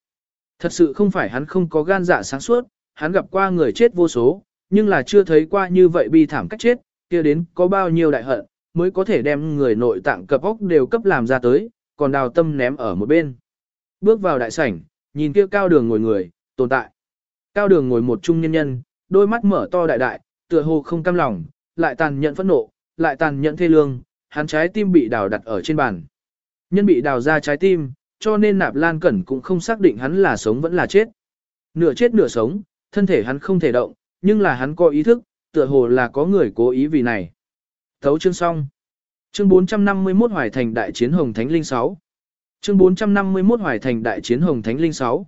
Thật sự không phải hắn không có gan dạ sáng suốt, hắn gặp qua người chết vô số, nhưng là chưa thấy qua như vậy bi thảm cách chết, kia đến có bao nhiêu đại hận, mới có thể đem người nội tạng cập óc đều cấp làm ra tới, còn đào tâm ném ở một bên. Bước vào đại sảnh, nhìn kia cao đường ngồi người, tồn tại. Cao đường ngồi một trung nhân nhân, đôi mắt mở to đại đại, tựa hồ không cam lòng, lại tàn nhẫn phẫn nộ, lại tàn nhẫn thê lương, hắn trái tim bị đào đặt ở trên bàn. Nhân bị đào ra trái tim, cho nên nạp lan cẩn cũng không xác định hắn là sống vẫn là chết. Nửa chết nửa sống, thân thể hắn không thể động, nhưng là hắn có ý thức, tựa hồ là có người cố ý vì này. Thấu chương xong. Chương 451 Hoài Thành Đại Chiến Hồng Thánh Linh 6. Chương 451 Hoài Thành Đại Chiến Hồng Thánh Linh 6.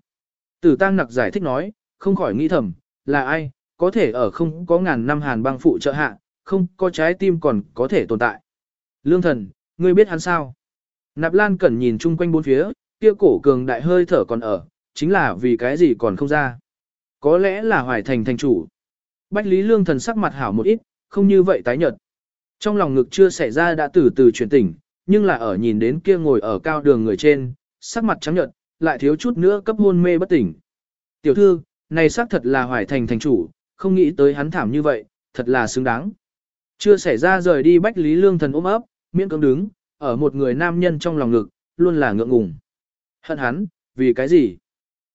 Tử Tăng Nặc giải thích nói, không khỏi nghĩ thầm, là ai, có thể ở không có ngàn năm hàn băng phụ trợ hạ, không có trái tim còn có thể tồn tại. Lương thần, ngươi biết hắn sao? Nạp Lan Cẩn nhìn chung quanh bốn phía, kia cổ cường đại hơi thở còn ở, chính là vì cái gì còn không ra. Có lẽ là hoài thành thành chủ. Bách Lý Lương thần sắc mặt hảo một ít, không như vậy tái nhợt. Trong lòng ngực chưa xảy ra đã từ từ chuyển tỉnh, nhưng là ở nhìn đến kia ngồi ở cao đường người trên, sắc mặt trắng nhợt, lại thiếu chút nữa cấp hôn mê bất tỉnh. Tiểu thư, này xác thật là hoài thành thành chủ, không nghĩ tới hắn thảm như vậy, thật là xứng đáng. Chưa xảy ra rời đi Bách Lý Lương thần ôm ấp, miễn cưỡng đứng, ở một người nam nhân trong lòng ngực, luôn là ngượng ngùng. Hận hắn, vì cái gì?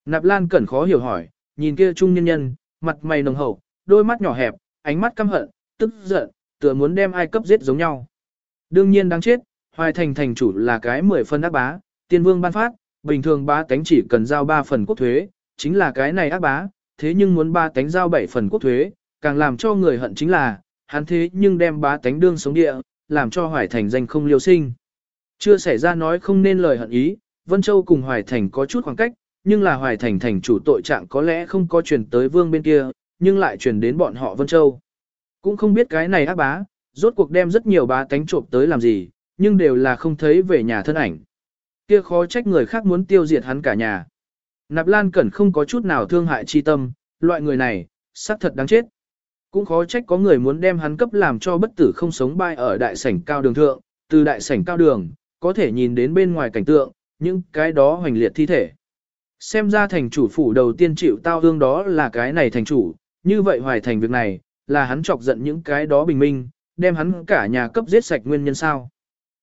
Nạp Lan Cẩn khó hiểu hỏi, nhìn kia trung nhân nhân, mặt mày nồng hậu, đôi mắt nhỏ hẹp, ánh mắt căm hận, tức giận, tựa muốn đem ai cấp giết giống nhau. Đương nhiên đáng chết, Hoài Thành thành chủ là cái 10 phân ác bá, tiên vương ban phát, bình thường ba tánh chỉ cần giao 3 phần quốc thuế, chính là cái này ác bá, thế nhưng muốn ba tánh giao 7 phần quốc thuế, càng làm cho người hận chính là, hắn thế nhưng đem bá tánh đương sống địa, làm cho Hoài Thành danh không liêu sinh. Chưa xảy ra nói không nên lời hận ý, Vân Châu cùng Hoài Thành có chút khoảng cách, nhưng là Hoài Thành thành chủ tội trạng có lẽ không có truyền tới vương bên kia, nhưng lại truyền đến bọn họ Vân Châu. Cũng không biết cái này ác bá, rốt cuộc đem rất nhiều bá tánh trộm tới làm gì, nhưng đều là không thấy về nhà thân ảnh. Kia khó trách người khác muốn tiêu diệt hắn cả nhà. Nạp Lan Cẩn không có chút nào thương hại chi tâm, loại người này, xác thật đáng chết. Cũng khó trách có người muốn đem hắn cấp làm cho bất tử không sống bay ở đại sảnh cao đường thượng, từ đại sảnh cao đường, có thể nhìn đến bên ngoài cảnh tượng, những cái đó hoành liệt thi thể. Xem ra thành chủ phủ đầu tiên chịu tao hương đó là cái này thành chủ, như vậy hoài thành việc này, là hắn chọc giận những cái đó bình minh, đem hắn cả nhà cấp giết sạch nguyên nhân sao.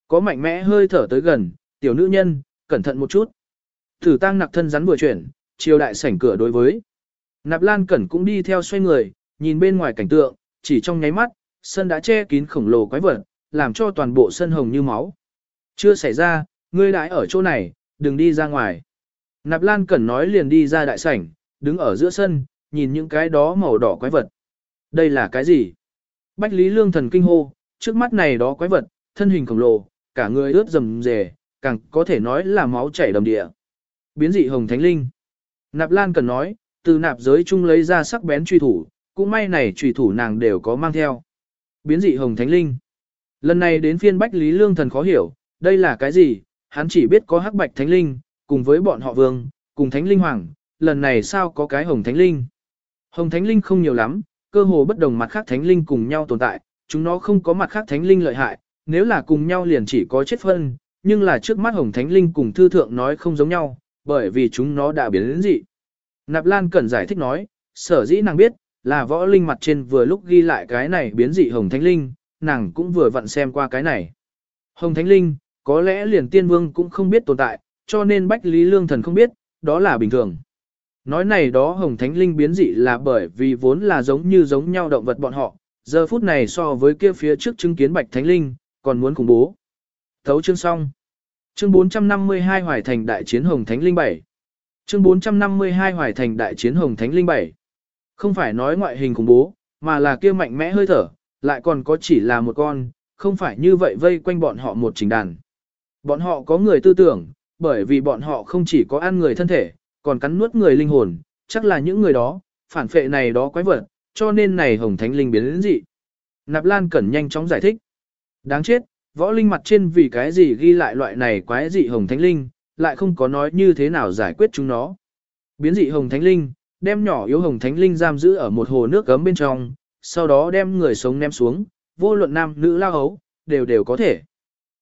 Có mạnh mẽ hơi thở tới gần, tiểu nữ nhân, cẩn thận một chút. Thử tăng nặc thân rắn vừa chuyển, chiều đại sảnh cửa đối với. Nạp Lan Cẩn cũng đi theo xoay người, nhìn bên ngoài cảnh tượng, chỉ trong nháy mắt, sân đã che kín khổng lồ quái vật, làm cho toàn bộ sân hồng như máu. Chưa xảy ra, ngươi đãi ở chỗ này, đừng đi ra ngoài. Nạp Lan Cẩn nói liền đi ra đại sảnh, đứng ở giữa sân, nhìn những cái đó màu đỏ quái vật. Đây là cái gì? Bách Lý Lương thần kinh hô, trước mắt này đó quái vật, thân hình khổng lồ, cả người ướt rầm rề, càng có thể nói là máu chảy đầm địa. Biến dị hồng thánh linh. Nạp Lan cần nói, từ nạp giới chung lấy ra sắc bén truy thủ, cũng may này trùy thủ nàng đều có mang theo. Biến dị hồng thánh linh. Lần này đến phiên Bách Lý Lương thần khó hiểu, đây là cái gì, hắn chỉ biết có hắc bạch thánh linh, cùng với bọn họ vương, cùng thánh linh hoàng, lần này sao có cái hồng thánh linh. Hồng thánh linh không nhiều lắm, cơ hồ bất đồng mặt khác thánh linh cùng nhau tồn tại, chúng nó không có mặt khác thánh linh lợi hại, nếu là cùng nhau liền chỉ có chết phân, nhưng là trước mắt hồng thánh linh cùng thư thượng nói không giống nhau, bởi vì chúng nó đã biến đến dị. Nạp Lan Cẩn giải thích nói, sở dĩ nàng biết, là võ linh mặt trên vừa lúc ghi lại cái này biến dị hồng thánh linh, nàng cũng vừa vặn xem qua cái này. Hồng thánh linh, có lẽ liền tiên vương cũng không biết tồn tại, cho nên Bách Lý Lương Thần không biết, đó là bình thường. Nói này đó hồng thánh linh biến dị là bởi vì vốn là giống như giống nhau động vật bọn họ, giờ phút này so với kia phía trước chứng kiến bạch thánh linh, còn muốn khủng bố. Thấu chương xong. Chương 452 Hoài Thành Đại Chiến Hồng Thánh Linh 7 Chương 452 Hoài Thành Đại Chiến Hồng Thánh Linh 7 không phải nói ngoại hình khủng bố, mà là kia mạnh mẽ hơi thở, lại còn có chỉ là một con, không phải như vậy vây quanh bọn họ một trình đàn. Bọn họ có người tư tưởng, bởi vì bọn họ không chỉ có ăn người thân thể, còn cắn nuốt người linh hồn, chắc là những người đó, phản phệ này đó quái vật, cho nên này Hồng Thánh Linh biến đến dị. Nạp Lan Cẩn nhanh chóng giải thích. Đáng chết, võ linh mặt trên vì cái gì ghi lại loại này quái dị hồng thánh linh, lại không có nói như thế nào giải quyết chúng nó. Biến dị hồng thánh linh, đem nhỏ yếu hồng thánh linh giam giữ ở một hồ nước gấm bên trong, sau đó đem người sống ném xuống, vô luận nam nữ lao hấu, đều đều có thể.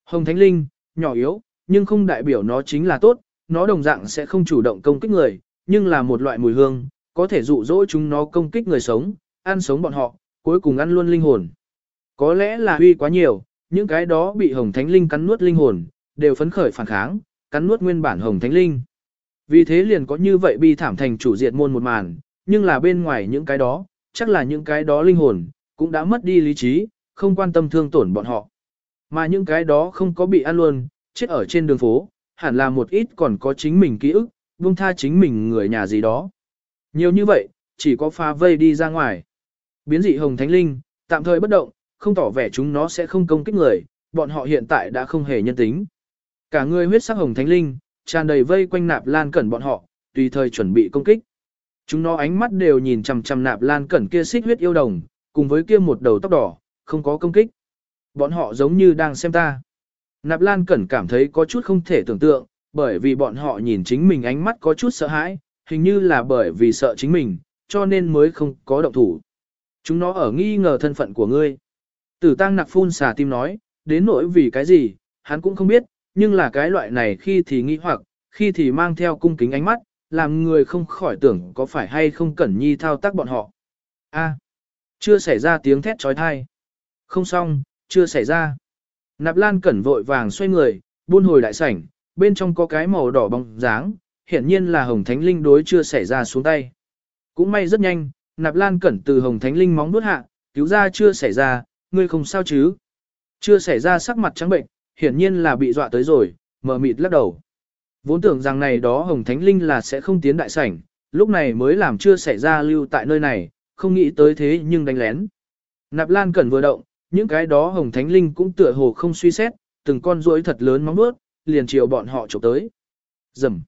Hồng thánh linh, nhỏ yếu, nhưng không đại biểu nó chính là tốt, nó đồng dạng sẽ không chủ động công kích người, nhưng là một loại mùi hương, có thể dụ dỗ chúng nó công kích người sống, ăn sống bọn họ, cuối cùng ăn luôn linh hồn. Có lẽ là huy quá nhiều, những cái đó bị hồng thánh linh cắn nuốt linh hồn, đều phấn khởi phản kháng, cắn nuốt nguyên bản hồng thánh linh. Vì thế liền có như vậy bi thảm thành chủ diệt môn một màn, nhưng là bên ngoài những cái đó, chắc là những cái đó linh hồn, cũng đã mất đi lý trí, không quan tâm thương tổn bọn họ. Mà những cái đó không có bị ăn luôn, chết ở trên đường phố, hẳn là một ít còn có chính mình ký ức, buông tha chính mình người nhà gì đó. Nhiều như vậy, chỉ có pha vây đi ra ngoài. Biến dị hồng thánh linh, tạm thời bất động, không tỏ vẻ chúng nó sẽ không công kích người, bọn họ hiện tại đã không hề nhân tính. Cả người huyết sắc hồng thánh linh, tràn đầy vây quanh nạp lan cẩn bọn họ, tùy thời chuẩn bị công kích. Chúng nó ánh mắt đều nhìn chằm chằm nạp lan cẩn kia xích huyết yêu đồng, cùng với kia một đầu tóc đỏ, không có công kích. Bọn họ giống như đang xem ta. Nạp lan cẩn cảm thấy có chút không thể tưởng tượng, bởi vì bọn họ nhìn chính mình ánh mắt có chút sợ hãi, hình như là bởi vì sợ chính mình, cho nên mới không có động thủ. Chúng nó ở nghi ngờ thân phận của ngươi. Tử tăng nặc phun xà tim nói, đến nỗi vì cái gì, hắn cũng không biết, nhưng là cái loại này khi thì nghi hoặc, khi thì mang theo cung kính ánh mắt, làm người không khỏi tưởng có phải hay không cẩn nhi thao tác bọn họ. A, chưa xảy ra tiếng thét trói thai. Không xong, chưa xảy ra. Nạp Lan cẩn vội vàng xoay người, buôn hồi đại sảnh, bên trong có cái màu đỏ bóng dáng, hiển nhiên là Hồng Thánh Linh đối chưa xảy ra xuống tay. Cũng may rất nhanh, Nạp Lan cẩn từ Hồng Thánh Linh móng nuốt hạ, cứu ra chưa xảy ra, ngươi không sao chứ? Chưa xảy ra sắc mặt trắng bệnh, hiển nhiên là bị dọa tới rồi, mở mịt lắc đầu. Vốn tưởng rằng này đó Hồng Thánh Linh là sẽ không tiến đại sảnh, lúc này mới làm chưa xảy ra lưu tại nơi này, không nghĩ tới thế nhưng đánh lén. Nạp Lan Cẩn vừa động, những cái đó Hồng Thánh Linh cũng tựa hồ không suy xét, từng con rối thật lớn móng bước, liền chiều bọn họ chụp tới. Rầm.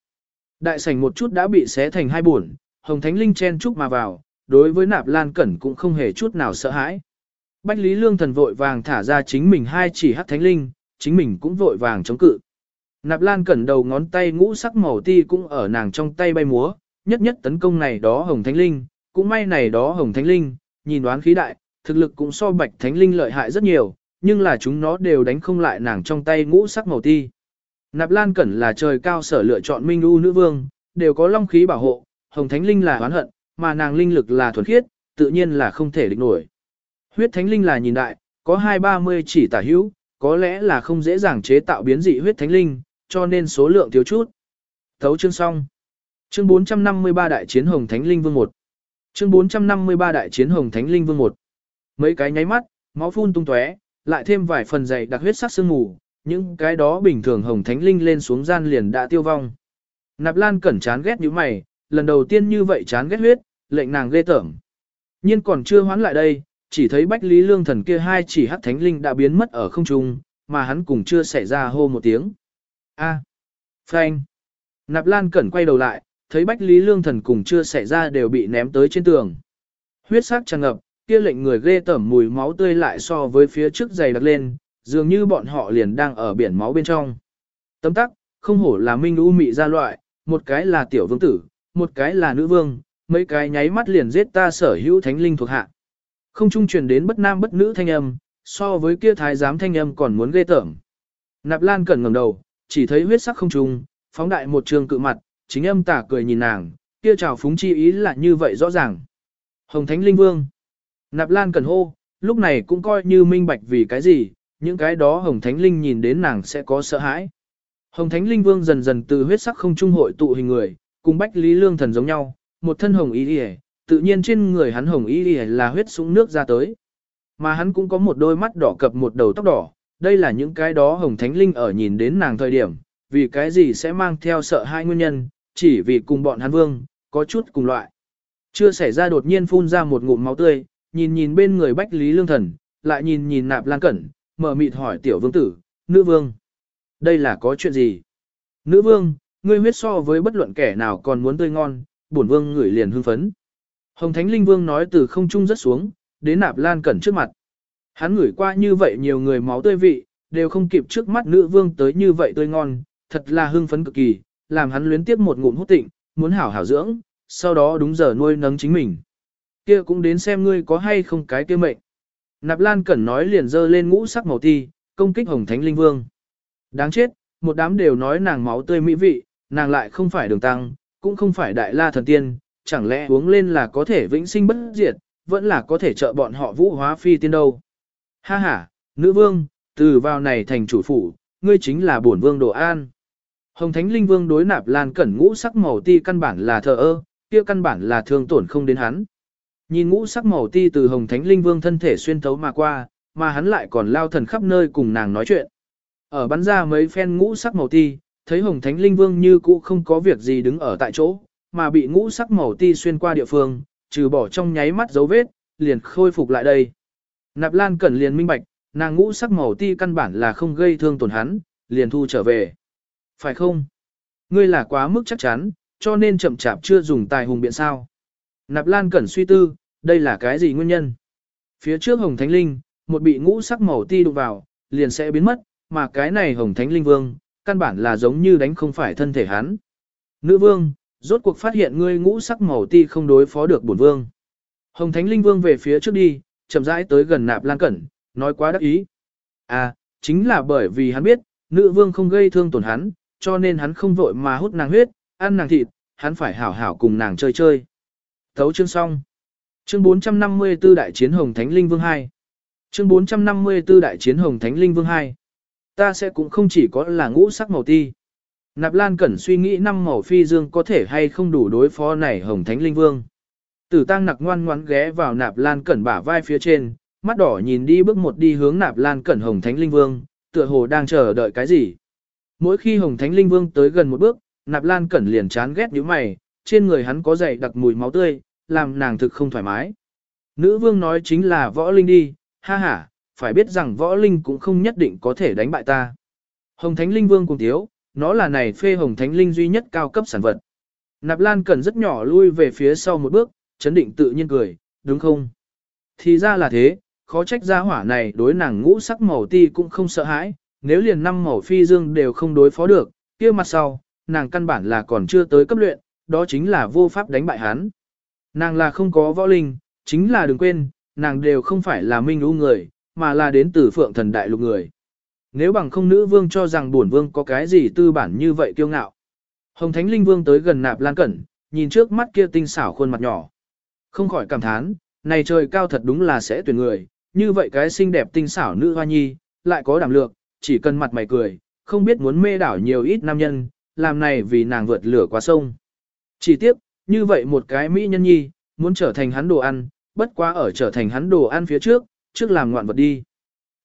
Đại sảnh một chút đã bị xé thành hai buồn, Hồng Thánh Linh chen chúc mà vào, đối với Nạp Lan Cẩn cũng không hề chút nào sợ hãi. Bách Lý Lương thần vội vàng thả ra chính mình hai chỉ hắc thánh linh, chính mình cũng vội vàng chống cự. Nạp Lan cẩn đầu ngón tay ngũ sắc màu ti cũng ở nàng trong tay bay múa, nhất nhất tấn công này đó hồng thánh linh, cũng may này đó hồng thánh linh, nhìn đoán khí đại, thực lực cũng so bạch thánh linh lợi hại rất nhiều, nhưng là chúng nó đều đánh không lại nàng trong tay ngũ sắc màu ti. Nạp Lan cẩn là trời cao sở lựa chọn minh u nữ vương, đều có long khí bảo hộ, hồng thánh linh là oán hận, mà nàng linh lực là thuần khiết, tự nhiên là không thể địch nổi. Huyết thánh linh là nhìn đại, có hai ba mươi chỉ tả hữu, có lẽ là không dễ dàng chế tạo biến dị huyết thánh linh, cho nên số lượng thiếu chút. Thấu chương xong. Chương 453 Đại chiến Hồng Thánh Linh Vương 1. Chương 453 Đại chiến Hồng Thánh Linh Vương 1. Mấy cái nháy mắt, máu phun tung tóe, lại thêm vài phần dày đặc huyết sắc sương mù, những cái đó bình thường Hồng Thánh Linh lên xuống gian liền đã tiêu vong. Nạp Lan cẩn chán ghét như mày, lần đầu tiên như vậy chán ghét huyết, lệnh nàng ghê tởm. nhiên còn chưa hoán lại đây, chỉ thấy Bách Lý Lương Thần kia hai chỉ hắc thánh linh đã biến mất ở không trung, mà hắn cùng chưa xảy ra hô một tiếng. A. À. Nạp Lan Cẩn quay đầu lại, thấy Bách Lý Lương Thần cùng chưa xảy ra đều bị ném tới trên tường. Huyết sắc tràn ngập, kia lệnh người ghê tởm mùi máu tươi lại so với phía trước dày đặc lên, dường như bọn họ liền đang ở biển máu bên trong. Tấm tắc, không hổ là minh u mị ra loại, một cái là tiểu vương tử, một cái là nữ vương, mấy cái nháy mắt liền giết ta sở hữu thánh linh thuộc hạ. Không trung truyền đến bất nam bất nữ thanh âm, so với kia thái giám thanh âm còn muốn ghê tởm. Nạp Lan cẩn ngẩng đầu, chỉ thấy huyết sắc không trung, phóng đại một trường cự mặt, chính âm tả cười nhìn nàng, kia trào phúng chi ý là như vậy rõ ràng. Hồng Thánh Linh Vương. Nạp Lan cẩn hô, lúc này cũng coi như minh bạch vì cái gì, những cái đó Hồng Thánh Linh nhìn đến nàng sẽ có sợ hãi. Hồng Thánh Linh Vương dần dần từ huyết sắc không trung hội tụ hình người, cùng Bách Lý Lương Thần giống nhau, một thân hồng ý liễu, tự nhiên trên người hắn hồng y là huyết súng nước ra tới. Mà hắn cũng có một đôi mắt đỏ cập một đầu tóc đỏ, đây là những cái đó Hồng Thánh Linh ở nhìn đến nàng thời điểm, vì cái gì sẽ mang theo sợ hai nguyên nhân, chỉ vì cùng bọn hắn vương, có chút cùng loại. Chưa xảy ra đột nhiên phun ra một ngụm máu tươi, nhìn nhìn bên người Bách Lý Lương Thần, lại nhìn nhìn nạp lan cẩn, mở mịt hỏi tiểu vương tử, nữ vương. Đây là có chuyện gì? Nữ vương, ngươi huyết so với bất luận kẻ nào còn muốn tươi ngon, bổn vương ngửi liền hưng phấn. Hồng Thánh Linh Vương nói từ không trung rất xuống, đến nạp lan cẩn trước mặt. Hắn ngửi qua như vậy nhiều người máu tươi vị, đều không kịp trước mắt nữ vương tới như vậy tươi ngon, thật là hưng phấn cực kỳ, làm hắn luyến tiếp một ngụm hút tịnh, muốn hảo hảo dưỡng, sau đó đúng giờ nuôi nấng chính mình. Kia cũng đến xem ngươi có hay không cái kia mệnh. Nạp Lan Cẩn nói liền dơ lên ngũ sắc màu ti, công kích Hồng Thánh Linh Vương. Đáng chết, một đám đều nói nàng máu tươi mỹ vị, nàng lại không phải đường tăng, cũng không phải đại la thần tiên, chẳng lẽ uống lên là có thể vĩnh sinh bất diệt, vẫn là có thể trợ bọn họ vũ hóa phi tiên đâu. Ha ha, nữ vương, từ vào này thành chủ phủ, ngươi chính là bổn vương đồ an. Hồng Thánh Linh Vương đối nạp Lan Cẩn ngũ sắc màu ti căn bản là thờ ơ, kia căn bản là thương tổn không đến hắn. Nhìn ngũ sắc màu ti từ Hồng Thánh Linh Vương thân thể xuyên thấu mà qua, mà hắn lại còn lao thần khắp nơi cùng nàng nói chuyện. Ở bắn ra mấy phen ngũ sắc màu ti, thấy Hồng Thánh Linh Vương như cũ không có việc gì đứng ở tại chỗ, mà bị ngũ sắc màu ti xuyên qua địa phương, trừ bỏ trong nháy mắt dấu vết, liền khôi phục lại đây. Nạp Lan Cẩn liền minh bạch, nàng ngũ sắc màu ti căn bản là không gây thương tổn hắn, liền thu trở về. Phải không? Ngươi là quá mức chắc chắn, cho nên chậm chạp chưa dùng tài hùng biện sao. Nạp Lan Cẩn suy tư, đây là cái gì nguyên nhân? Phía trước Hồng Thánh Linh, một bị ngũ sắc màu ti đụng vào, liền sẽ biến mất, mà cái này Hồng Thánh Linh Vương, căn bản là giống như đánh không phải thân thể hắn. Nữ Vương, rốt cuộc phát hiện ngươi ngũ sắc màu ti không đối phó được bổn Vương. Hồng Thánh Linh Vương về phía trước đi, chậm rãi tới gần Nạp Lan Cẩn, nói quá đắc ý. À, chính là bởi vì hắn biết, nữ vương không gây thương tổn hắn, cho nên hắn không vội mà hút nàng huyết, ăn nàng thịt, hắn phải hảo hảo cùng nàng chơi chơi. Thấu chương xong. Chương 454 Đại chiến Hồng Thánh Linh Vương 2. Chương 454 Đại chiến Hồng Thánh Linh Vương 2. Ta sẽ cũng không chỉ có là ngũ sắc màu ti. Nạp Lan Cẩn suy nghĩ năm màu phi dương có thể hay không đủ đối phó này Hồng Thánh Linh Vương. Tử tăng nặc ngoan ngoãn ghé vào Nạp Lan Cẩn bả vai phía trên, mắt đỏ nhìn đi bước một đi hướng Nạp Lan Cẩn Hồng Thánh Linh Vương, tựa hồ đang chờ đợi cái gì. Mỗi khi Hồng Thánh Linh Vương tới gần một bước, Nạp Lan Cẩn liền chán ghét nhíu mày, trên người hắn có dày đặc mùi máu tươi, làm nàng thực không thoải mái. Nữ vương nói chính là võ linh đi, ha ha, phải biết rằng võ linh cũng không nhất định có thể đánh bại ta. Hồng Thánh Linh Vương cùng thiếu, nó là này phê Hồng Thánh Linh duy nhất cao cấp sản vật. Nạp Lan Cẩn rất nhỏ lui về phía sau một bước, chấn định tự nhiên cười, đúng không? Thì ra là thế, khó trách gia hỏa này đối nàng ngũ sắc màu ti cũng không sợ hãi, nếu liền năm màu phi dương đều không đối phó được, kia mặt sau, nàng căn bản là còn chưa tới cấp luyện, đó chính là vô pháp đánh bại hắn. Nàng là không có võ linh, chính là đừng quên, nàng đều không phải là minh lũ người, mà là đến từ phượng thần đại lục người. Nếu bằng không nữ vương cho rằng bổn vương có cái gì tư bản như vậy kiêu ngạo. Hồng Thánh Linh Vương tới gần nạp lan cẩn, nhìn trước mắt kia tinh xảo khuôn mặt nhỏ. Không khỏi cảm thán, này trời cao thật đúng là sẽ tuyển người, như vậy cái xinh đẹp tinh xảo nữ hoa nhi, lại có đảm lược, chỉ cần mặt mày cười, không biết muốn mê đảo nhiều ít nam nhân, làm này vì nàng vượt lửa qua sông. Chỉ tiếc, như vậy một cái mỹ nhân nhi, muốn trở thành hắn đồ ăn, bất quá ở trở thành hắn đồ ăn phía trước, trước làm ngoạn vật đi.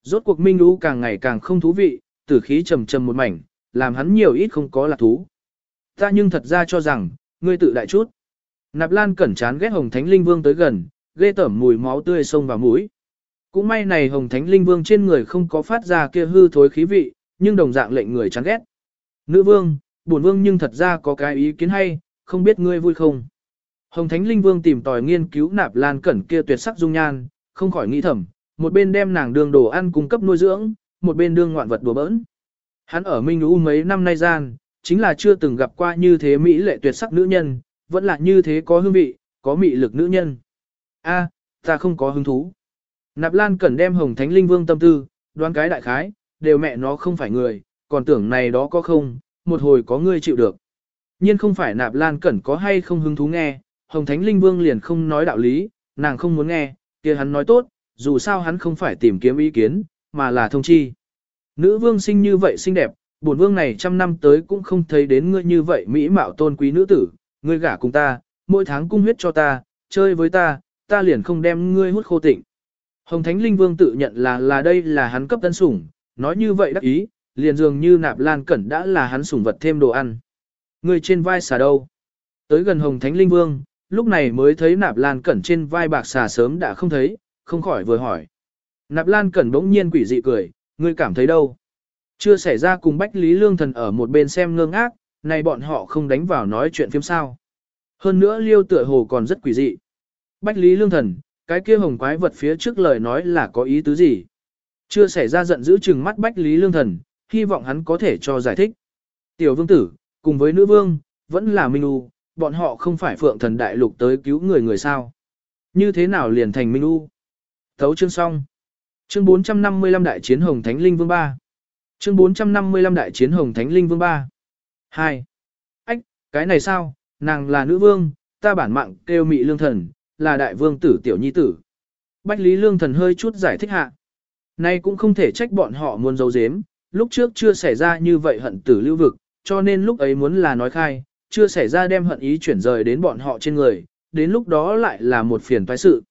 Rốt cuộc minh lũ càng ngày càng không thú vị, tử khí trầm trầm một mảnh, làm hắn nhiều ít không có là thú. Ta nhưng thật ra cho rằng, ngươi tự đại chút. Nạp Lan cẩn chán ghét Hồng Thánh Linh Vương tới gần, ghê tởm mùi máu tươi sông vào mũi. Cũng may này Hồng Thánh Linh Vương trên người không có phát ra kia hư thối khí vị, nhưng đồng dạng lệnh người chán ghét. Nữ vương, bổn vương nhưng thật ra có cái ý kiến hay, không biết ngươi vui không. Hồng Thánh Linh Vương tìm tòi nghiên cứu nạp lan cẩn kia tuyệt sắc dung nhan, không khỏi nghĩ thầm, một bên đem nàng đường đồ ăn cung cấp nuôi dưỡng, một bên đương ngoạn vật đùa bỡn. Hắn ở Minh U mấy năm nay gian, chính là chưa từng gặp qua như thế mỹ lệ tuyệt sắc nữ nhân, vẫn là như thế có hương vị, có mị lực nữ nhân. A, ta không có hứng thú. Nạp Lan cần đem Hồng Thánh Linh Vương tâm tư, đoán cái đại khái, đều mẹ nó không phải người, còn tưởng này đó có không, một hồi có ngươi chịu được. Nhiên không phải Nạp Lan Cẩn có hay không hứng thú nghe, Hồng Thánh Linh Vương liền không nói đạo lý, nàng không muốn nghe, kia hắn nói tốt, dù sao hắn không phải tìm kiếm ý kiến, mà là thông chi. Nữ vương sinh như vậy xinh đẹp, bổn vương này trăm năm tới cũng không thấy đến ngươi như vậy mỹ mạo tôn quý nữ tử, ngươi gả cùng ta, mỗi tháng cung huyết cho ta, chơi với ta, ta liền không đem ngươi hút khô tịnh. Hồng Thánh Linh Vương tự nhận là là đây là hắn cấp tân sủng, nói như vậy đắc ý, liền dường như nạp lan cẩn đã là hắn sủng vật thêm đồ ăn. Ngươi trên vai xà đâu? Tới gần Hồng Thánh Linh Vương, lúc này mới thấy nạp lan cẩn trên vai bạc xà sớm đã không thấy, không khỏi vừa hỏi. Nạp lan cẩn bỗng nhiên quỷ dị cười, ngươi cảm thấy đâu? Chưa xảy ra cùng Bách Lý Lương Thần ở một bên xem ngơ ngác, này bọn họ không đánh vào nói chuyện phim sao. Hơn nữa liêu tựa hồ còn rất quỷ dị. Bách Lý Lương Thần, cái kia hồng quái vật phía trước lời nói là có ý tứ gì? Chưa xảy ra giận dữ chừng mắt Bách Lý Lương Thần, hy vọng hắn có thể cho giải thích. Tiểu vương tử, cùng với nữ vương, vẫn là Minh U, bọn họ không phải phượng thần đại lục tới cứu người người sao. Như thế nào liền thành Minh U? Thấu chương xong. Chương 455 Đại chiến Hồng Thánh Linh Vương 3. Chương 455 Đại chiến Hồng Thánh Linh Vương 3. 2. Ách, cái này sao, nàng là nữ vương, ta bản mạng kêu mị lương thần, là đại vương tử tiểu nhi tử. Bách Lý Lương Thần hơi chút giải thích hạ. Nay cũng không thể trách bọn họ muốn giấu giếm, lúc trước chưa xảy ra như vậy hận tử lưu vực, cho nên lúc ấy muốn là nói khai, chưa xảy ra đem hận ý chuyển rời đến bọn họ trên người, đến lúc đó lại là một phiền toái sự.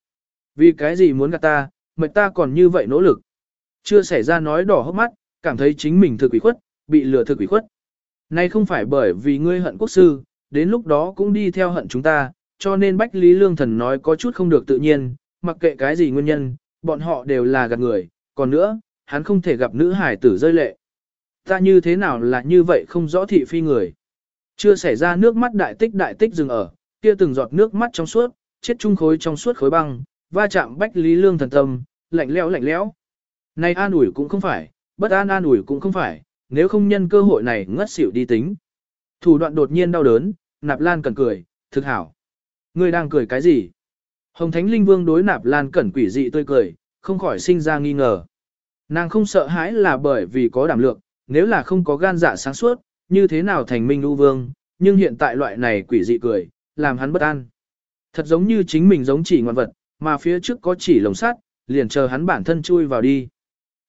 Vì cái gì muốn gạt ta, mệt ta còn như vậy nỗ lực. Chưa xảy ra nói đỏ hốc mắt, cảm thấy chính mình thực quỷ khuất, bị lừa thực quỷ khuất. Nay không phải bởi vì ngươi hận quốc sư, đến lúc đó cũng đi theo hận chúng ta, cho nên Bách Lý Lương Thần nói có chút không được tự nhiên, mặc kệ cái gì nguyên nhân, bọn họ đều là gạt người, còn nữa, hắn không thể gặp nữ hải tử rơi lệ. Ta như thế nào là như vậy không rõ thị phi người. Chưa xảy ra nước mắt đại tích đại tích dừng ở, kia từng giọt nước mắt trong suốt, chết trung khối trong suốt khối băng, va chạm Bách Lý Lương Thần tâm, lạnh lẽo lạnh lẽo. Này an ủi cũng không phải, bất an an ủi cũng không phải, nếu không nhân cơ hội này ngất xỉu đi tính. Thủ đoạn đột nhiên đau đớn, nạp lan cần cười, thực hảo. Ngươi đang cười cái gì? Hồng Thánh Linh Vương đối nạp lan cẩn quỷ dị tươi cười, không khỏi sinh ra nghi ngờ. Nàng không sợ hãi là bởi vì có đảm lượng, nếu là không có gan dạ sáng suốt, như thế nào thành minh lưu vương, nhưng hiện tại loại này quỷ dị cười, làm hắn bất an. Thật giống như chính mình giống chỉ ngoan vật, mà phía trước có chỉ lồng sắt, liền chờ hắn bản thân chui vào đi.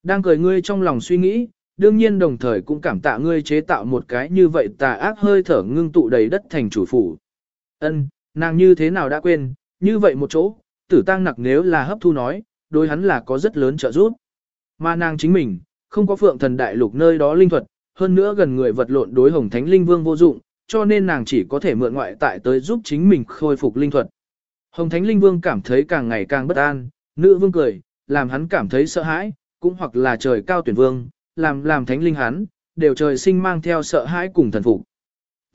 Đang cười ngươi trong lòng suy nghĩ, đương nhiên đồng thời cũng cảm tạ ngươi chế tạo một cái như vậy tà ác hơi thở ngưng tụ đầy đất thành chủ phủ. Ân, nàng như thế nào đã quên, như vậy một chỗ, tử tăng nặc nếu là hấp thu nói, đối hắn là có rất lớn trợ giúp. Mà nàng chính mình, không có phượng thần đại lục nơi đó linh thuật, hơn nữa gần người vật lộn đối hồng thánh linh vương vô dụng, cho nên nàng chỉ có thể mượn ngoại tại tới giúp chính mình khôi phục linh thuật. Hồng thánh linh vương cảm thấy càng ngày càng bất an, nữ vương cười, làm hắn cảm thấy sợ hãi, cũng hoặc là trời cao tuyển vương, làm làm thánh linh hắn, đều trời sinh mang theo sợ hãi cùng thần phục.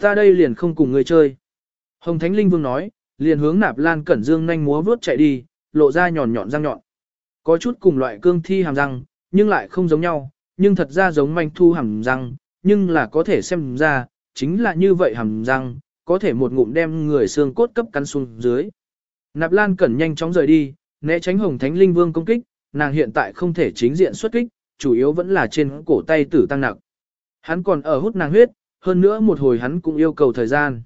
Ta đây liền không cùng người chơi. Hồng Thánh Linh Vương nói, liền hướng nạp lan cẩn dương nhanh múa vướt chạy đi, lộ ra nhọn nhọn răng nhọn. Có chút cùng loại cương thi hàm răng, nhưng lại không giống nhau, nhưng thật ra giống manh thu hàm răng, nhưng là có thể xem ra, chính là như vậy hàm răng, có thể một ngụm đem người xương cốt cấp cắn xuống dưới. Nạp Lan Cẩn nhanh chóng rời đi, né tránh Hồng Thánh Linh Vương công kích, nàng hiện tại không thể chính diện xuất kích, chủ yếu vẫn là trên cổ tay tử tăng nặng. Hắn còn ở hút nàng huyết, hơn nữa một hồi hắn cũng yêu cầu thời gian.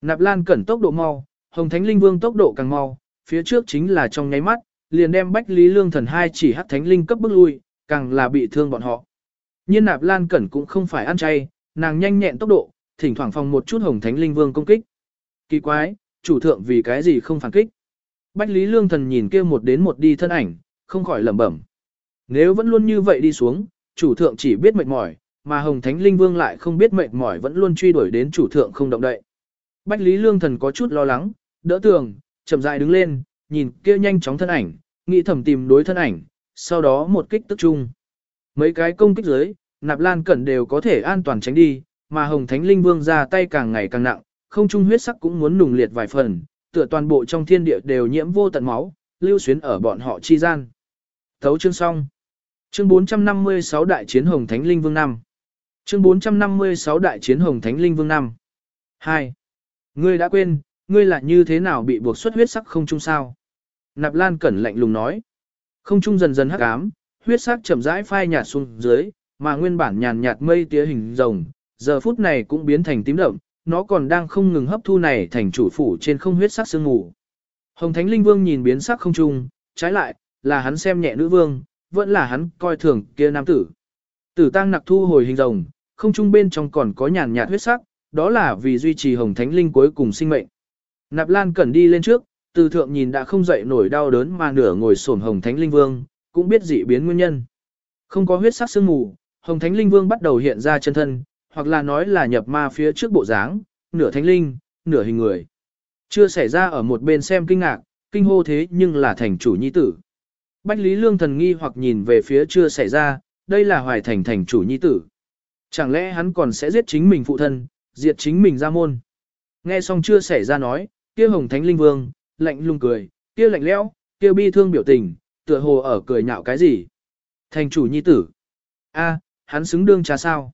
Nạp Lan Cẩn tốc độ mau, Hồng Thánh Linh Vương tốc độ càng mau, phía trước chính là trong nháy mắt, liền đem Bách Lý Lương Thần hai chỉ hắc thánh linh cấp bước lui, càng là bị thương bọn họ. Nhiên Nạp Lan Cẩn cũng không phải ăn chay, nàng nhanh nhẹn tốc độ, thỉnh thoảng phòng một chút Hồng Thánh Linh Vương công kích. Kỳ quái, chủ thượng vì cái gì không phản kích? Bách Lý Lương Thần nhìn kia một đến một đi thân ảnh, không khỏi lẩm bẩm. Nếu vẫn luôn như vậy đi xuống, chủ thượng chỉ biết mệt mỏi, mà Hồng Thánh Linh Vương lại không biết mệt mỏi vẫn luôn truy đuổi đến chủ thượng không động đậy. Bách Lý Lương Thần có chút lo lắng, đỡ tường, chậm rãi đứng lên, nhìn kia nhanh chóng thân ảnh, nghĩ thầm tìm đối thân ảnh, sau đó một kích tức chung. Mấy cái công kích dưới, nạp lan cẩn đều có thể an toàn tránh đi, mà Hồng Thánh Linh Vương ra tay càng ngày càng nặng, không trung huyết sắc cũng muốn nùng liệt vài phần, tựa toàn bộ trong thiên địa đều nhiễm vô tận máu, lưu xuyến ở bọn họ chi gian. Thấu chương xong. Chương 456 Đại chiến Hồng Thánh Linh Vương năm. Chương 456 Đại chiến Hồng Thánh Linh Vương năm. 2. Ngươi đã quên, ngươi là như thế nào bị buộc xuất huyết sắc không trung sao? Nạp Lan Cẩn lạnh lùng nói. Không trung dần dần hắc ám, huyết sắc chậm rãi phai nhạt xuống dưới, mà nguyên bản nhàn nhạt mây tía hình rồng, giờ phút này cũng biến thành tím đậm, nó còn đang không ngừng hấp thu này thành chủ phủ trên không huyết sắc sương ngủ. Hồng Thánh Linh Vương nhìn biến sắc không trung, trái lại, là hắn xem nhẹ nữ vương, vẫn là hắn coi thường kia nam tử. Tử tăng nặc thu hồi hình rồng, không trung bên trong còn có nhàn nhạt huyết sắc, đó là vì duy trì Hồng Thánh Linh cuối cùng sinh mệnh. Nạp Lan cẩn đi lên trước, từ thượng nhìn đã không dậy nổi đau đớn mà nửa ngồi xổm Hồng Thánh Linh Vương, cũng biết dị biến nguyên nhân. Không có huyết sắc sương mù, Hồng Thánh Linh Vương bắt đầu hiện ra chân thân, hoặc là nói là nhập ma phía trước bộ dáng, nửa thánh linh, nửa hình người. Chưa xảy ra ở một bên xem kinh ngạc, kinh hô thế nhưng là thành chủ nhi tử. Bách Lý Lương thần nghi hoặc nhìn về phía chưa xảy ra, đây là hoài thành thành chủ nhi tử. Chẳng lẽ hắn còn sẽ giết chính mình phụ thân, diệt chính mình ra môn. Nghe xong chưa xảy ra nói, kia hồng thánh linh vương, lạnh lùng cười, kia lạnh lẽo, kia bi thương biểu tình, tựa hồ ở cười nhạo cái gì. Thành chủ nhi tử. a hắn xứng đương cha sao.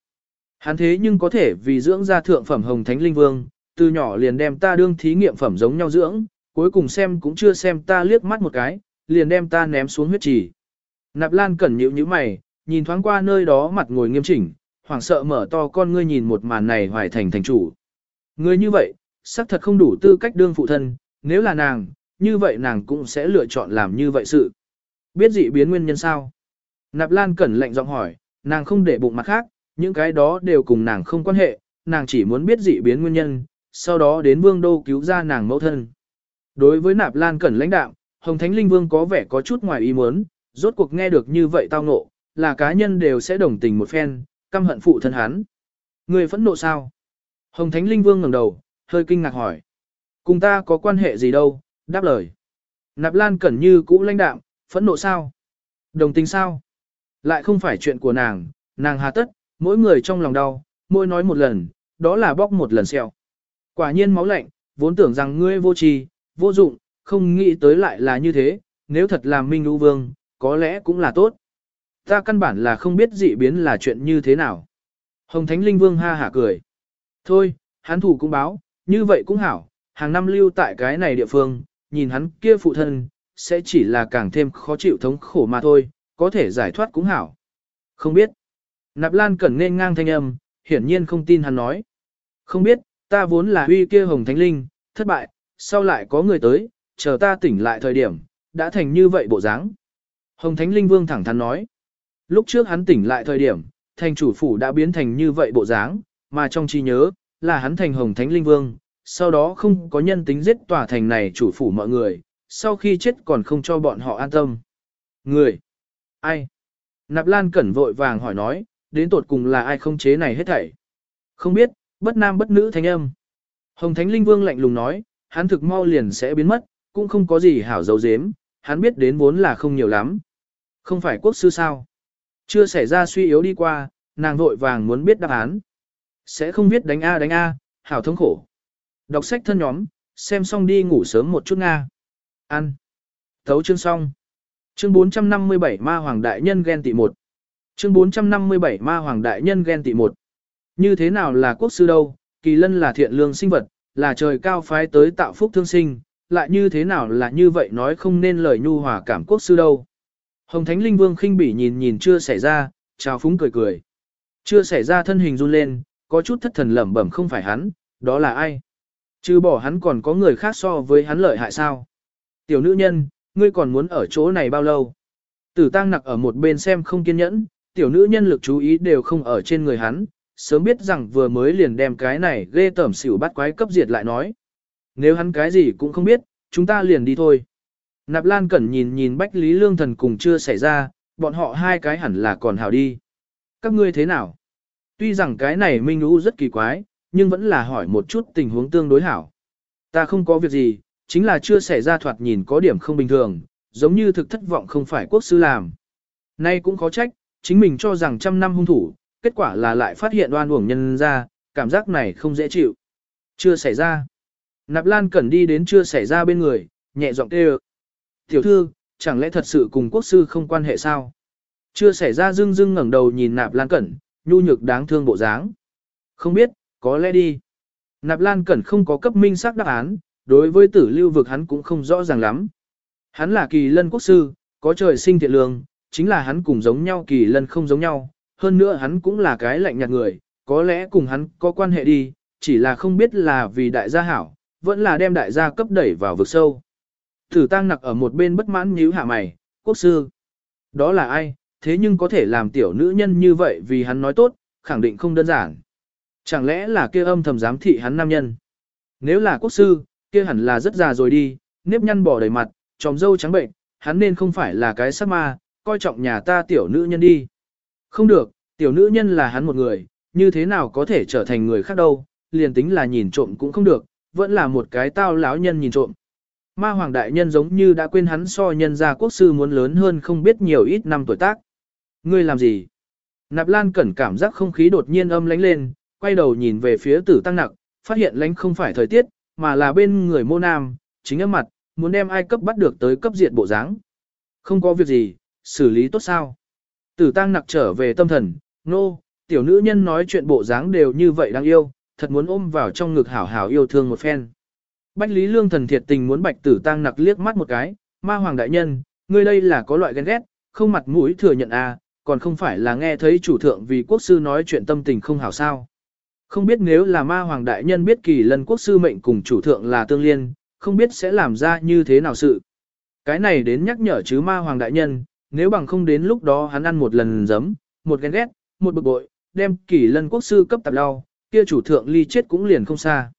Hắn thế nhưng có thể vì dưỡng ra thượng phẩm hồng thánh linh vương, từ nhỏ liền đem ta đương thí nghiệm phẩm giống nhau dưỡng, cuối cùng xem cũng chưa xem ta liếc mắt một cái, liền đem ta ném xuống huyết trì. Nạp Lan cẩn nhíu như mày, nhìn thoáng qua nơi đó mặt ngồi nghiêm chỉnh, hoảng sợ mở to con ngươi nhìn một màn này hoài thành thành chủ. Ngươi như vậy, xác thật không đủ tư cách đương phụ thân, nếu là nàng, như vậy nàng cũng sẽ lựa chọn làm như vậy sự. Biết dị biến nguyên nhân sao? Nạp Lan cẩn lệnh giọng hỏi, nàng không để bụng mặt khác, những cái đó đều cùng nàng không quan hệ, nàng chỉ muốn biết dị biến nguyên nhân, sau đó đến vương đô cứu ra nàng mẫu thân. Đối với nạp lan cẩn lãnh đạo, Hồng Thánh Linh Vương có vẻ có chút ngoài ý muốn, rốt cuộc nghe được như vậy tao ngộ, là cá nhân đều sẽ đồng tình một phen, căm hận phụ thân hắn. Người phẫn nộ sao? Hồng Thánh Linh Vương ngẩng đầu, hơi kinh ngạc hỏi. Cùng ta có quan hệ gì đâu, đáp lời. Nạp Lan Cẩn như cũ lãnh đạm, phẫn nộ sao? Đồng tình sao? Lại không phải chuyện của nàng, nàng hà tất, mỗi người trong lòng đau, mỗi nói một lần, đó là bóc một lần xeo. Quả nhiên máu lạnh, vốn tưởng rằng ngươi vô tri, vô dụng, không nghĩ tới lại là như thế, nếu thật là Minh Lũ Vương, có lẽ cũng là tốt. Ta căn bản là không biết dị biến là chuyện như thế nào. Hồng Thánh Linh Vương ha hả cười. Thôi, hắn thủ cũng báo, như vậy cũng hảo, hàng năm lưu tại cái này địa phương, nhìn hắn kia phụ thân, sẽ chỉ là càng thêm khó chịu thống khổ mà thôi, có thể giải thoát cũng hảo. Không biết. Nạp Lan Cẩn nên ngang thanh âm, hiển nhiên không tin hắn nói. Không biết, ta vốn là huy kia hồng thánh linh, thất bại, sau lại có người tới, chờ ta tỉnh lại thời điểm, đã thành như vậy bộ dáng. Hồng thánh linh vương thẳng thắn nói. Lúc trước hắn tỉnh lại thời điểm, thành chủ phủ đã biến thành như vậy bộ dáng, mà trong trí nhớ, là hắn thành hồng thánh linh vương, sau đó không có nhân tính giết tòa thành này chủ phủ mọi người, sau khi chết còn không cho bọn họ an tâm. Người? Ai? Nạp Lan Cẩn vội vàng hỏi nói, đến tột cùng là ai không chế này hết thảy. Không biết, bất nam bất nữ thanh âm. Hồng Thánh Linh Vương lạnh lùng nói, hắn thực mau liền sẽ biến mất, cũng không có gì hảo dấu dếm, hắn biết đến vốn là không nhiều lắm. Không phải quốc sư sao? Chưa xảy ra suy yếu đi qua, nàng vội vàng muốn biết đáp án. Sẽ không biết đánh A đánh A, hảo thống khổ. Đọc sách thân nhóm, xem xong đi ngủ sớm một chút Nga. Ăn. Thấu chương xong. Chương 457 Ma Hoàng Đại Nhân ghen tị một. Chương 457 Ma Hoàng Đại Nhân ghen tị một. Như thế nào là quốc sư đâu, kỳ lân là thiện lương sinh vật, là trời cao phái tới tạo phúc thương sinh, lại như thế nào là như vậy nói không nên lời nhu hòa cảm quốc sư đâu. Hồng Thánh Linh Vương khinh bỉ nhìn nhìn chưa xảy ra, chào phúng cười cười. Chưa xảy ra thân hình run lên, có chút thất thần lẩm bẩm không phải hắn, đó là ai? Chứ bỏ hắn còn có người khác so với hắn lợi hại sao? Tiểu nữ nhân, ngươi còn muốn ở chỗ này bao lâu? Tử tăng nặc ở một bên xem không kiên nhẫn, tiểu nữ nhân lực chú ý đều không ở trên người hắn, sớm biết rằng vừa mới liền đem cái này ghê tẩm xỉu bắt quái cấp diệt lại nói. Nếu hắn cái gì cũng không biết, chúng ta liền đi thôi. Nạp Lan Cẩn nhìn nhìn Bách Lý Lương Thần cùng chưa xảy ra, bọn họ hai cái hẳn là còn hào đi. Các ngươi thế nào? Tuy rằng cái này Minh Lũ rất kỳ quái, nhưng vẫn là hỏi một chút tình huống tương đối hảo. Ta không có việc gì, chính là chưa xảy ra thoạt nhìn có điểm không bình thường, giống như thực thất vọng không phải quốc sư làm. Nay cũng khó trách, chính mình cho rằng trăm năm hung thủ, kết quả là lại phát hiện oan uổng nhân ra, cảm giác này không dễ chịu. Chưa xảy ra. Nạp Lan Cẩn đi đến chưa xảy ra bên người, nhẹ giọng kêu. Tiểu thư, chẳng lẽ thật sự cùng quốc sư không quan hệ sao? Chưa xảy ra dưng dưng ngẩng đầu nhìn Nạp Lan Cẩn, nhu nhược đáng thương bộ dáng. Không biết, có lẽ đi. Nạp Lan Cẩn không có cấp minh xác đáp án, đối với tử lưu vực hắn cũng không rõ ràng lắm. Hắn là kỳ lân quốc sư, có trời sinh thiện lương, chính là hắn cùng giống nhau kỳ lân không giống nhau, hơn nữa hắn cũng là cái lạnh nhạt người, có lẽ cùng hắn có quan hệ đi, chỉ là không biết là vì đại gia hảo, vẫn là đem đại gia cấp đẩy vào vực sâu. Thử tăng nặc ở một bên bất mãn nhíu hạ mày, quốc sư. Đó là ai, thế nhưng có thể làm tiểu nữ nhân như vậy vì hắn nói tốt, khẳng định không đơn giản. Chẳng lẽ là kia âm thầm giám thị hắn nam nhân? Nếu là quốc sư, kia hẳn là rất già rồi đi, nếp nhăn bỏ đầy mặt, tròm dâu trắng bệnh, hắn nên không phải là cái sát ma, coi trọng nhà ta tiểu nữ nhân đi. Không được, tiểu nữ nhân là hắn một người, như thế nào có thể trở thành người khác đâu, liền tính là nhìn trộm cũng không được, vẫn là một cái tao lão nhân nhìn trộm. Ma hoàng đại nhân giống như đã quên hắn so nhân gia quốc sư muốn lớn hơn không biết nhiều ít năm tuổi tác. Ngươi làm gì? Nạp Lan cẩn cảm giác không khí đột nhiên âm lánh lên, quay đầu nhìn về phía tử tăng nặc, phát hiện lánh không phải thời tiết, mà là bên người mô nam, chính âm mặt, muốn đem ai cấp bắt được tới cấp diệt bộ dáng. Không có việc gì, xử lý tốt sao? Tử tăng nặc trở về tâm thần, nô, no, tiểu nữ nhân nói chuyện bộ dáng đều như vậy đáng yêu, thật muốn ôm vào trong ngực hảo hảo yêu thương một phen. Bách Lý Lương thần thiệt tình muốn bạch tử tăng nặc liếc mắt một cái, ma hoàng đại nhân, ngươi đây là có loại ghen ghét, không mặt mũi thừa nhận à, còn không phải là nghe thấy chủ thượng vì quốc sư nói chuyện tâm tình không hảo sao. Không biết nếu là ma hoàng đại nhân biết kỳ lân quốc sư mệnh cùng chủ thượng là tương liên, không biết sẽ làm ra như thế nào sự. Cái này đến nhắc nhở chứ ma hoàng đại nhân, nếu bằng không đến lúc đó hắn ăn một lần giấm, một ghen ghét, một bực bội, đem kỷ lân quốc sư cấp tạp đau, kia chủ thượng ly chết cũng liền không xa.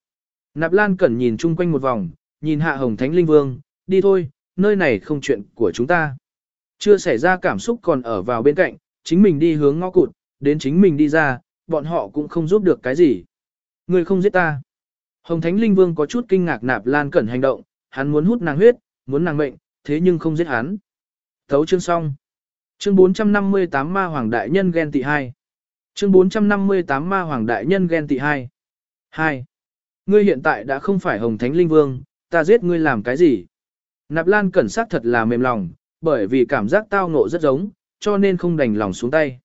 Nạp Lan Cẩn nhìn chung quanh một vòng, nhìn hạ hồng thánh linh vương, đi thôi, nơi này không chuyện của chúng ta. Chưa xảy ra cảm xúc còn ở vào bên cạnh, chính mình đi hướng ngõ cụt, đến chính mình đi ra, bọn họ cũng không giúp được cái gì. Người không giết ta. Hồng Thánh Linh Vương có chút kinh ngạc Nạp Lan Cẩn hành động, hắn muốn hút nàng huyết, muốn nàng mệnh, thế nhưng không giết hắn. Thấu chương xong. Chương 458 Ma Hoàng Đại Nhân ghen tị 2. Chương 458 Ma Hoàng Đại Nhân ghen tị 2. 2. Ngươi hiện tại đã không phải Hồng Thánh Linh Vương, ta giết ngươi làm cái gì? Nạp Lan Cẩn sát thật là mềm lòng, bởi vì cảm giác tao ngộ rất giống, cho nên không đành lòng xuống tay.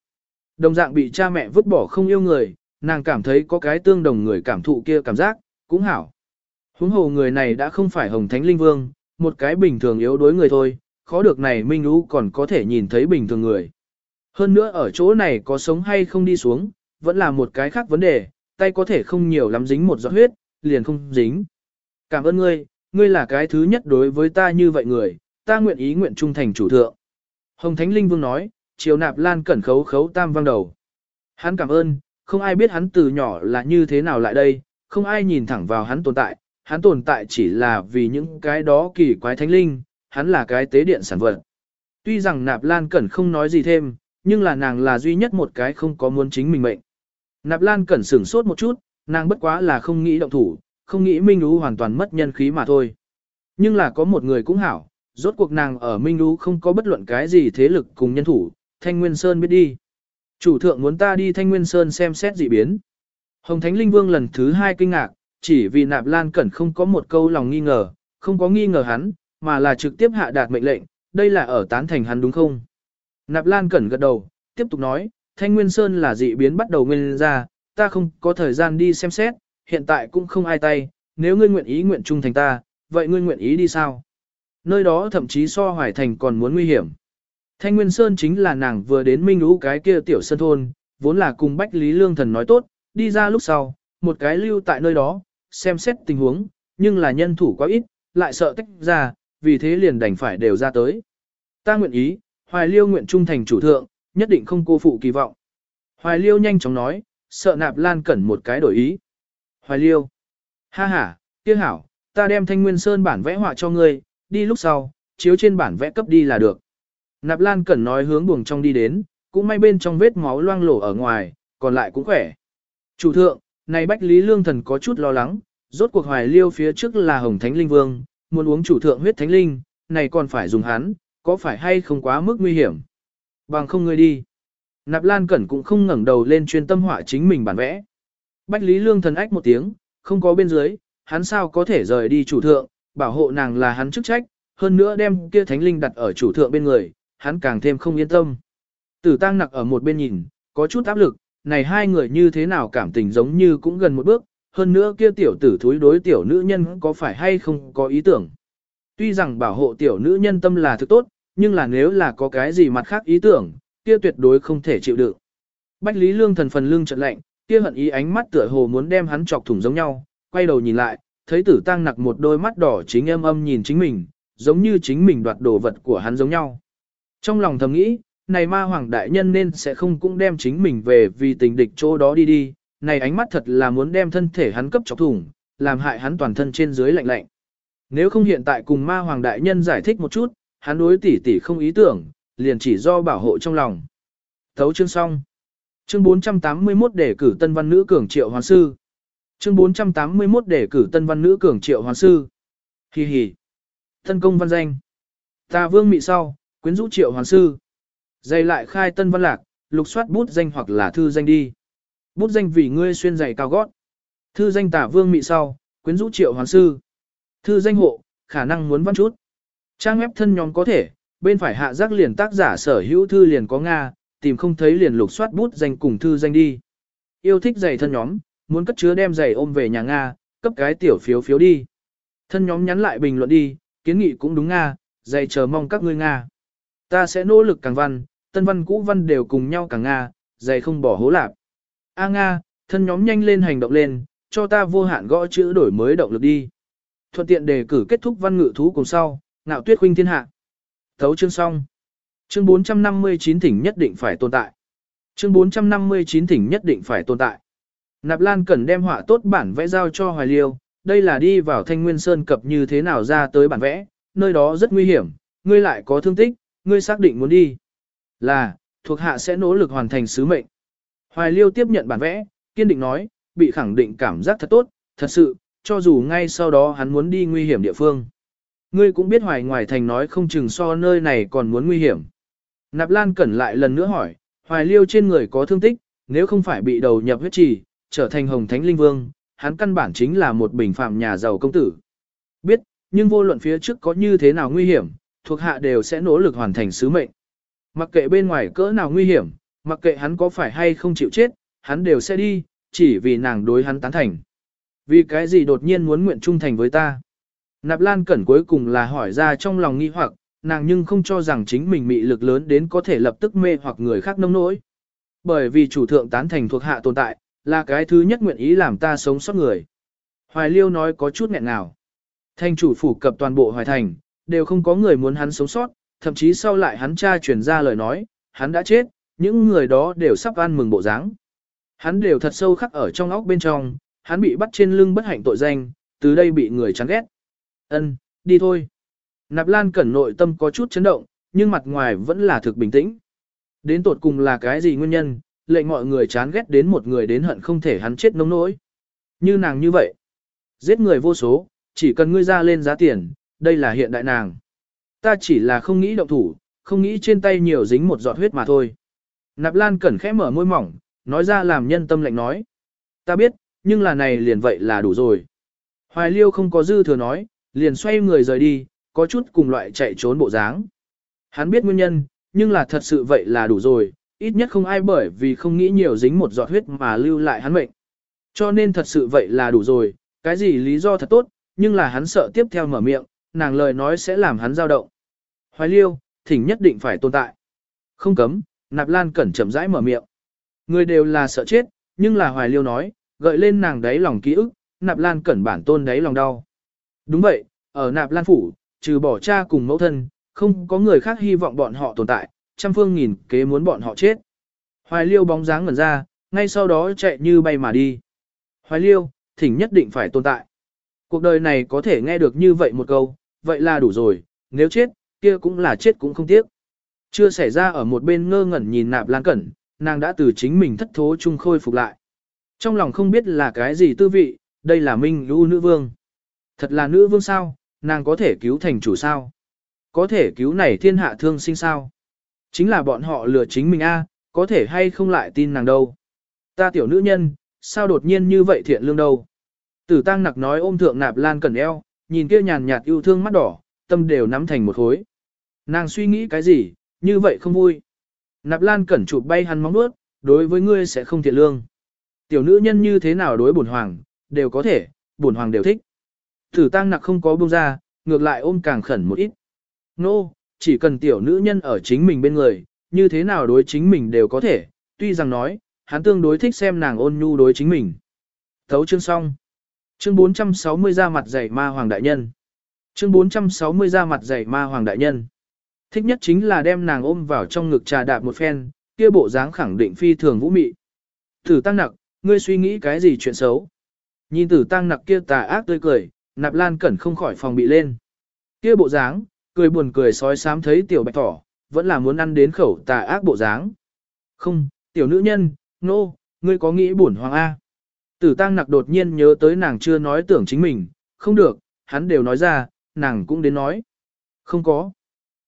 Đồng dạng bị cha mẹ vứt bỏ không yêu người, nàng cảm thấy có cái tương đồng người cảm thụ kia cảm giác, cũng hảo. Huống hồ người này đã không phải Hồng Thánh Linh Vương, một cái bình thường yếu đối người thôi, khó được này Minh Ú còn có thể nhìn thấy bình thường người. Hơn nữa ở chỗ này có sống hay không đi xuống, vẫn là một cái khác vấn đề, tay có thể không nhiều lắm dính một giọt huyết, liền không dính. Cảm ơn ngươi, ngươi là cái thứ nhất đối với ta như vậy người, ta nguyện ý nguyện trung thành chủ thượng. Hồng Thánh Linh Vương nói, chiều nạp lan cẩn khấu khấu tam vang đầu. Hắn cảm ơn, không ai biết hắn từ nhỏ là như thế nào lại đây, không ai nhìn thẳng vào hắn tồn tại, hắn tồn tại chỉ là vì những cái đó kỳ quái thánh linh, hắn là cái tế điện sản vật. Tuy rằng nạp lan cẩn không nói gì thêm, nhưng là nàng là duy nhất một cái không có muốn chính mình mệnh. Nạp lan cẩn sửng sốt một chút, nàng bất quá là không nghĩ động thủ, không nghĩ Minh Ú hoàn toàn mất nhân khí mà thôi. Nhưng là có một người cũng hảo, rốt cuộc nàng ở Minh Ú không có bất luận cái gì thế lực cùng nhân thủ, Thanh Nguyên Sơn biết đi. Chủ thượng muốn ta đi Thanh Nguyên Sơn xem xét dị biến. Hồng Thánh Linh Vương lần thứ hai kinh ngạc, chỉ vì Nạp Lan Cẩn không có một câu lòng nghi ngờ, không có nghi ngờ hắn, mà là trực tiếp hạ đạt mệnh lệnh, đây là ở tán thành hắn đúng không? Nạp Lan Cẩn gật đầu, tiếp tục nói, Thanh Nguyên Sơn là dị biến bắt đầu nguyên ra, ta không có thời gian đi xem xét, hiện tại cũng không ai tay, nếu ngươi nguyện ý nguyện trung thành ta, vậy ngươi nguyện ý đi sao? Nơi đó thậm chí so hoài thành còn muốn nguy hiểm. Thanh Nguyên Sơn chính là nàng vừa đến Minh Lũ cái kia tiểu sân thôn, vốn là cùng Bách Lý Lương Thần nói tốt, đi ra lúc sau, một cái lưu tại nơi đó, xem xét tình huống, nhưng là nhân thủ quá ít, lại sợ tách ra, vì thế liền đành phải đều ra tới. Ta nguyện ý, Hoài Liêu nguyện trung thành chủ thượng, nhất định không cô phụ kỳ vọng. Hoài Liêu nhanh chóng nói, sợ nạp lan cẩn một cái đổi ý. Hoài Liêu. Ha ha, kia hảo, ta đem thanh nguyên sơn bản vẽ họa cho ngươi, đi lúc sau, chiếu trên bản vẽ cấp đi là được. Nạp Lan Cẩn nói hướng buồng trong đi đến, cũng may bên trong vết máu loang lổ ở ngoài, còn lại cũng khỏe. Chủ thượng, này Bách Lý Lương Thần có chút lo lắng, rốt cuộc hoài liêu phía trước là Hồng Thánh Linh Vương, muốn uống chủ thượng huyết thánh linh, này còn phải dùng hắn, có phải hay không quá mức nguy hiểm. Bằng không ngươi đi. Nạp Lan Cẩn cũng không ngẩng đầu lên chuyên tâm họa chính mình bản vẽ. Bách Lý Lương thần ách một tiếng, không có bên dưới, hắn sao có thể rời đi chủ thượng, bảo hộ nàng là hắn chức trách, hơn nữa đem kia thánh linh đặt ở chủ thượng bên người, hắn càng thêm không yên tâm. Tử tăng nặc ở một bên nhìn, có chút áp lực, này hai người như thế nào cảm tình giống như cũng gần một bước, hơn nữa kia tiểu tử thúi đối tiểu nữ nhân có phải hay không có ý tưởng. Tuy rằng bảo hộ tiểu nữ nhân tâm là thứ tốt, nhưng là nếu là có cái gì mặt khác ý tưởng, kia tuyệt đối không thể chịu đựng. Bách Lý Lương thần phần lưng trận lạnh, kia hận ý ánh mắt tựa hồ muốn đem hắn chọc thủng giống nhau, quay đầu nhìn lại, thấy tử tăng nặc một đôi mắt đỏ chính âm âm nhìn chính mình, giống như chính mình đoạt đồ vật của hắn giống nhau. Trong lòng thầm nghĩ, này ma hoàng đại nhân nên sẽ không cũng đem chính mình về vì tình địch chỗ đó đi đi, này ánh mắt thật là muốn đem thân thể hắn cấp chọc thủng, làm hại hắn toàn thân trên dưới lạnh lạnh. Nếu không hiện tại cùng ma hoàng đại nhân giải thích một chút, hắn đối tỷ tỷ không ý tưởng, liền chỉ do bảo hộ trong lòng. Thấu chương xong. Chương 481 để cử tân văn nữ cường triệu hoàn sư. Chương 481 để cử tân văn nữ cường triệu hoàn sư. Hi hi. Tân công văn danh. Ta vương mị sau, quyến rũ triệu hoàn sư. Dày lại khai tân văn lạc, lục soát bút danh hoặc là thư danh đi. Bút danh vì ngươi xuyên giày cao gót. Thư danh tả vương mị sau, quyến rũ triệu hoàn sư. Thư danh hộ, khả năng muốn văn chút. Trang web thân nhóm có thể, bên phải hạ giác liền tác giả sở hữu thư liền có Nga, tìm không thấy liền lục soát bút danh cùng thư danh đi. Yêu thích giày thân nhóm, muốn cất chứa đem giày ôm về nhà Nga, cấp cái tiểu phiếu phiếu đi. Thân nhóm nhắn lại bình luận đi, kiến nghị cũng đúng Nga, giày chờ mong các ngươi Nga. Ta sẽ nỗ lực càng văn, tân văn cũ văn đều cùng nhau càng Nga, giày không bỏ hố lạp. A Nga, thân nhóm nhanh lên hành động lên, cho ta vô hạn gõ chữ đổi mới động lực đi. Thuận tiện đề cử kết thúc văn ngự thú cùng sau, ngạo tuyết huynh thiên hạ. Thấu chương xong. Chương 459 thỉnh nhất định phải tồn tại. Chương 459 thỉnh nhất định phải tồn tại. Nạp Lan cần đem họa tốt bản vẽ giao cho Hoài Liêu, đây là đi vào Thanh Nguyên Sơn cập như thế nào ra tới bản vẽ, nơi đó rất nguy hiểm, ngươi lại có thương tích, ngươi xác định muốn đi. Là, thuộc hạ sẽ nỗ lực hoàn thành sứ mệnh. Hoài Liêu tiếp nhận bản vẽ, kiên định nói, bị khẳng định cảm giác thật tốt, thật sự, cho dù ngay sau đó hắn muốn đi nguy hiểm địa phương. Ngươi cũng biết hoài ngoài thành nói không chừng so nơi này còn muốn nguy hiểm. Nạp Lan Cẩn lại lần nữa hỏi, hoài liêu trên người có thương tích, nếu không phải bị đầu nhập huyết trì, trở thành hồng thánh linh vương, hắn căn bản chính là một bình phạm nhà giàu công tử. Biết, nhưng vô luận phía trước có như thế nào nguy hiểm, thuộc hạ đều sẽ nỗ lực hoàn thành sứ mệnh. Mặc kệ bên ngoài cỡ nào nguy hiểm, mặc kệ hắn có phải hay không chịu chết, hắn đều sẽ đi, chỉ vì nàng đối hắn tán thành. Vì cái gì đột nhiên muốn nguyện trung thành với ta? Nạp Lan Cẩn cuối cùng là hỏi ra trong lòng nghi hoặc, nàng nhưng không cho rằng chính mình mị lực lớn đến có thể lập tức mê hoặc người khác nông nỗi. Bởi vì chủ thượng tán thành thuộc hạ tồn tại, là cái thứ nhất nguyện ý làm ta sống sót người. Hoài Liêu nói có chút nghẹn nào. Thanh chủ phủ cập toàn bộ Hoài Thành, đều không có người muốn hắn sống sót, thậm chí sau lại hắn cha truyền ra lời nói, hắn đã chết, những người đó đều sắp ăn mừng bộ dáng. Hắn đều thật sâu khắc ở trong óc bên trong, hắn bị bắt trên lưng bất hạnh tội danh, từ đây bị người chán ghét. Ân, đi thôi. Nạp Lan Cẩn nội tâm có chút chấn động, nhưng mặt ngoài vẫn là thực bình tĩnh. Đến tột cùng là cái gì nguyên nhân, lệnh mọi người chán ghét đến một người đến hận không thể hắn chết nông nỗi. Như nàng như vậy. Giết người vô số, chỉ cần ngươi ra lên giá tiền, đây là hiện đại nàng. Ta chỉ là không nghĩ động thủ, không nghĩ trên tay nhiều dính một giọt huyết mà thôi. Nạp Lan Cẩn khẽ mở môi mỏng, nói ra làm nhân tâm lệnh nói. Ta biết, nhưng là này liền vậy là đủ rồi. Hoài Liêu không có dư thừa nói, liền xoay người rời đi, có chút cùng loại chạy trốn bộ dáng. Hắn biết nguyên nhân, nhưng là thật sự vậy là đủ rồi, ít nhất không ai bởi vì không nghĩ nhiều dính một giọt huyết mà lưu lại hắn mệnh. Cho nên thật sự vậy là đủ rồi, cái gì lý do thật tốt, nhưng là hắn sợ tiếp theo mở miệng, nàng lời nói sẽ làm hắn dao động. Hoài liêu, thỉnh nhất định phải tồn tại. Không cấm, nạp lan cẩn chậm rãi mở miệng. Người đều là sợ chết, nhưng là hoài liêu nói, gợi lên nàng đáy lòng ký ức, nạp lan cẩn bản tôn đáy lòng đau. Đúng vậy, ở nạp lan phủ, trừ bỏ cha cùng mẫu thân, không có người khác hy vọng bọn họ tồn tại, trăm phương nghìn kế muốn bọn họ chết. Hoài liêu bóng dáng ngẩn ra, ngay sau đó chạy như bay mà đi. Hoài liêu, thỉnh nhất định phải tồn tại. Cuộc đời này có thể nghe được như vậy một câu, vậy là đủ rồi, nếu chết, kia cũng là chết cũng không tiếc. Chưa xảy ra ở một bên ngơ ngẩn nhìn nạp lan cẩn, nàng đã từ chính mình thất thố chung khôi phục lại. Trong lòng không biết là cái gì tư vị, đây là Minh lưu nữ vương. Thật là nữ vương sao, nàng có thể cứu thành chủ sao? Có thể cứu này thiên hạ thương sinh sao? Chính là bọn họ lừa chính mình a, có thể hay không lại tin nàng đâu. Ta tiểu nữ nhân, sao đột nhiên như vậy thiện lương đâu. Tử tăng nặc nói ôm thượng nạp lan cẩn eo, nhìn kia nhàn nhạt yêu thương mắt đỏ, tâm đều nắm thành một khối. Nàng suy nghĩ cái gì, như vậy không vui. Nạp lan cẩn chụp bay hắn móng nuốt, đối với ngươi sẽ không thiện lương. Tiểu nữ nhân như thế nào đối bổn hoàng, đều có thể, bổn hoàng đều thích. Thử tăng nặc không có buông ra, ngược lại ôm càng khẩn một ít. Nô, no, chỉ cần tiểu nữ nhân ở chính mình bên người, như thế nào đối chính mình đều có thể, tuy rằng nói, hắn tương đối thích xem nàng ôn nhu đối chính mình. Thấu chương xong. Chương 460 ra mặt dày ma hoàng đại nhân. Chương 460 ra mặt dày ma hoàng đại nhân. Thích nhất chính là đem nàng ôm vào trong ngực trà đạp một phen, kia bộ dáng khẳng định phi thường vũ mị. Tử tăng nặc, ngươi suy nghĩ cái gì chuyện xấu? Nhìn tử tăng nặc kia tà ác tươi cười, nạp lan cẩn không khỏi phòng bị lên. Kia bộ dáng, cười buồn cười sói sám thấy tiểu bạch thỏ, vẫn là muốn ăn đến khẩu tà ác bộ dáng. Không, tiểu nữ nhân, nô, no, ngươi có nghĩ buồn hoàng A. Tử tăng nặc đột nhiên nhớ tới nàng chưa nói tưởng chính mình, không được, hắn đều nói ra, nàng cũng đến nói. Không có.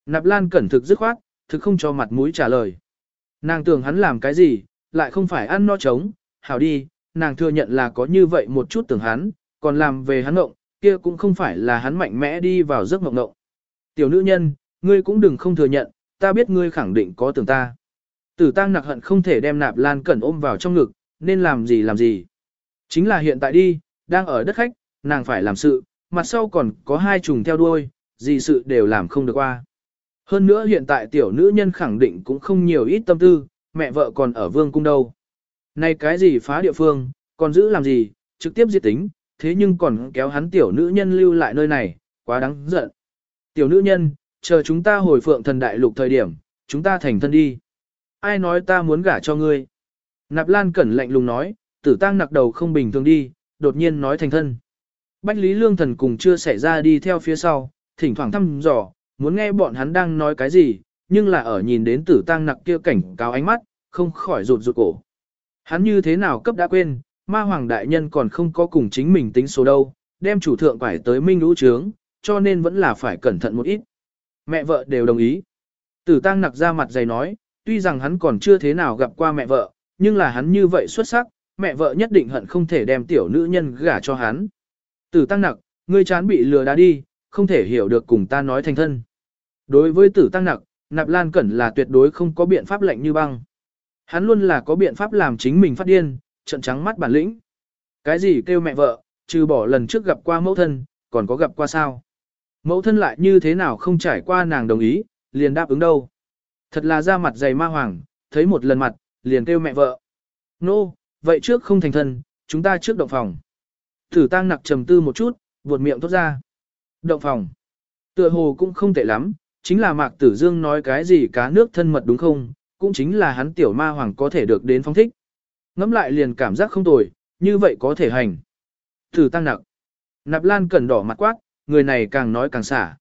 Nạp lan cẩn thực dứt khoát, thực không cho mặt mũi trả lời. Nàng tưởng hắn làm cái gì, lại không phải ăn no trống, hảo đi, nàng thừa nhận là có như vậy một chút tưởng hắn, còn làm về hắn ngộng, kia cũng không phải là hắn mạnh mẽ đi vào giấc mộng ngộng. Tiểu nữ nhân, ngươi cũng đừng không thừa nhận, ta biết ngươi khẳng định có tưởng ta. Tử tăng nặc hận không thể đem nạp lan cẩn ôm vào trong ngực, nên làm gì làm gì. Chính là hiện tại đi, đang ở đất khách, nàng phải làm sự, mặt sau còn có hai trùng theo đuôi, gì sự đều làm không được qua. Hơn nữa hiện tại tiểu nữ nhân khẳng định cũng không nhiều ít tâm tư, mẹ vợ còn ở vương cung đâu. Này cái gì phá địa phương, còn giữ làm gì, trực tiếp diệt tính, thế nhưng còn kéo hắn tiểu nữ nhân lưu lại nơi này, quá đáng giận. Tiểu nữ nhân, chờ chúng ta hồi phượng thần đại lục thời điểm, chúng ta thành thân đi. Ai nói ta muốn gả cho ngươi? Nạp Lan Cẩn lạnh lùng nói, tử tăng nặc đầu không bình thường đi, đột nhiên nói thành thân. Bách Lý Lương Thần cùng chưa xảy ra đi theo phía sau, thỉnh thoảng thăm dò, muốn nghe bọn hắn đang nói cái gì, nhưng là ở nhìn đến tử tăng nặc kia cảnh cáo ánh mắt, không khỏi rụt rụt cổ. Hắn như thế nào cấp đã quên, ma hoàng đại nhân còn không có cùng chính mình tính số đâu, đem chủ thượng quải tới minh lũ trướng, cho nên vẫn là phải cẩn thận một ít. Mẹ vợ đều đồng ý. Tử tăng nặc ra mặt dày nói, tuy rằng hắn còn chưa thế nào gặp qua mẹ vợ, nhưng là hắn như vậy xuất sắc, mẹ vợ nhất định hận không thể đem tiểu nữ nhân gả cho hắn. Tử tăng nặc, ngươi chán bị lừa đá đi, không thể hiểu được cùng ta nói thành thân. Đối với tử tăng nặc, nạp lan cẩn là tuyệt đối không có biện pháp lệnh như băng. Hắn luôn là có biện pháp làm chính mình phát điên, trận trắng mắt bản lĩnh. Cái gì kêu mẹ vợ, trừ bỏ lần trước gặp qua mẫu thân, còn có gặp qua sao? Mẫu thân lại như thế nào không trải qua nàng đồng ý, liền đáp ứng đâu. Thật là ra mặt dày ma hoàng, thấy một lần mặt, liền kêu mẹ vợ. Nô, no, vậy trước không thành thân, chúng ta trước động phòng. Thử tăng nặc trầm tư một chút, buột miệng tốt ra. Động phòng. Tựa hồ cũng không tệ lắm, chính là Mạc Tử Dương nói cái gì cá nước thân mật đúng không, cũng chính là hắn tiểu ma hoàng có thể được đến phong thích. Ngắm lại liền cảm giác không tồi, như vậy có thể hành. Thử tăng nặc. Nạp Lan cẩn đỏ mặt quát, người này càng nói càng xả.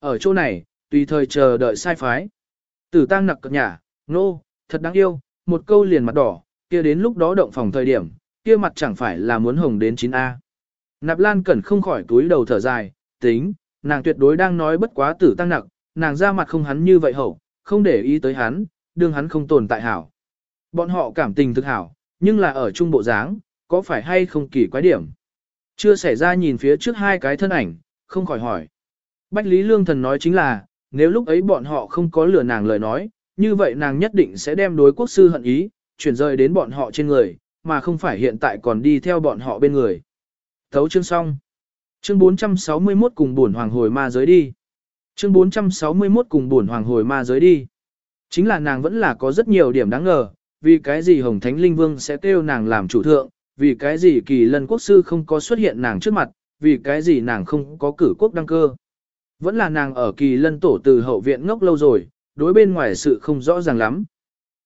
Ở chỗ này, tùy thời chờ đợi sai phái. Tử tăng nặc cập nhả, nô, no, thật đáng yêu, một câu liền mặt đỏ, kia đến lúc đó động phòng thời điểm, kia mặt chẳng phải là muốn hồng đến 9A. Nạp Lan Cẩn không khỏi túi đầu thở dài, tính, nàng tuyệt đối đang nói bất quá tử tăng nặc, nàng ra mặt không hắn như vậy hậu, không để ý tới hắn, đương hắn không tồn tại hảo. Bọn họ cảm tình thực hảo, nhưng là ở trung bộ dáng, có phải hay không kỳ quái điểm. Chưa xảy ra nhìn phía trước hai cái thân ảnh, không khỏi hỏi. Bách Lý Lương Thần nói chính là, nếu lúc ấy bọn họ không có lừa nàng lời nói, như vậy nàng nhất định sẽ đem đối quốc sư hận ý, chuyển rời đến bọn họ trên người, mà không phải hiện tại còn đi theo bọn họ bên người. Thấu chương xong. Chương 461 cùng buồn hoàng hồi ma giới đi. Chương 461 cùng buồn hoàng hồi ma giới đi. Chính là nàng vẫn là có rất nhiều điểm đáng ngờ, vì cái gì Hồng Thánh Linh Vương sẽ kêu nàng làm chủ thượng, vì cái gì kỳ lân quốc sư không có xuất hiện nàng trước mặt, vì cái gì nàng không có cử quốc đăng cơ. Vẫn là nàng ở kỳ lân tổ từ hậu viện ngốc lâu rồi, đối bên ngoài sự không rõ ràng lắm.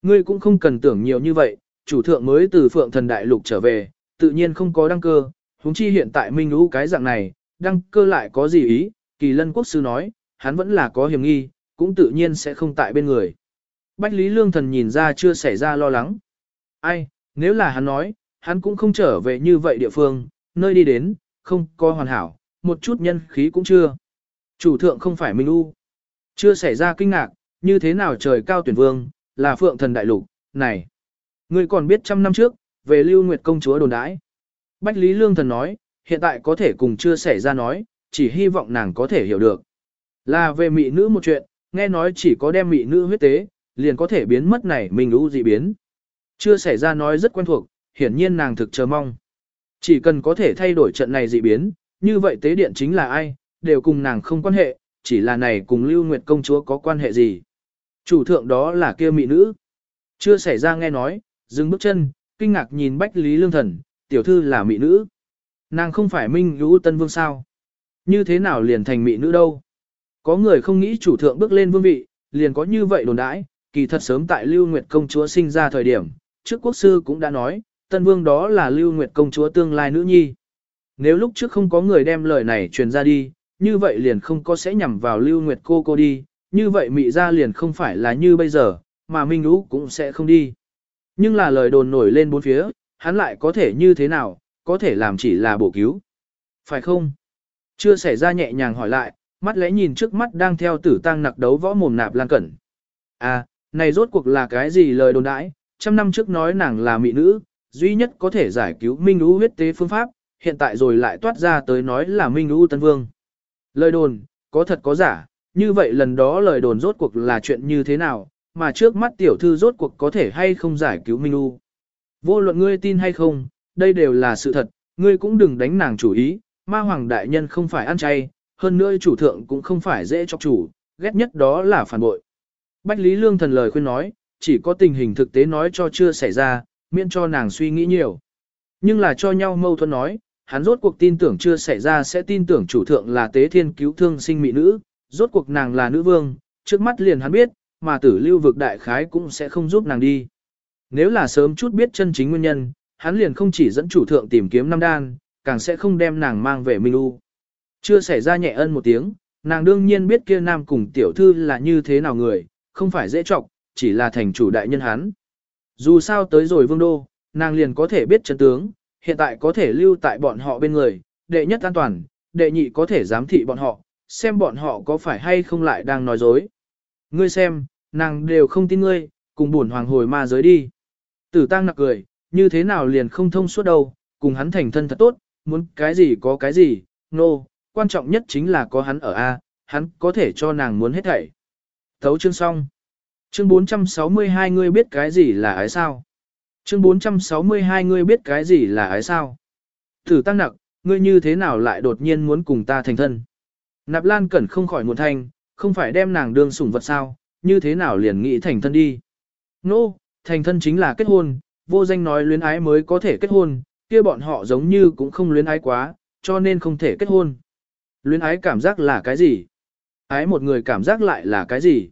Ngươi cũng không cần tưởng nhiều như vậy, chủ thượng mới từ phượng thần đại lục trở về, tự nhiên không có đăng cơ, huống chi hiện tại minh lũ cái dạng này, đăng cơ lại có gì ý, kỳ lân quốc sư nói, hắn vẫn là có hiểm nghi, cũng tự nhiên sẽ không tại bên người. Bách Lý Lương Thần nhìn ra chưa xảy ra lo lắng. Ai, nếu là hắn nói, hắn cũng không trở về như vậy địa phương, nơi đi đến, không có hoàn hảo, một chút nhân khí cũng chưa. Chủ thượng không phải Minh U. Chưa xảy ra kinh ngạc, như thế nào trời cao tuyển vương, là phượng thần đại lục, này. Ngươi còn biết trăm năm trước, về lưu nguyệt công chúa đồn đãi. Bách Lý Lương Thần nói, hiện tại có thể cùng chưa xảy ra nói, chỉ hy vọng nàng có thể hiểu được. Là về mị nữ một chuyện, nghe nói chỉ có đem mị nữ huyết tế, liền có thể biến mất này mình ưu dị biến. Chưa xảy ra nói rất quen thuộc, hiển nhiên nàng thực chờ mong. Chỉ cần có thể thay đổi trận này dị biến, như vậy tế điện chính là ai, đều cùng nàng không quan hệ, chỉ là này cùng Lưu Nguyệt công chúa có quan hệ gì. Chủ thượng đó là kia mị nữ. Chưa xảy ra nghe nói, dừng bước chân, kinh ngạc nhìn Bách Lý Lương Thần, tiểu thư là mị nữ. Nàng không phải Minh Lũ Tân Vương sao? Như thế nào liền thành mị nữ đâu? Có người không nghĩ chủ thượng bước lên vương vị, liền có như vậy đồn đãi, kỳ thật sớm tại Lưu Nguyệt công chúa sinh ra thời điểm, trước quốc sư cũng đã nói, Tân Vương đó là Lưu Nguyệt công chúa tương lai nữ nhi. Nếu lúc trước không có người đem lời này truyền ra đi, như vậy liền không có sẽ nhằm vào Lưu Nguyệt cô cô đi, như vậy mị ra liền không phải là như bây giờ, mà Minh Ú cũng sẽ không đi. Nhưng là lời đồn nổi lên bốn phía, hắn lại có thể như thế nào, có thể làm chỉ là bổ cứu. Phải không? Chưa xảy ra nhẹ nhàng hỏi lại, mắt lẽ nhìn trước mắt đang theo tử tăng nặc đấu võ mồm nạp lan cẩn. À, này rốt cuộc là cái gì lời đồn đãi, trăm năm trước nói nàng là mỹ nữ, duy nhất có thể giải cứu Minh Lũ huyết tế phương pháp, hiện tại rồi lại toát ra tới nói là Minh Lũ Tân Vương. Lời đồn, có thật có giả, như vậy lần đó lời đồn rốt cuộc là chuyện như thế nào, mà trước mắt tiểu thư rốt cuộc có thể hay không giải cứu Minh u Vô luận ngươi tin hay không, đây đều là sự thật, ngươi cũng đừng đánh nàng chủ ý, ma hoàng đại nhân không phải ăn chay, hơn nữa chủ thượng cũng không phải dễ chọc chủ, ghét nhất đó là phản bội. Bách Lý Lương thần lời khuyên nói, chỉ có tình hình thực tế nói cho chưa xảy ra, miễn cho nàng suy nghĩ nhiều. Nhưng là cho nhau mâu thuẫn nói, hắn rốt cuộc tin tưởng chưa xảy ra sẽ tin tưởng chủ thượng là tế thiên cứu thương sinh mỹ nữ, rốt cuộc nàng là nữ vương, trước mắt liền hắn biết, mà tử lưu vực đại khái cũng sẽ không giúp nàng đi. Nếu là sớm chút biết chân chính nguyên nhân, hắn liền không chỉ dẫn chủ thượng tìm kiếm năm đan, càng sẽ không đem nàng mang về Minh U. Chưa xảy ra nhẹ ân một tiếng, nàng đương nhiên biết kia nam cùng tiểu thư là như thế nào người, không phải dễ trọng, chỉ là thành chủ đại nhân hắn. Dù sao tới rồi vương đô, nàng liền có thể biết chân tướng, hiện tại có thể lưu tại bọn họ bên người, đệ nhất an toàn, đệ nhị có thể giám thị bọn họ, xem bọn họ có phải hay không lại đang nói dối. Ngươi xem, nàng đều không tin ngươi, cùng buồn hoàng hồi ma giới đi. Tử tăng nặc cười, như thế nào liền không thông suốt đâu, cùng hắn thành thân thật tốt, muốn cái gì có cái gì, nô, no, quan trọng nhất chính là có hắn ở A, hắn có thể cho nàng muốn hết thảy. Thấu chương xong. Chương 462 ngươi biết cái gì là ái sao? Chương 462 ngươi biết cái gì là ái sao? Thử tăng nặc, ngươi như thế nào lại đột nhiên muốn cùng ta thành thân? Nạp Lan Cẩn không khỏi một thanh, không phải đem nàng đương sủng vật sao, như thế nào liền nghĩ thành thân đi? Nô, no, thành thân chính là kết hôn, vô danh nói luyến ái mới có thể kết hôn, kia bọn họ giống như cũng không luyến ái quá, cho nên không thể kết hôn. Luyến ái cảm giác là cái gì? Ái một người cảm giác lại là cái gì?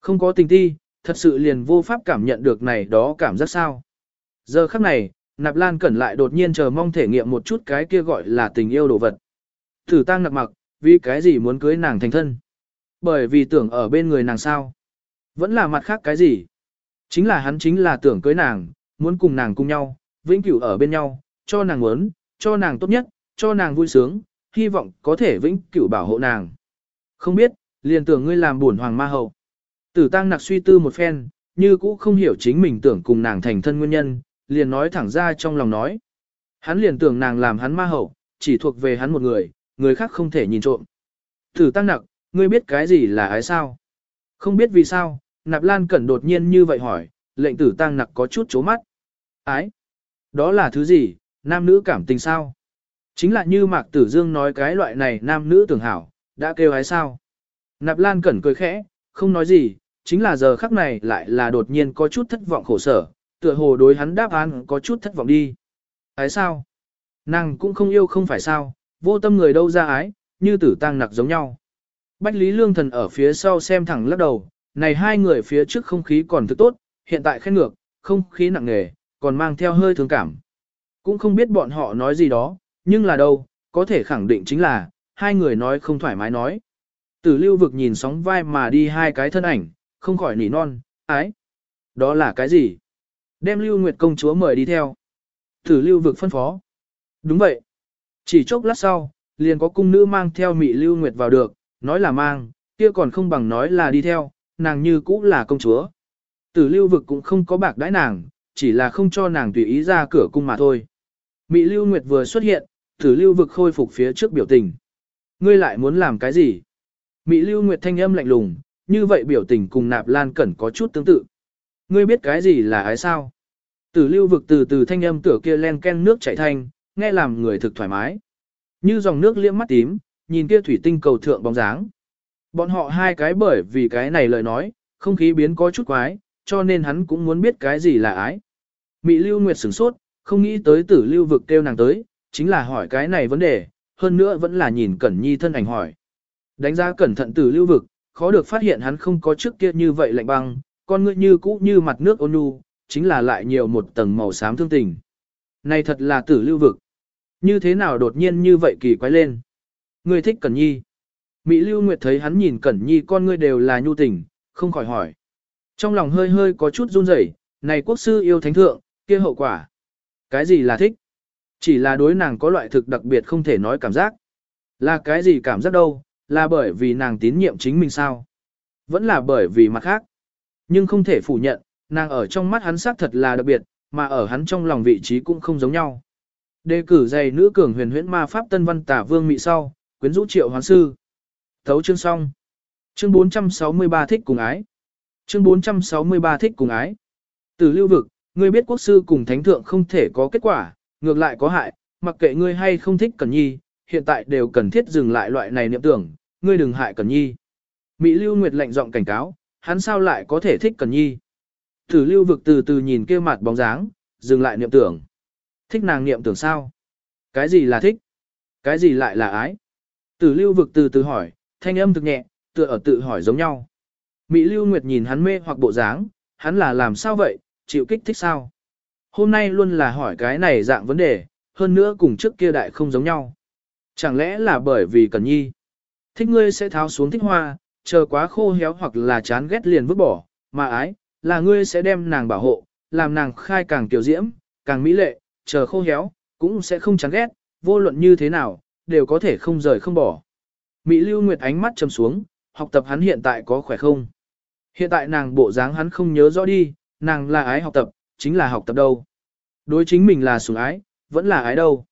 Không có tình ti, thật sự liền vô pháp cảm nhận được này đó cảm giác sao. Giờ khắc này, Nạp Lan Cẩn lại đột nhiên chờ mong thể nghiệm một chút cái kia gọi là tình yêu đồ vật. Thử tăng nặc mặc, vì cái gì muốn cưới nàng thành thân? Bởi vì tưởng ở bên người nàng sao? Vẫn là mặt khác cái gì? Chính là hắn chính là tưởng cưới nàng, muốn cùng nàng cùng nhau, vĩnh cửu ở bên nhau, cho nàng muốn, cho nàng tốt nhất, cho nàng vui sướng, hy vọng có thể vĩnh cửu bảo hộ nàng. Không biết, liền tưởng ngươi làm buồn hoàng ma hậu. Tử tăng nặc suy tư một phen, như cũ không hiểu chính mình tưởng cùng nàng thành thân nguyên nhân, liền nói thẳng ra trong lòng nói. Hắn liền tưởng nàng làm hắn ma hậu, chỉ thuộc về hắn một người, người khác không thể nhìn trộm. Tử tăng nặc, ngươi biết cái gì là ái sao? Không biết vì sao, nạp lan cẩn đột nhiên như vậy hỏi, lệnh tử tăng nặc có chút chố mắt. Ái? Đó là thứ gì, nam nữ cảm tình sao? Chính là như Mạc Tử Dương nói cái loại này nam nữ tưởng hảo, đã kêu ái sao? Nạp Lan Cẩn cười khẽ, không nói gì, chính là giờ khắc này lại là đột nhiên có chút thất vọng khổ sở, tựa hồ đối hắn đáp án có chút thất vọng đi. Ái sao? Nàng cũng không yêu không phải sao, vô tâm người đâu ra ái, như tử tăng nặc giống nhau. Bách Lý Lương Thần ở phía sau xem thẳng lắc đầu, này hai người phía trước không khí còn thức tốt, hiện tại khen ngược, không khí nặng nề, còn mang theo hơi thương cảm. Cũng không biết bọn họ nói gì đó, nhưng là đâu, có thể khẳng định chính là, hai người nói không thoải mái nói. Tử lưu vực nhìn sóng vai mà đi hai cái thân ảnh, không khỏi nỉ non, ái. Đó là cái gì? Đem lưu nguyệt công chúa mời đi theo. Tử lưu vực phân phó. Đúng vậy. Chỉ chốc lát sau, liền có cung nữ mang theo mị lưu nguyệt vào được, nói là mang, kia còn không bằng nói là đi theo, nàng như cũ là công chúa. Tử lưu vực cũng không có bạc đãi nàng, chỉ là không cho nàng tùy ý ra cửa cung mà thôi. Mị lưu nguyệt vừa xuất hiện, tử lưu vực khôi phục phía trước biểu tình. Ngươi lại muốn làm cái gì? Mị lưu nguyệt thanh âm lạnh lùng, như vậy biểu tình cùng nạp lan cẩn có chút tương tự. Ngươi biết cái gì là ái sao? Tử lưu vực từ từ thanh âm cửa kia len ken nước chảy thanh, nghe làm người thực thoải mái. Như dòng nước liễm mắt tím, nhìn kia thủy tinh cầu thượng bóng dáng. Bọn họ hai cái bởi vì cái này lời nói, không khí biến có chút quái, cho nên hắn cũng muốn biết cái gì là ái. Mị lưu nguyệt sửng sốt, không nghĩ tới tử lưu vực kêu nàng tới, chính là hỏi cái này vấn đề, hơn nữa vẫn là nhìn Cẩn Nhi thân ảnh hỏi. Đánh giá cẩn thận tử lưu vực, khó được phát hiện hắn không có trước kia như vậy lạnh băng, con ngươi như cũ như mặt nước ôn nhu, chính là lại nhiều một tầng màu xám thương tình. Này thật là tử lưu vực. Như thế nào đột nhiên như vậy kỳ quái lên. Ngươi thích Cẩn Nhi. Mỹ Lưu Nguyệt thấy hắn nhìn Cẩn Nhi con ngươi đều là nhu tình, không khỏi hỏi. Trong lòng hơi hơi có chút run rẩy, này quốc sư yêu thánh thượng, kia hậu quả. Cái gì là thích? Chỉ là đối nàng có loại thực đặc biệt không thể nói cảm giác. Là cái gì cảm giác đâu, là bởi vì nàng tín nhiệm chính mình sao? Vẫn là bởi vì mặt khác. Nhưng không thể phủ nhận, nàng ở trong mắt hắn xác thật là đặc biệt, mà ở hắn trong lòng vị trí cũng không giống nhau. Đề cử dày nữ cường huyền huyễn ma pháp tân văn tả vương mị sau, quyến rũ triệu hoán sư. Thấu chương xong. Chương 463 thích cùng ái. Chương 463 thích cùng ái. Từ lưu vực, ngươi biết quốc sư cùng thánh thượng không thể có kết quả, ngược lại có hại, mặc kệ ngươi hay không thích Cẩn Nhi, hiện tại đều cần thiết dừng lại loại này niệm tưởng, ngươi đừng hại Cẩn Nhi. Mỹ Lưu Nguyệt lạnh giọng cảnh cáo, hắn sao lại có thể thích Cẩn Nhi. Tử lưu vực từ từ nhìn kia mặt bóng dáng, dừng lại niệm tưởng. Thích nàng niệm tưởng sao? Cái gì là thích? Cái gì lại là ái? Tử lưu vực từ từ hỏi, thanh âm thực nhẹ, tựa ở tự hỏi giống nhau. Mỹ lưu nguyệt nhìn hắn mê hoặc bộ dáng, hắn là làm sao vậy, chịu kích thích sao? Hôm nay luôn là hỏi cái này dạng vấn đề, hơn nữa cùng trước kia đại không giống nhau. Chẳng lẽ là bởi vì Cần Nhi? Thích ngươi sẽ tháo xuống thích hoa, chờ quá khô héo hoặc là chán ghét liền vứt bỏ, mà ái, là ngươi sẽ đem nàng bảo hộ, làm nàng khai càng tiểu diễm, càng mỹ lệ, chờ khô héo, cũng sẽ không chán ghét, vô luận như thế nào, đều có thể không rời không bỏ. Mỹ Lưu Nguyệt ánh mắt trầm xuống, học tập hắn hiện tại có khỏe không? Hiện tại nàng bộ dáng hắn không nhớ rõ đi, nàng là ái học tập, chính là học tập đâu. Đối chính mình là sủng ái, vẫn là ái đâu.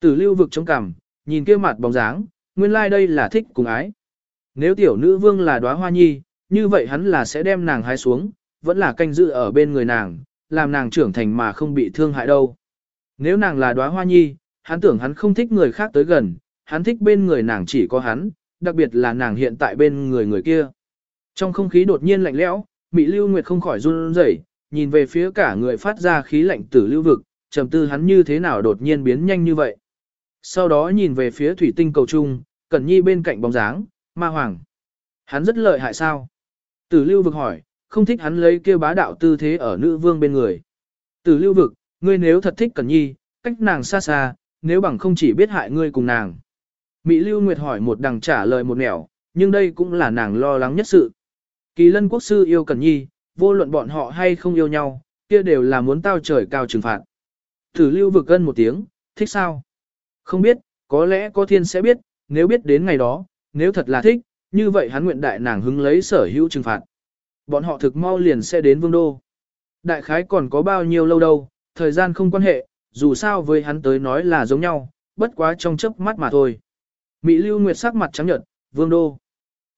Tử lưu vực trong cằm, nhìn kia mặt bóng dáng, nguyên lai like đây là thích cùng ái. Nếu tiểu nữ vương là đóa hoa nhi, như vậy hắn là sẽ đem nàng hái xuống, vẫn là canh giữ ở bên người nàng, làm nàng trưởng thành mà không bị thương hại đâu. Nếu nàng là đóa hoa nhi, hắn tưởng hắn không thích người khác tới gần, hắn thích bên người nàng chỉ có hắn, đặc biệt là nàng hiện tại bên người người kia. Trong không khí đột nhiên lạnh lẽo, mỹ Lưu Nguyệt không khỏi run rẩy, nhìn về phía cả người phát ra khí lạnh tử lưu vực, trầm tư hắn như thế nào đột nhiên biến nhanh như vậy. Sau đó nhìn về phía thủy tinh cầu trung, Cẩn Nhi bên cạnh bóng dáng, ma hoàng. Hắn rất lợi hại sao? Tử lưu vực hỏi, không thích hắn lấy kêu bá đạo tư thế ở nữ vương bên người. Tử lưu vực, ngươi nếu thật thích Cẩn Nhi, cách nàng xa xa, nếu bằng không chỉ biết hại ngươi cùng nàng. Mỹ lưu nguyệt hỏi một đằng trả lời một nẻo, nhưng đây cũng là nàng lo lắng nhất sự. Kỳ lân quốc sư yêu Cẩn Nhi, vô luận bọn họ hay không yêu nhau, kia đều là muốn tao trời cao trừng phạt. Tử lưu vực gân một tiếng, thích sao? Không biết, có lẽ có thiên sẽ biết, nếu biết đến ngày đó, nếu thật là thích, như vậy hắn nguyện đại nàng hứng lấy sở hữu trừng phạt. Bọn họ thực mau liền sẽ đến vương đô. Đại khái còn có bao nhiêu lâu đâu, thời gian không quan hệ, dù sao với hắn tới nói là giống nhau, bất quá trong chớp mắt mà thôi. Mỹ Lưu Nguyệt sắc mặt trắng nhợt, vương đô.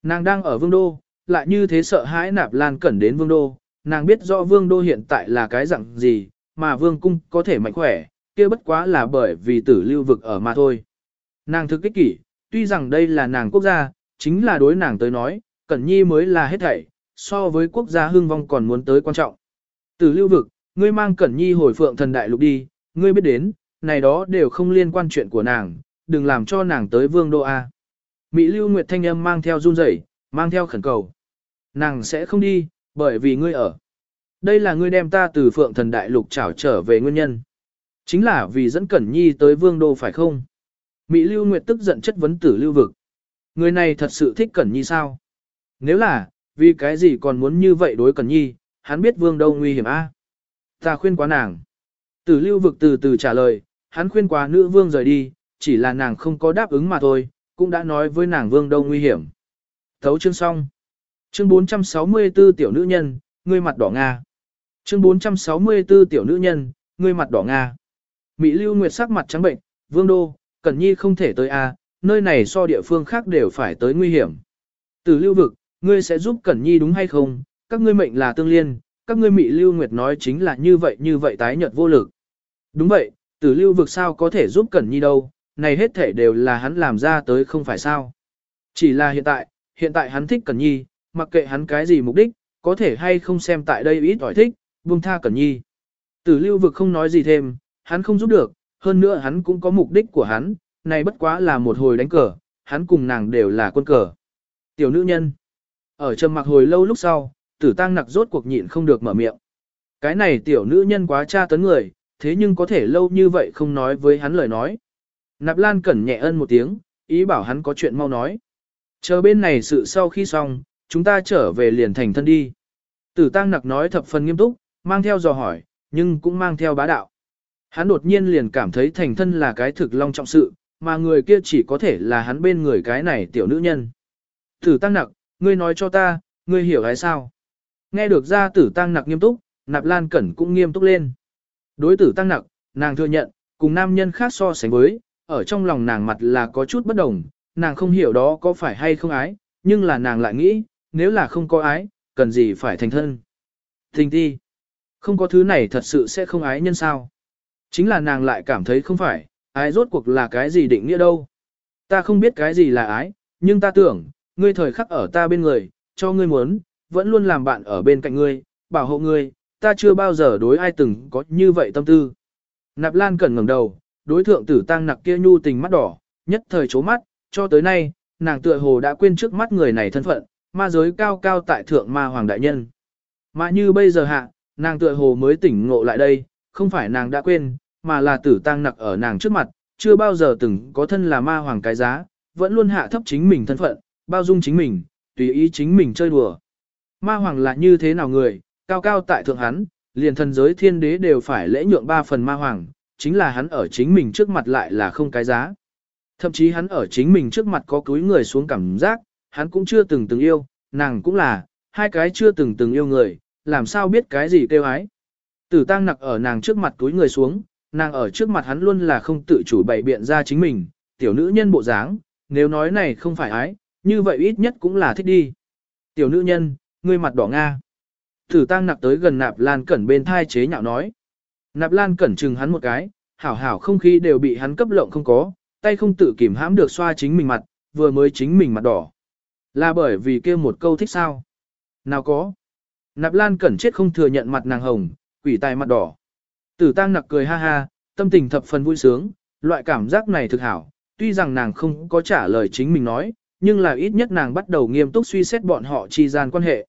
Nàng đang ở vương đô, lại như thế sợ hãi nạp lan cẩn đến vương đô, nàng biết rõ vương đô hiện tại là cái dạng gì, mà vương cung có thể mạnh khỏe, kia bất quá là bởi vì tử lưu vực ở mà thôi. Nàng thực kích kỷ, tuy rằng đây là nàng quốc gia, chính là đối nàng tới nói, Cẩn Nhi mới là hết thảy, so với quốc gia hưng vong còn muốn tới quan trọng. Tử lưu vực, ngươi mang Cẩn Nhi hồi phượng thần đại lục đi, ngươi biết đến, này đó đều không liên quan chuyện của nàng, đừng làm cho nàng tới vương đô A. Mỹ lưu nguyệt thanh âm mang theo run rẩy, mang theo khẩn cầu. Nàng sẽ không đi, bởi vì ngươi ở. Đây là ngươi đem ta từ phượng thần đại lục trảo trở về nguyên nhân. Chính là vì dẫn Cẩn Nhi tới vương đô phải không? Mỹ Lưu Nguyệt tức giận chất vấn tử lưu vực. Người này thật sự thích Cẩn Nhi sao? Nếu là, vì cái gì còn muốn như vậy đối Cẩn Nhi, hắn biết vương đô nguy hiểm a. Ta khuyên quá nàng. Tử lưu vực từ từ trả lời, hắn khuyên quá nữ vương rời đi, chỉ là nàng không có đáp ứng mà thôi, cũng đã nói với nàng vương đô nguy hiểm. Thấu chương xong. Chương 464 tiểu nữ nhân, ngươi mặt đỏ nga. Chương 464 tiểu nữ nhân, ngươi mặt đỏ nga. Mỹ Lưu Nguyệt sắc mặt trắng bệnh, Vương Đô, Cẩn Nhi không thể tới a, nơi này so địa phương khác đều phải tới nguy hiểm. Từ lưu vực, ngươi sẽ giúp Cẩn Nhi đúng hay không? Các ngươi mệnh là tương liên, các ngươi Mỹ Lưu Nguyệt nói chính là như vậy như vậy tái nhợt vô lực. Đúng vậy, Từ lưu vực sao có thể giúp Cẩn Nhi đâu, này hết thể đều là hắn làm ra tới không phải sao. Chỉ là hiện tại, hiện tại hắn thích Cẩn Nhi, mặc kệ hắn cái gì mục đích, có thể hay không xem tại đây ít ỏi thích, buông tha Cẩn Nhi. Tử lưu vực không nói gì thêm, hắn không giúp được, hơn nữa hắn cũng có mục đích của hắn, này bất quá là một hồi đánh cờ, hắn cùng nàng đều là quân cờ. Tiểu nữ nhân. Ở trầm mặc hồi lâu lúc sau, tử tăng nặc rốt cuộc nhịn không được mở miệng. Cái này tiểu nữ nhân quá tra tấn người, thế nhưng có thể lâu như vậy không nói với hắn lời nói. Nạp Lan cẩn nhẹ ân một tiếng, ý bảo hắn có chuyện mau nói. Chờ bên này sự sau khi xong, chúng ta trở về liền thành thân đi. Tử tăng nặc nói thập phần nghiêm túc, mang theo dò hỏi, nhưng cũng mang theo bá đạo. Hắn đột nhiên liền cảm thấy thành thân là cái thực long trọng sự, mà người kia chỉ có thể là hắn bên người cái này tiểu nữ nhân. Tử tăng nặc, ngươi nói cho ta, ngươi hiểu hay sao? Nghe được ra tử tăng nặc nghiêm túc, nạp lan cẩn cũng nghiêm túc lên. Đối tử tăng nặc, nàng thừa nhận, cùng nam nhân khác so sánh với, ở trong lòng nàng mặt là có chút bất đồng, nàng không hiểu đó có phải hay không ái, nhưng là nàng lại nghĩ, nếu là không có ái, cần gì phải thành thân. Tình ti, không có thứ này thật sự sẽ không ái nhân sao. Chính là nàng lại cảm thấy không phải, ái rốt cuộc là cái gì định nghĩa đâu. Ta không biết cái gì là ái, nhưng ta tưởng, ngươi thời khắc ở ta bên người, cho ngươi muốn, vẫn luôn làm bạn ở bên cạnh ngươi, bảo hộ ngươi, ta chưa bao giờ đối ai từng có như vậy tâm tư. Nạp Lan cẩn ngẩng đầu, đối thượng tử tăng nặc kia nhu tình mắt đỏ, nhất thời chố mắt, cho tới nay, nàng tựa hồ đã quên trước mắt người này thân phận, ma giới cao cao tại thượng ma hoàng đại nhân. Mà như bây giờ hạ, nàng tựa hồ mới tỉnh ngộ lại đây, không phải nàng đã quên, mà là tử tăng nặc ở nàng trước mặt, chưa bao giờ từng có thân là ma hoàng cái giá, vẫn luôn hạ thấp chính mình thân phận, bao dung chính mình, tùy ý chính mình chơi đùa. Ma hoàng là như thế nào người, cao cao tại thượng hắn, liền thần giới thiên đế đều phải lễ nhượng ba phần ma hoàng, chính là hắn ở chính mình trước mặt lại là không cái giá. Thậm chí hắn ở chính mình trước mặt có cúi người xuống cảm giác, hắn cũng chưa từng từng yêu, nàng cũng là, hai cái chưa từng từng yêu người, làm sao biết cái gì kêu ái. Tử tăng nặc ở nàng trước mặt túi người xuống, nàng ở trước mặt hắn luôn là không tự chủ bày biện ra chính mình, tiểu nữ nhân bộ dáng, nếu nói này không phải ái, như vậy ít nhất cũng là thích đi. Tiểu nữ nhân, ngươi mặt đỏ nga. Tử tăng nặc tới gần nạp lan cẩn bên thai chế nhạo nói. Nạp lan cẩn chừng hắn một cái, hảo hảo không khí đều bị hắn cấp lộng không có, tay không tự kìm hãm được xoa chính mình mặt, vừa mới chính mình mặt đỏ. Là bởi vì kêu một câu thích sao? Nào có. Nạp lan cẩn chết không thừa nhận mặt nàng hồng, quỷ tài mặt đỏ. Tử tăng nặc cười ha ha, tâm tình thập phần vui sướng, loại cảm giác này thực hảo, tuy rằng nàng không có trả lời chính mình nói, nhưng là ít nhất nàng bắt đầu nghiêm túc suy xét bọn họ chi gian quan hệ.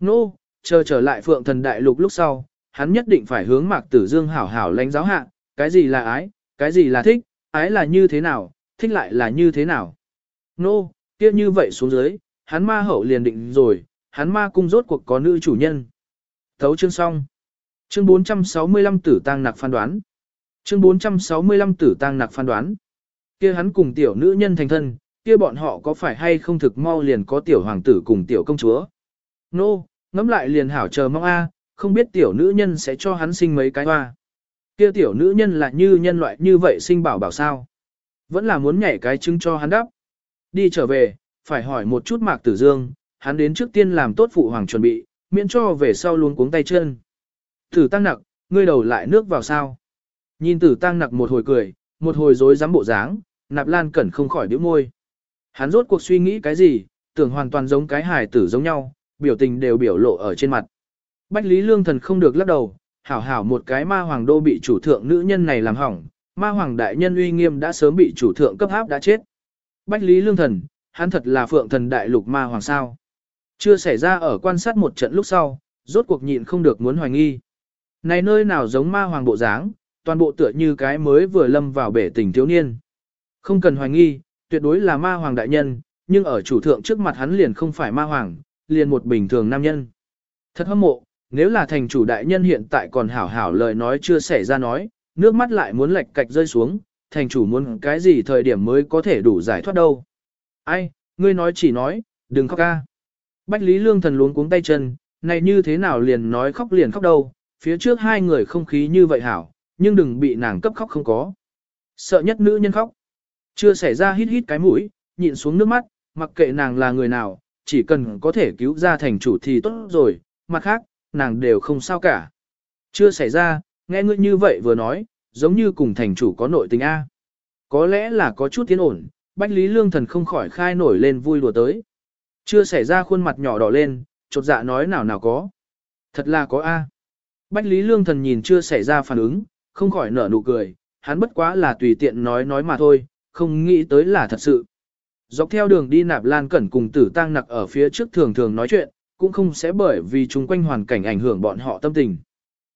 Nô, no, chờ trở lại phượng thần đại lục lúc sau, hắn nhất định phải hướng mạc tử dương hảo hảo lãnh giáo hạ, cái gì là ái, cái gì là thích, ái là như thế nào, thích lại là như thế nào. Nô, no, kia như vậy xuống dưới, hắn ma hậu liền định rồi, hắn ma cung rốt cuộc có nữ chủ nhân. Thấu chương xong. Chương 465 tử tăng nặc phán đoán. Chương 465 tử tăng nặc phán đoán. Kia hắn cùng tiểu nữ nhân thành thân, kia bọn họ có phải hay không thực mau liền có tiểu hoàng tử cùng tiểu công chúa. Nô, no, ngắm lại liền hảo chờ mong a, không biết tiểu nữ nhân sẽ cho hắn sinh mấy cái hoa. Kia tiểu nữ nhân là như nhân loại như vậy sinh bảo bảo sao. Vẫn là muốn nhảy cái trứng cho hắn đắp. Đi trở về, phải hỏi một chút mạc tử dương, hắn đến trước tiên làm tốt phụ hoàng chuẩn bị, miễn cho về sau luôn cuống tay chân. Tử tăng nặc, ngươi đầu lại nước vào sao. Nhìn tử tăng nặc một hồi cười, một hồi rối rắm bộ dáng, nạp lan cẩn không khỏi điếu môi. Hắn rốt cuộc suy nghĩ cái gì, tưởng hoàn toàn giống cái hài tử giống nhau, biểu tình đều biểu lộ ở trên mặt. Bách Lý Lương Thần không được lắc đầu, hảo hảo một cái ma hoàng đô bị chủ thượng nữ nhân này làm hỏng, ma hoàng đại nhân uy nghiêm đã sớm bị chủ thượng cấp áp đã chết. Bách Lý Lương Thần, hắn thật là phượng thần đại lục ma hoàng sao. Chưa xảy ra ở quan sát một trận lúc sau, rốt cuộc nhịn không được muốn hoài nghi. Này nơi nào giống ma hoàng bộ dáng, toàn bộ tựa như cái mới vừa lâm vào bể tình thiếu niên. Không cần hoài nghi, tuyệt đối là ma hoàng đại nhân, nhưng ở chủ thượng trước mặt hắn liền không phải ma hoàng, liền một bình thường nam nhân. Thật hâm mộ, nếu là thành chủ đại nhân hiện tại còn hảo hảo lời nói chưa xảy ra nói, nước mắt lại muốn lệch cạch rơi xuống, thành chủ muốn cái gì thời điểm mới có thể đủ giải thoát đâu. Ai, ngươi nói chỉ nói, đừng khóc ca. Bách Lý Lương thần luống cuống tay chân, này như thế nào liền nói khóc liền khóc đâu, phía trước hai người không khí như vậy hảo, nhưng đừng bị nàng cấp khóc không có. Sợ nhất nữ nhân khóc. Chưa xảy ra hít hít cái mũi, nhịn xuống nước mắt, mặc kệ nàng là người nào, chỉ cần có thể cứu ra thành chủ thì tốt rồi, mặt khác, nàng đều không sao cả. Chưa xảy ra, nghe ngươi như vậy vừa nói, giống như cùng thành chủ có nội tình A. Có lẽ là có chút tiến ổn, Bách Lý Lương Thần không khỏi khai nổi lên vui đùa tới. Chưa xảy ra khuôn mặt nhỏ đỏ lên, chột dạ nói nào nào có. Thật là có A. Bách Lý Lương Thần nhìn chưa xảy ra phản ứng, không khỏi nở nụ cười, hắn bất quá là tùy tiện nói nói mà thôi, không nghĩ tới là thật sự. Dọc theo đường đi nạp lan cẩn cùng tử tăng nặc ở phía trước thường thường nói chuyện, cũng không sẽ bởi vì chúng quanh hoàn cảnh ảnh hưởng bọn họ tâm tình.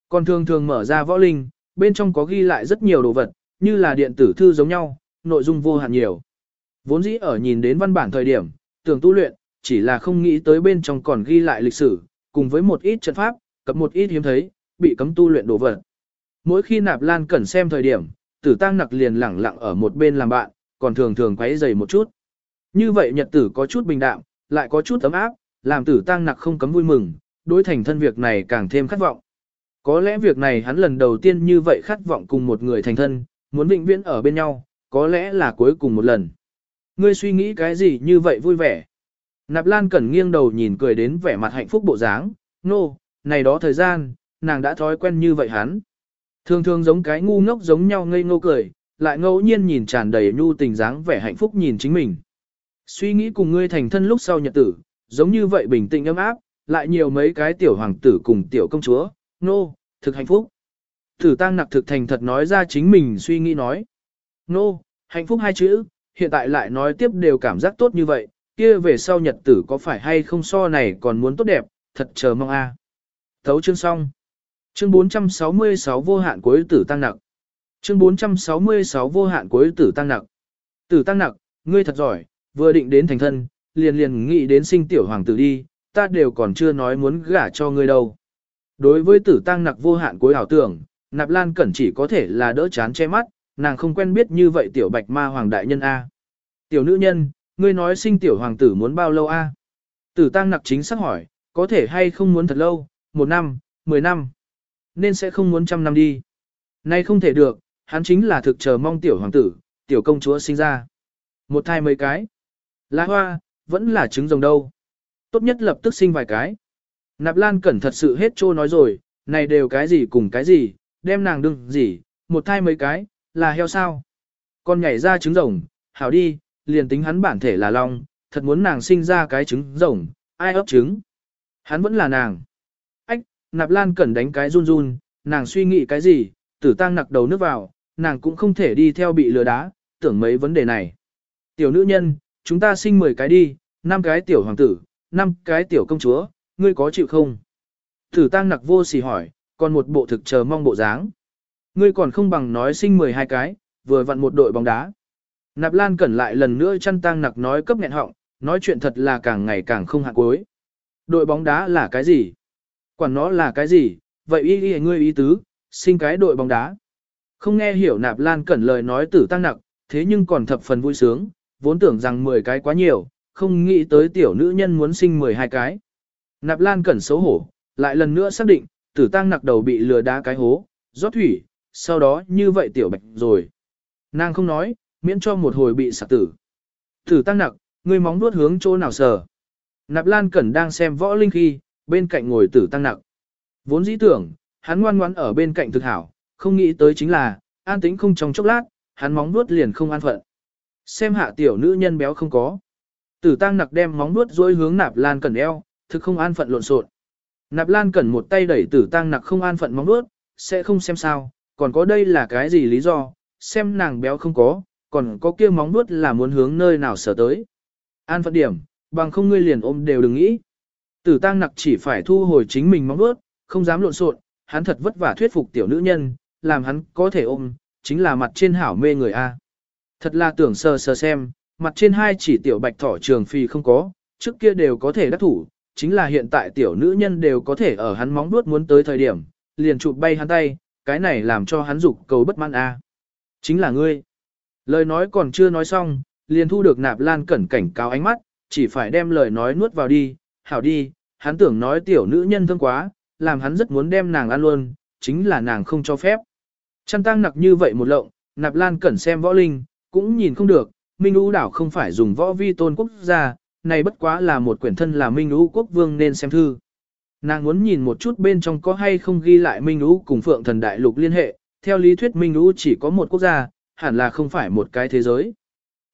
Còn thường thường mở ra võ linh, bên trong có ghi lại rất nhiều đồ vật, như là điện tử thư giống nhau, nội dung vô hạn nhiều. Vốn dĩ ở nhìn đến văn bản thời điểm, tưởng tu luyện, chỉ là không nghĩ tới bên trong còn ghi lại lịch sử, cùng với một ít trận pháp, cập một ít hiếm thấy, bị cấm tu luyện đồ vật. Mỗi khi nạp lan cẩn xem thời điểm, tử tăng nặc liền lẳng lặng ở một bên làm bạn, còn thường thường quấy dày một chút. Như vậy nhật tử có chút bình đạm, lại có chút ấm áp, làm tử tăng nặc không cấm vui mừng, đối thành thân việc này càng thêm khát vọng. Có lẽ việc này hắn lần đầu tiên như vậy khát vọng cùng một người thành thân, muốn vĩnh viễn ở bên nhau, có lẽ là cuối cùng một lần. Ngươi suy nghĩ cái gì như vậy vui vẻ? Nạp Lan Cẩn nghiêng đầu nhìn cười đến vẻ mặt hạnh phúc bộ dáng, nô, no, này đó thời gian, nàng đã thói quen như vậy hắn. Thường thường giống cái ngu ngốc giống nhau ngây ngô cười, lại ngẫu nhiên nhìn tràn đầy nhu tình dáng vẻ hạnh phúc nhìn chính mình. Suy nghĩ cùng ngươi thành thân lúc sau nhật tử, giống như vậy bình tĩnh ấm áp, lại nhiều mấy cái tiểu hoàng tử cùng tiểu công chúa, nô, no, thực hạnh phúc. Tử tăng nặc thực thành thật nói ra chính mình suy nghĩ nói. Nô, no, hạnh phúc hai chữ, hiện tại lại nói tiếp đều cảm giác tốt như vậy, kia về sau nhật tử có phải hay không so này còn muốn tốt đẹp, thật chờ mong a. À. Thấu chương xong. Chương 466 vô hạn cuối tử tăng nặc. Chương 466 vô hạn cuối tử tăng nặc. Tử tăng nặc, ngươi thật giỏi, vừa định đến thành thân, liền liền nghĩ đến sinh tiểu hoàng tử đi, ta đều còn chưa nói muốn gả cho ngươi đâu. Đối với tử tăng nặc vô hạn cuối ảo tưởng, nạp lan cẩn chỉ có thể là đỡ chán che mắt, nàng không quen biết như vậy tiểu bạch ma hoàng đại nhân A. Tiểu nữ nhân, ngươi nói sinh tiểu hoàng tử muốn bao lâu A? Tử tăng nặc chính xác hỏi, có thể hay không muốn thật lâu, một năm, mười năm, nên sẽ không muốn trăm năm đi. Nay không thể được, hắn chính là thực chờ mong tiểu hoàng tử, tiểu công chúa sinh ra. Một thai mấy cái. Lá hoa, vẫn là trứng rồng đâu. Tốt nhất lập tức sinh vài cái. Nạp Lan Cẩn thật sự hết trô nói rồi, này đều cái gì cùng cái gì, đem nàng đừng gì, một thai mấy cái, là heo sao. Con nhảy ra trứng rồng, hảo đi, liền tính hắn bản thể là long, thật muốn nàng sinh ra cái trứng rồng, ai ấp trứng. Hắn vẫn là nàng. Ách, Nạp Lan Cẩn đánh cái run run, nàng suy nghĩ cái gì, tử tăng nặc đầu nước vào, nàng cũng không thể đi theo bị lừa đá, tưởng mấy vấn đề này. Tiểu nữ nhân, chúng ta sinh 10 cái đi, 5 cái tiểu hoàng tử, 5 cái tiểu công chúa, ngươi có chịu không? Tử tăng nặc vô sỉ hỏi, còn một bộ thực chờ mong bộ dáng. Ngươi còn không bằng nói sinh 12 cái, vừa vặn một đội bóng đá. Nạp Lan cẩn lại lần nữa chăn tăng nặc nói cấp nghẹn họng, nói chuyện thật là càng ngày càng không hạ cuối. Đội bóng đá là cái gì? Quản nó là cái gì? Vậy y y ngươi ý tứ, sinh cái đội bóng đá. Không nghe hiểu Nạp Lan cẩn lời nói tử tăng nặc, thế nhưng còn thập phần vui sướng, vốn tưởng rằng 10 cái quá nhiều, không nghĩ tới tiểu nữ nhân muốn sinh 12 cái. Nạp Lan cẩn xấu hổ, lại lần nữa xác định, tử tăng nặc đầu bị lừa đá cái hố, rót thủy, sau đó như vậy tiểu bạch rồi. Nàng không nói, miễn cho một hồi bị sạc tử. Tử tăng nặc, người móng nuốt hướng chỗ nào sờ. Nạp Lan Cẩn đang xem võ linh khi, bên cạnh ngồi tử tăng nặc. Vốn dĩ tưởng, hắn ngoan ngoãn ở bên cạnh thực hảo, không nghĩ tới chính là, an tĩnh không trong chốc lát, hắn móng nuốt liền không an phận. Xem hạ tiểu nữ nhân béo không có. Tử tăng nặc đem móng nuốt dối hướng nạp lan cẩn eo, thực không an phận lộn xộn. Nạp lan cẩn một tay đẩy tử tăng nặc không an phận móng nuốt, sẽ không xem sao, còn có đây là cái gì lý do, xem nàng béo không có, còn có kia móng nuốt là muốn hướng nơi nào sở tới. An phận điểm, bằng không ngươi liền ôm đều đừng nghĩ. Tử tăng nặc chỉ phải thu hồi chính mình móng nuốt, không dám lộn xộn, hắn thật vất vả thuyết phục tiểu nữ nhân, làm hắn có thể ôm, chính là mặt trên hảo mê người A. Thật là tưởng sờ sờ xem, mặt trên hai chỉ tiểu bạch thỏ trường phi không có, trước kia đều có thể đắc thủ, chính là hiện tại tiểu nữ nhân đều có thể ở hắn móng vuốt muốn tới thời điểm, liền chụp bay hắn tay, cái này làm cho hắn dục cầu bất mãn A. Chính là ngươi. Lời nói còn chưa nói xong, liền thu được nạp lan cẩn cảnh cáo ánh mắt, chỉ phải đem lời nói nuốt vào đi, hảo đi, hắn tưởng nói tiểu nữ nhân thương quá, làm hắn rất muốn đem nàng ăn luôn, chính là nàng không cho phép. Chăn tăng nặc như vậy một lộng, nạp lan cẩn xem võ linh, cũng nhìn không được, Minh u đảo không phải dùng võ vi tôn quốc gia, này bất quá là một quyển thân là Minh Ú quốc vương nên xem thư. Nàng muốn nhìn một chút bên trong có hay không ghi lại Minh Ú cùng Phượng Thần Đại Lục liên hệ, theo lý thuyết Minh Ú chỉ có một quốc gia, hẳn là không phải một cái thế giới.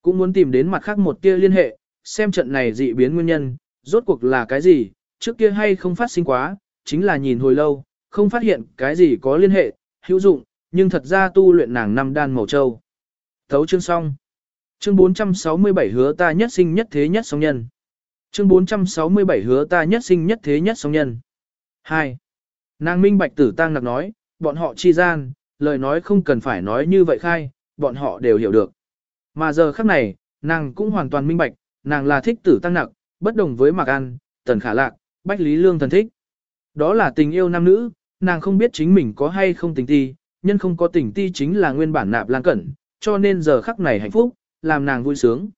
Cũng muốn tìm đến mặt khác một kia liên hệ, xem trận này dị biến nguyên nhân, rốt cuộc là cái gì, trước kia hay không phát sinh quá, chính là nhìn hồi lâu, không phát hiện cái gì có liên hệ, hữu dụng, nhưng thật ra tu luyện nàng năm đan màu châu. Thấu chương xong. Chương 467 hứa ta nhất sinh nhất thế nhất song nhân. Chương 467 hứa ta nhất sinh nhất thế nhất song nhân. 2. Nàng minh bạch tử tăng nặc nói, bọn họ chi gian, lời nói không cần phải nói như vậy khai, bọn họ đều hiểu được. Mà giờ khắc này, nàng cũng hoàn toàn minh bạch, nàng là thích tử tăng nặc, bất đồng với Mạc An, Tần Khả Lạc, Bách Lý Lương thần thích. Đó là tình yêu nam nữ, nàng không biết chính mình có hay không tình ti, nhân không có tình ti chính là nguyên bản nạp lan cẩn, cho nên giờ khắc này hạnh phúc, làm nàng vui sướng.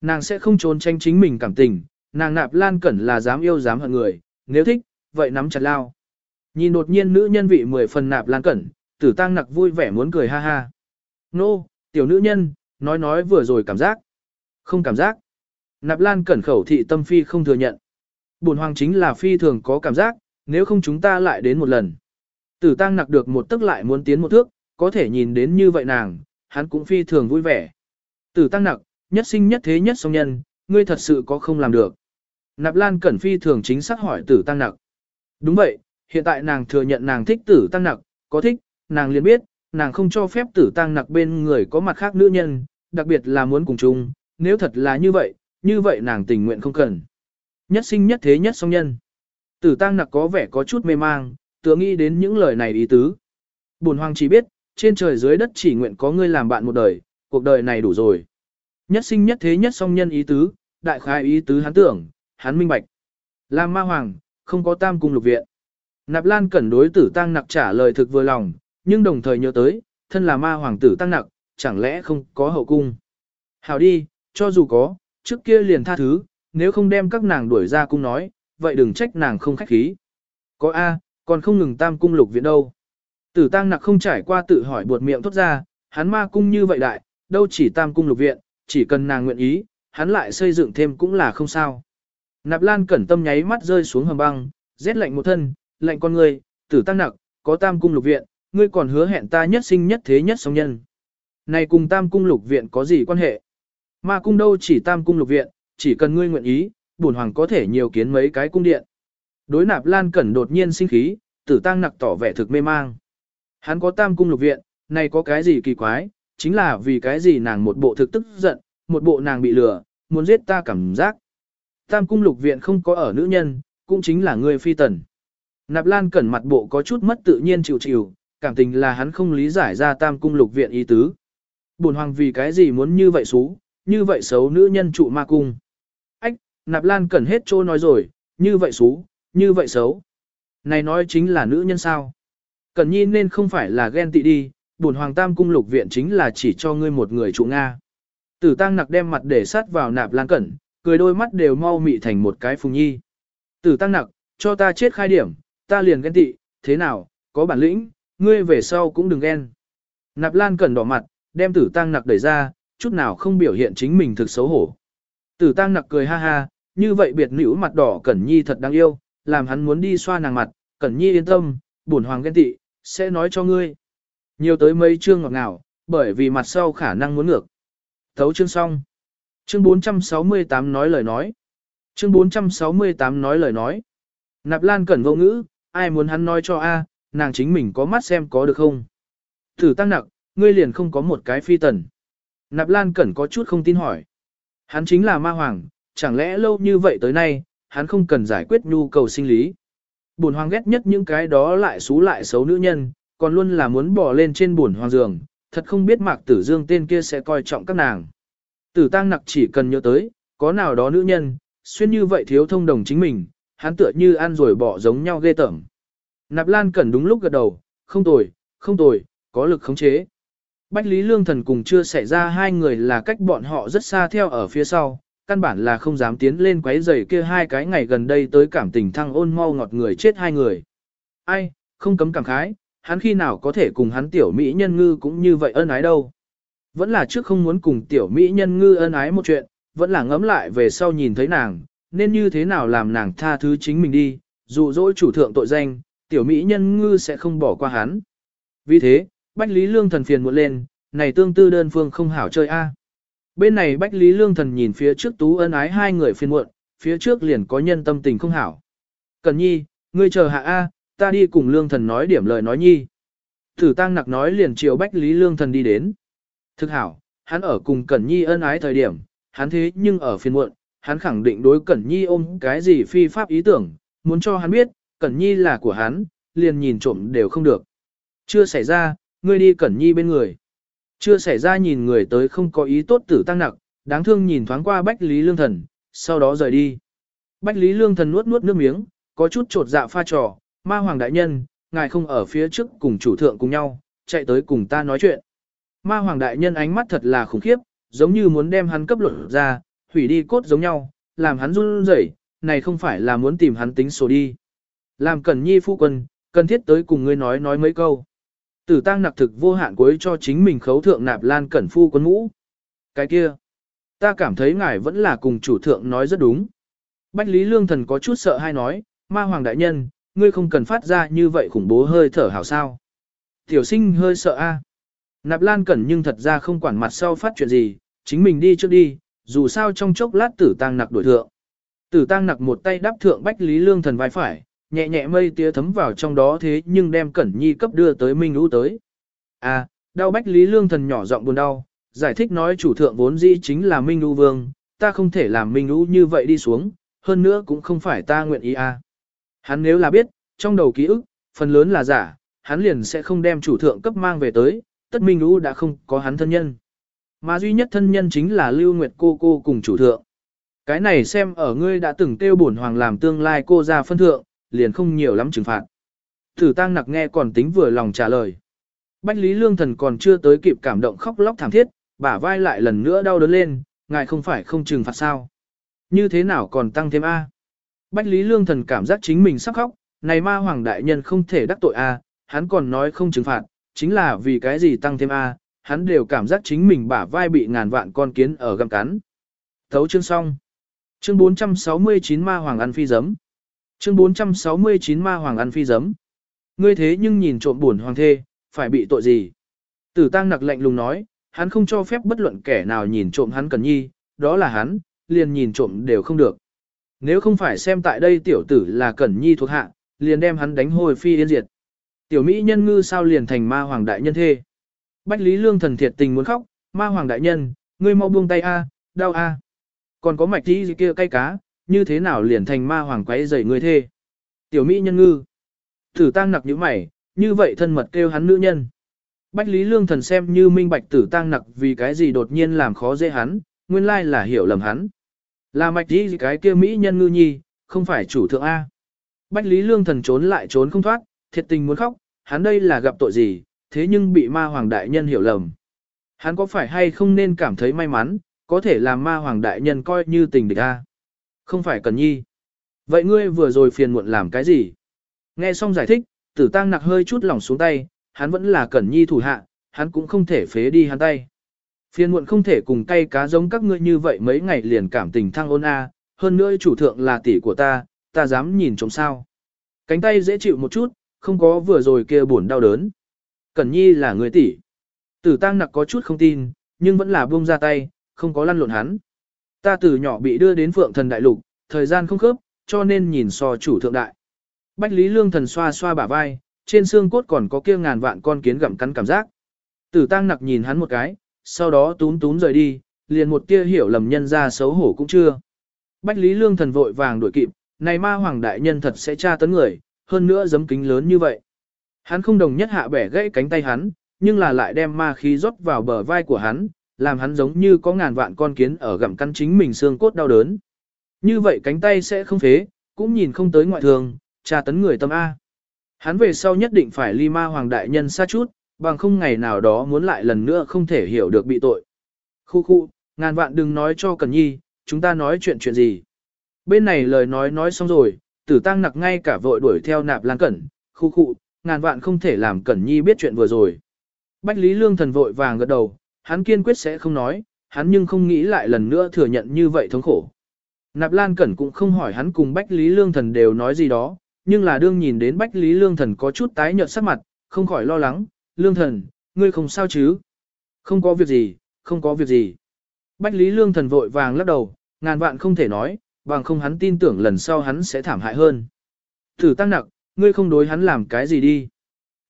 Nàng sẽ không trốn tranh chính mình cảm tình, nàng nạp lan cẩn là dám yêu dám hận người, nếu thích, vậy nắm chặt lao. Nhìn đột nhiên nữ nhân vị mười phần nạp lan cẩn, tử tăng nặc vui vẻ muốn cười ha ha. Nô, tiểu nữ nhân, nói nói vừa rồi cảm giác. Không cảm giác. Nạp lan cẩn khẩu thị tâm phi không thừa nhận. Bồn hoàng chính là phi thường có cảm giác, nếu không chúng ta lại đến một lần. Tử tăng nặc được một tức lại muốn tiến một thước, có thể nhìn đến như vậy nàng, hắn cũng phi thường vui vẻ. Tử tăng nặc, nhất sinh nhất thế nhất song nhân, ngươi thật sự có không làm được. Nạp Lan Cẩn Phi thường chính xác hỏi tử tăng nặc. Đúng vậy, hiện tại nàng thừa nhận nàng thích tử tăng nặc, có thích, nàng liền biết, nàng không cho phép tử tăng nặc bên người có mặt khác nữ nhân, đặc biệt là muốn cùng chung, nếu thật là như vậy, như vậy nàng tình nguyện không cần. Nhất sinh nhất thế nhất song nhân. Tử tăng nặc có vẻ có chút mê mang, tựa nghĩ đến những lời này ý tứ. Bùn hoàng chỉ biết, trên trời dưới đất chỉ nguyện có ngươi làm bạn một đời, cuộc đời này đủ rồi. Nhất sinh nhất thế nhất song nhân ý tứ, đại khai ý tứ hắn tưởng, hắn minh bạch. Làm ma hoàng, không có tam cung lục viện. Nạp Lan cẩn đối tử tăng nặc trả lời thực vừa lòng, nhưng đồng thời nhớ tới, thân là ma hoàng tử tăng nặc, chẳng lẽ không có hậu cung. Hảo đi, cho dù có, trước kia liền tha thứ, nếu không đem các nàng đuổi ra cung nói, vậy đừng trách nàng không khách khí. Có A, còn không ngừng tam cung lục viện đâu. Tử tăng nặc không trải qua tự hỏi buột miệng thốt ra, hắn ma cung như vậy đại, đâu chỉ tam cung lục viện, chỉ cần nàng nguyện ý, hắn lại xây dựng thêm cũng là không sao. Nạp Lan cẩn tâm nháy mắt rơi xuống hầm băng, rét lạnh một thân, lạnh con người, tử tăng nặc, có tam cung lục viện, ngươi còn hứa hẹn ta nhất sinh nhất thế nhất sống nhân. Này cùng tam cung lục viện có gì quan hệ? Ma cung đâu chỉ tam cung lục viện, chỉ cần ngươi nguyện ý, bổn hoàng có thể nhiều kiến mấy cái cung điện. Đối nạp Lan cẩn đột nhiên sinh khí, tử tăng nặc tỏ vẻ thực mê mang. Hắn có tam cung lục viện, này có cái gì kỳ quái, chính là vì cái gì nàng một bộ thực tức giận, một bộ nàng bị lừa, muốn giết ta cảm giác. Tam cung lục viện không có ở nữ nhân, cũng chính là người phi tần. Nạp Lan cẩn mặt bộ có chút mất tự nhiên chịu chịu, cảm tình là hắn không lý giải ra tam cung lục viện ý tứ. bồn hoàng vì cái gì muốn như vậy xú, như vậy xấu nữ nhân trụ ma cung. Ách, Nạp Lan cẩn hết trô nói rồi, như vậy xú, như vậy xấu. Này nói chính là nữ nhân sao. Cẩn nhi nên không phải là ghen tị đi, bổn hoàng tam cung lục viện chính là chỉ cho ngươi một người trụ Nga. Tử tăng nặc đem mặt để sát vào nạp lan cẩn, cười đôi mắt đều mau mị thành một cái phùng nhi. Tử tăng nặc, cho ta chết khai điểm, ta liền ghen tị, thế nào, có bản lĩnh, ngươi về sau cũng đừng ghen. Nạp lan cẩn đỏ mặt, đem tử tăng nặc đẩy ra, chút nào không biểu hiện chính mình thực xấu hổ. Tử tăng nặc cười ha ha, như vậy biệt nữ mặt đỏ cẩn nhi thật đáng yêu, làm hắn muốn đi xoa nàng mặt, cẩn nhi yên tâm, bổn hoàng ghen tị, sẽ nói cho ngươi. Nhiều tới mấy chương ngọt ngào, bởi vì mặt sau khả năng muốn ngược. Thấu chương xong. Chương 468 nói lời nói. Chương 468 nói lời nói. Nạp Lan cẩn vô ngữ, ai muốn hắn nói cho a, nàng chính mình có mắt xem có được không. Thử tăng nặc, ngươi liền không có một cái phi tần. Nạp Lan cẩn có chút không tin hỏi. Hắn chính là ma hoàng, chẳng lẽ lâu như vậy tới nay, hắn không cần giải quyết nhu cầu sinh lý. Bổn hoàng ghét nhất những cái đó lại xú lại xấu nữ nhân, còn luôn là muốn bỏ lên trên buồn hoàng giường, thật không biết mạc tử dương tên kia sẽ coi trọng các nàng. Tử tăng nặc chỉ cần nhớ tới, có nào đó nữ nhân, xuyên như vậy thiếu thông đồng chính mình, hắn tựa như ăn rồi bỏ giống nhau ghê tởm. Nạp Lan Cẩn đúng lúc gật đầu, không tồi, không tồi, có lực khống chế. Bách Lý Lương Thần cùng chưa xảy ra hai người là cách bọn họ rất xa theo ở phía sau, căn bản là không dám tiến lên quấy rầy kia hai cái ngày gần đây tới cảm tình thăng ôn mau ngọt người chết hai người. Ai, không cấm cảm khái, hắn khi nào có thể cùng hắn tiểu mỹ nhân ngư cũng như vậy ân ái đâu. Vẫn là trước không muốn cùng tiểu mỹ nhân ngư ân ái một chuyện, vẫn là ngẫm lại về sau nhìn thấy nàng, nên như thế nào làm nàng tha thứ chính mình đi, dù dỗi chủ thượng tội danh, tiểu mỹ nhân ngư sẽ không bỏ qua hắn. Vì thế, Bách Lý Lương thần phiền muộn lên, này tương tư đơn phương không hảo chơi a. À. Bên này Bách Lý Lương thần nhìn phía trước tú ân ái hai người phiền muộn, phía trước liền có nhân tâm tình không hảo. Cần nhi, ngươi chờ hạ a, ta đi cùng Lương thần nói điểm lời nói nhi. Thử tăng nặc nói liền chiều Bách Lý Lương thần đi đến. Thực hảo, hắn ở cùng Cẩn Nhi ân ái thời điểm, hắn thế nhưng ở phiền muộn, hắn khẳng định đối Cẩn Nhi ôm cái gì phi pháp ý tưởng, muốn cho hắn biết, Cẩn Nhi là của hắn, liền nhìn trộm đều không được. Chưa xảy ra, ngươi đi Cẩn Nhi bên người. Chưa xảy ra nhìn người tới không có ý tốt tử tăng nặc, đáng thương nhìn thoáng qua Bách Lý Lương Thần, sau đó rời đi. Bách Lý Lương Thần nuốt nuốt nước miếng, có chút trột dạ pha trò, ma hoàng đại nhân, ngài không ở phía trước cùng chủ thượng cùng nhau, chạy tới cùng ta nói chuyện. Ma hoàng đại nhân ánh mắt thật là khủng khiếp, giống như muốn đem hắn cấp luận ra, hủy đi cốt giống nhau, làm hắn run rẩy, này không phải là muốn tìm hắn tính sổ đi. Làm cẩn nhi phu quân, cần thiết tới cùng ngươi nói nói mấy câu. Tử tăng nạp thực vô hạn cuối cho chính mình khấu thượng nạp lan cẩn phu quân ngũ. Cái kia, ta cảm thấy ngài vẫn là cùng chủ thượng nói rất đúng. Bách Lý Lương Thần có chút sợ hay nói, ma hoàng đại nhân, ngươi không cần phát ra như vậy khủng bố hơi thở hảo sao. Tiểu sinh hơi sợ a. Nạp Lan Cẩn nhưng thật ra không quản mặt sau phát chuyện gì, chính mình đi trước đi, dù sao trong chốc lát tử tăng nặc đổi thượng. Tử tăng nặc một tay đắp thượng Bách Lý Lương Thần vai phải, nhẹ nhẹ mây tía thấm vào trong đó thế nhưng đem Cẩn Nhi cấp đưa tới Minh Lũ tới. À, đau Bách Lý Lương Thần nhỏ giọng buồn đau, giải thích nói chủ thượng vốn dĩ chính là Minh Lũ Vương, ta không thể làm Minh Lũ như vậy đi xuống, hơn nữa cũng không phải ta nguyện ý à. Hắn nếu là biết, trong đầu ký ức, phần lớn là giả, hắn liền sẽ không đem chủ thượng cấp mang về tới, tất Minh Lũ đã không có hắn thân nhân. Mà duy nhất thân nhân chính là Lưu Nguyệt cô cô cùng chủ thượng. Cái này xem ở ngươi đã từng tiêu bổn hoàng làm tương lai cô ra phân thượng, liền không nhiều lắm trừng phạt. Thử tăng nặc nghe còn tính vừa lòng trả lời. Bách Lý Lương Thần còn chưa tới kịp cảm động khóc lóc thảm thiết, bả vai lại lần nữa đau đớn lên, ngài không phải không trừng phạt sao. Như thế nào còn tăng thêm A. Bách Lý Lương Thần cảm giác chính mình sắp khóc, này ma hoàng đại nhân không thể đắc tội A, hắn còn nói không trừng phạt, chính là vì cái gì tăng thêm A, hắn đều cảm giác chính mình bả vai bị ngàn vạn con kiến ở găm cắn. Thấu chương xong. Chương 469 ma hoàng ăn phi giấm. Chương 469 ma hoàng ăn phi giấm. Ngươi thế nhưng nhìn trộm buồn hoàng thê, phải bị tội gì? Tử tăng nặc lạnh lùng nói, hắn không cho phép bất luận kẻ nào nhìn trộm hắn cần nhi, đó là hắn, liền nhìn trộm đều không được. Nếu không phải xem tại đây tiểu tử là cẩn nhi thuộc hạ, liền đem hắn đánh hồi phi yên diệt. Tiểu Mỹ nhân ngư sao liền thành ma hoàng đại nhân thê. Bách Lý Lương thần thiệt tình muốn khóc, ma hoàng đại nhân, ngươi mau buông tay a, đau a. Còn có mạch tí gì kia cay cá, như thế nào liền thành ma hoàng quấy rầy ngươi thê. Tiểu Mỹ nhân ngư. Tử tang nặc như mày, như vậy thân mật kêu hắn nữ nhân. Bách Lý Lương thần xem như minh bạch tử tang nặc vì cái gì đột nhiên làm khó dễ hắn, nguyên lai là hiểu lầm hắn. Là mạch đi gì cái kia Mỹ nhân ngư nhi, không phải chủ thượng A. Bách Lý Lương thần trốn lại trốn không thoát, thiệt tình muốn khóc, hắn đây là gặp tội gì, thế nhưng bị ma hoàng đại nhân hiểu lầm. Hắn có phải hay không nên cảm thấy may mắn, có thể làm ma hoàng đại nhân coi như tình địch a? Không phải cần nhi. Vậy ngươi vừa rồi phiền muộn làm cái gì? Nghe xong giải thích, tử tăng nặc hơi chút lỏng xuống tay, hắn vẫn là cẩn nhi thủ hạ, hắn cũng không thể phế đi hắn tay. Phiền muộn không thể cùng cay cá giống các ngươi như vậy mấy ngày liền cảm tình thăng ôn a, hơn nữa chủ thượng là tỷ của ta, ta dám nhìn trông sao. Cánh tay dễ chịu một chút, không có vừa rồi kia buồn đau đớn. Cẩn Nhi là người tỷ. Tử Tăng Nặc có chút không tin, nhưng vẫn là buông ra tay, không có lăn lộn hắn. Ta từ nhỏ bị đưa đến Phượng Thần Đại Lục, thời gian không khớp, cho nên nhìn so chủ thượng đại. Bách Lý Lương Thần xoa xoa bả vai, trên xương cốt còn có kia ngàn vạn con kiến gặm cắn cảm giác. Tử Tăng Nặc nhìn hắn một cái, sau đó túm túm rời đi, liền một tia hiểu lầm nhân ra xấu hổ cũng chưa. Bách Lý Lương Thần vội vàng đuổi kịp, này ma hoàng đại nhân thật sẽ tra tấn người, hơn nữa giấm kính lớn như vậy. Hắn không đồng nhất hạ bẻ gãy cánh tay hắn, nhưng là lại đem ma khí rót vào bờ vai của hắn, làm hắn giống như có ngàn vạn con kiến ở gặm căn chính mình xương cốt đau đớn. Như vậy cánh tay sẽ không phế, cũng nhìn không tới ngoại thường, tra tấn người tâm A. Hắn về sau nhất định phải ly ma hoàng đại nhân xa chút, bằng không ngày nào đó muốn lại lần nữa không thể hiểu được bị tội. Khu khu, ngàn vạn đừng nói cho Cần Nhi, chúng ta nói chuyện chuyện gì. Bên này lời nói nói xong rồi, tử tăng nặc ngay cả vội đuổi theo nạp lan cẩn, khu khu, ngàn vạn không thể làm cẩn nhi biết chuyện vừa rồi. Bách Lý Lương thần vội vàng gật đầu, hắn kiên quyết sẽ không nói, hắn nhưng không nghĩ lại lần nữa thừa nhận như vậy thống khổ. Nạp Lan Cẩn cũng không hỏi hắn cùng Bách Lý Lương thần đều nói gì đó, nhưng là đương nhìn đến Bách Lý Lương thần có chút tái nhợt sắc mặt, không khỏi lo lắng, Lương thần, ngươi không sao chứ? Không có việc gì, không có việc gì. Bách Lý Lương thần vội vàng lắc đầu, ngàn vạn không thể nói, bằng không hắn tin tưởng lần sau hắn sẽ thảm hại hơn. Thử tăng nặc, ngươi không đối hắn làm cái gì đi.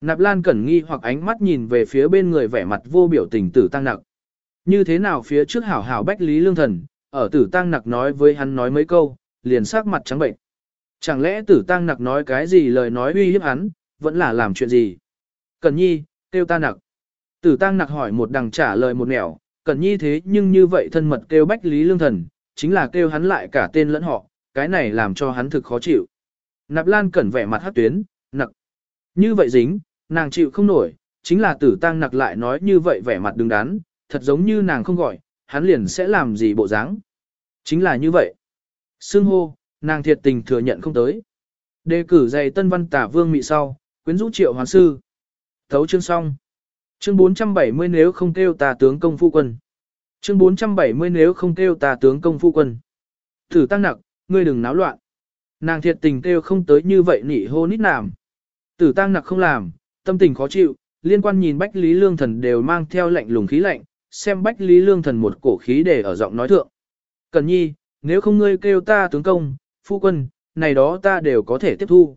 Nạp Lan Cẩn nghi hoặc ánh mắt nhìn về phía bên người vẻ mặt vô biểu tình tử tăng nặc. Như thế nào phía trước hảo hảo Bách Lý Lương thần, ở tử tăng nặc nói với hắn nói mấy câu, liền sắc mặt trắng bệnh. Chẳng lẽ tử tăng nặc nói cái gì lời nói uy hiếp hắn, vẫn là làm chuyện gì? Cẩn nhi, kêu ta nặc. Tử tăng nặc hỏi một đằng trả lời một nẻo, cẩn nhi thế nhưng như vậy thân mật kêu bách lý lương thần, chính là kêu hắn lại cả tên lẫn họ, cái này làm cho hắn thực khó chịu. Nạp lan cẩn vẻ mặt hát tuyến, nặc. Như vậy dính, nàng chịu không nổi, chính là tử tăng nặc lại nói như vậy vẻ mặt đứng đắn, thật giống như nàng không gọi, hắn liền sẽ làm gì bộ dáng. Chính là như vậy. Sương hô, nàng thiệt tình thừa nhận không tới. Đề cử dày tân văn tả vương mị sau, quyến rũ triệu hoàn sư. Thấu chương xong. Chương 470 nếu không kêu tà tướng công phu quân. Chương 470 nếu không kêu tà tướng công phu quân. Thử tăng nặc, ngươi đừng náo loạn. Nàng thiệt tình kêu không tới như vậy nỉ hô nít làm. Tử tăng nặc không làm, tâm tình khó chịu, liên quan nhìn Bách Lý Lương Thần đều mang theo lệnh lùng khí lạnh, xem Bách Lý Lương Thần một cổ khí để ở giọng nói thượng. Cần nhi, nếu không ngươi kêu ta tướng công, phu quân, này đó ta đều có thể tiếp thu.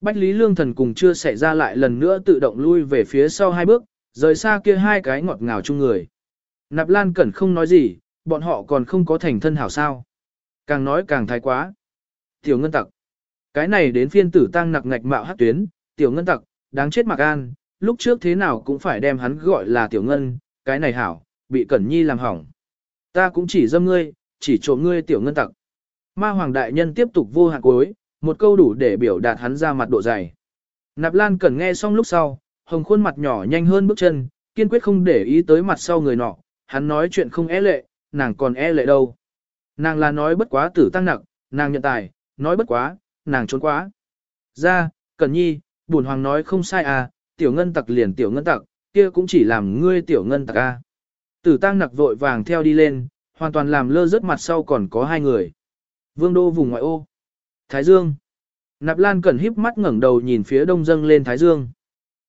Bách Lý Lương Thần cùng chưa xảy ra lại lần nữa tự động lui về phía sau hai bước, rời xa kia hai cái ngọt ngào chung người. Nạp Lan Cẩn không nói gì, bọn họ còn không có thành thân hảo sao. Càng nói càng thái quá. Tiểu Ngân Tặc. Cái này đến phiên tử tăng nặc ngạch mạo hát tuyến, Tiểu Ngân Tặc, đáng chết mặc an, lúc trước thế nào cũng phải đem hắn gọi là Tiểu Ngân, cái này hảo, bị Cẩn Nhi làm hỏng. Ta cũng chỉ dâm ngươi, chỉ trộm ngươi Tiểu Ngân Tặc. Ma Hoàng Đại Nhân tiếp tục vô hạn cuối, một câu đủ để biểu đạt hắn ra mặt độ dày. Nạp Lan Cẩn nghe xong lúc sau, hồng khuôn mặt nhỏ nhanh hơn bước chân, kiên quyết không để ý tới mặt sau người nọ, hắn nói chuyện không e lệ, nàng còn e lệ đâu. Nàng là nói bất quá tử tăng nặng, nàng nhận tài, nói bất quá, nàng trốn quá. Ra, Cẩn Nhi, bổn hoàng nói không sai à, tiểu ngân tặc liền tiểu ngân tặc, kia cũng chỉ làm ngươi tiểu ngân tặc a. À. Tử tăng nặc vội vàng theo đi lên, hoàn toàn làm lơ rớt mặt sau còn có hai người. Vương đô vùng ngoại ô. Thái Dương. Nạp Lan Cẩn híp mắt ngẩng đầu nhìn phía đông dâng lên Thái Dương.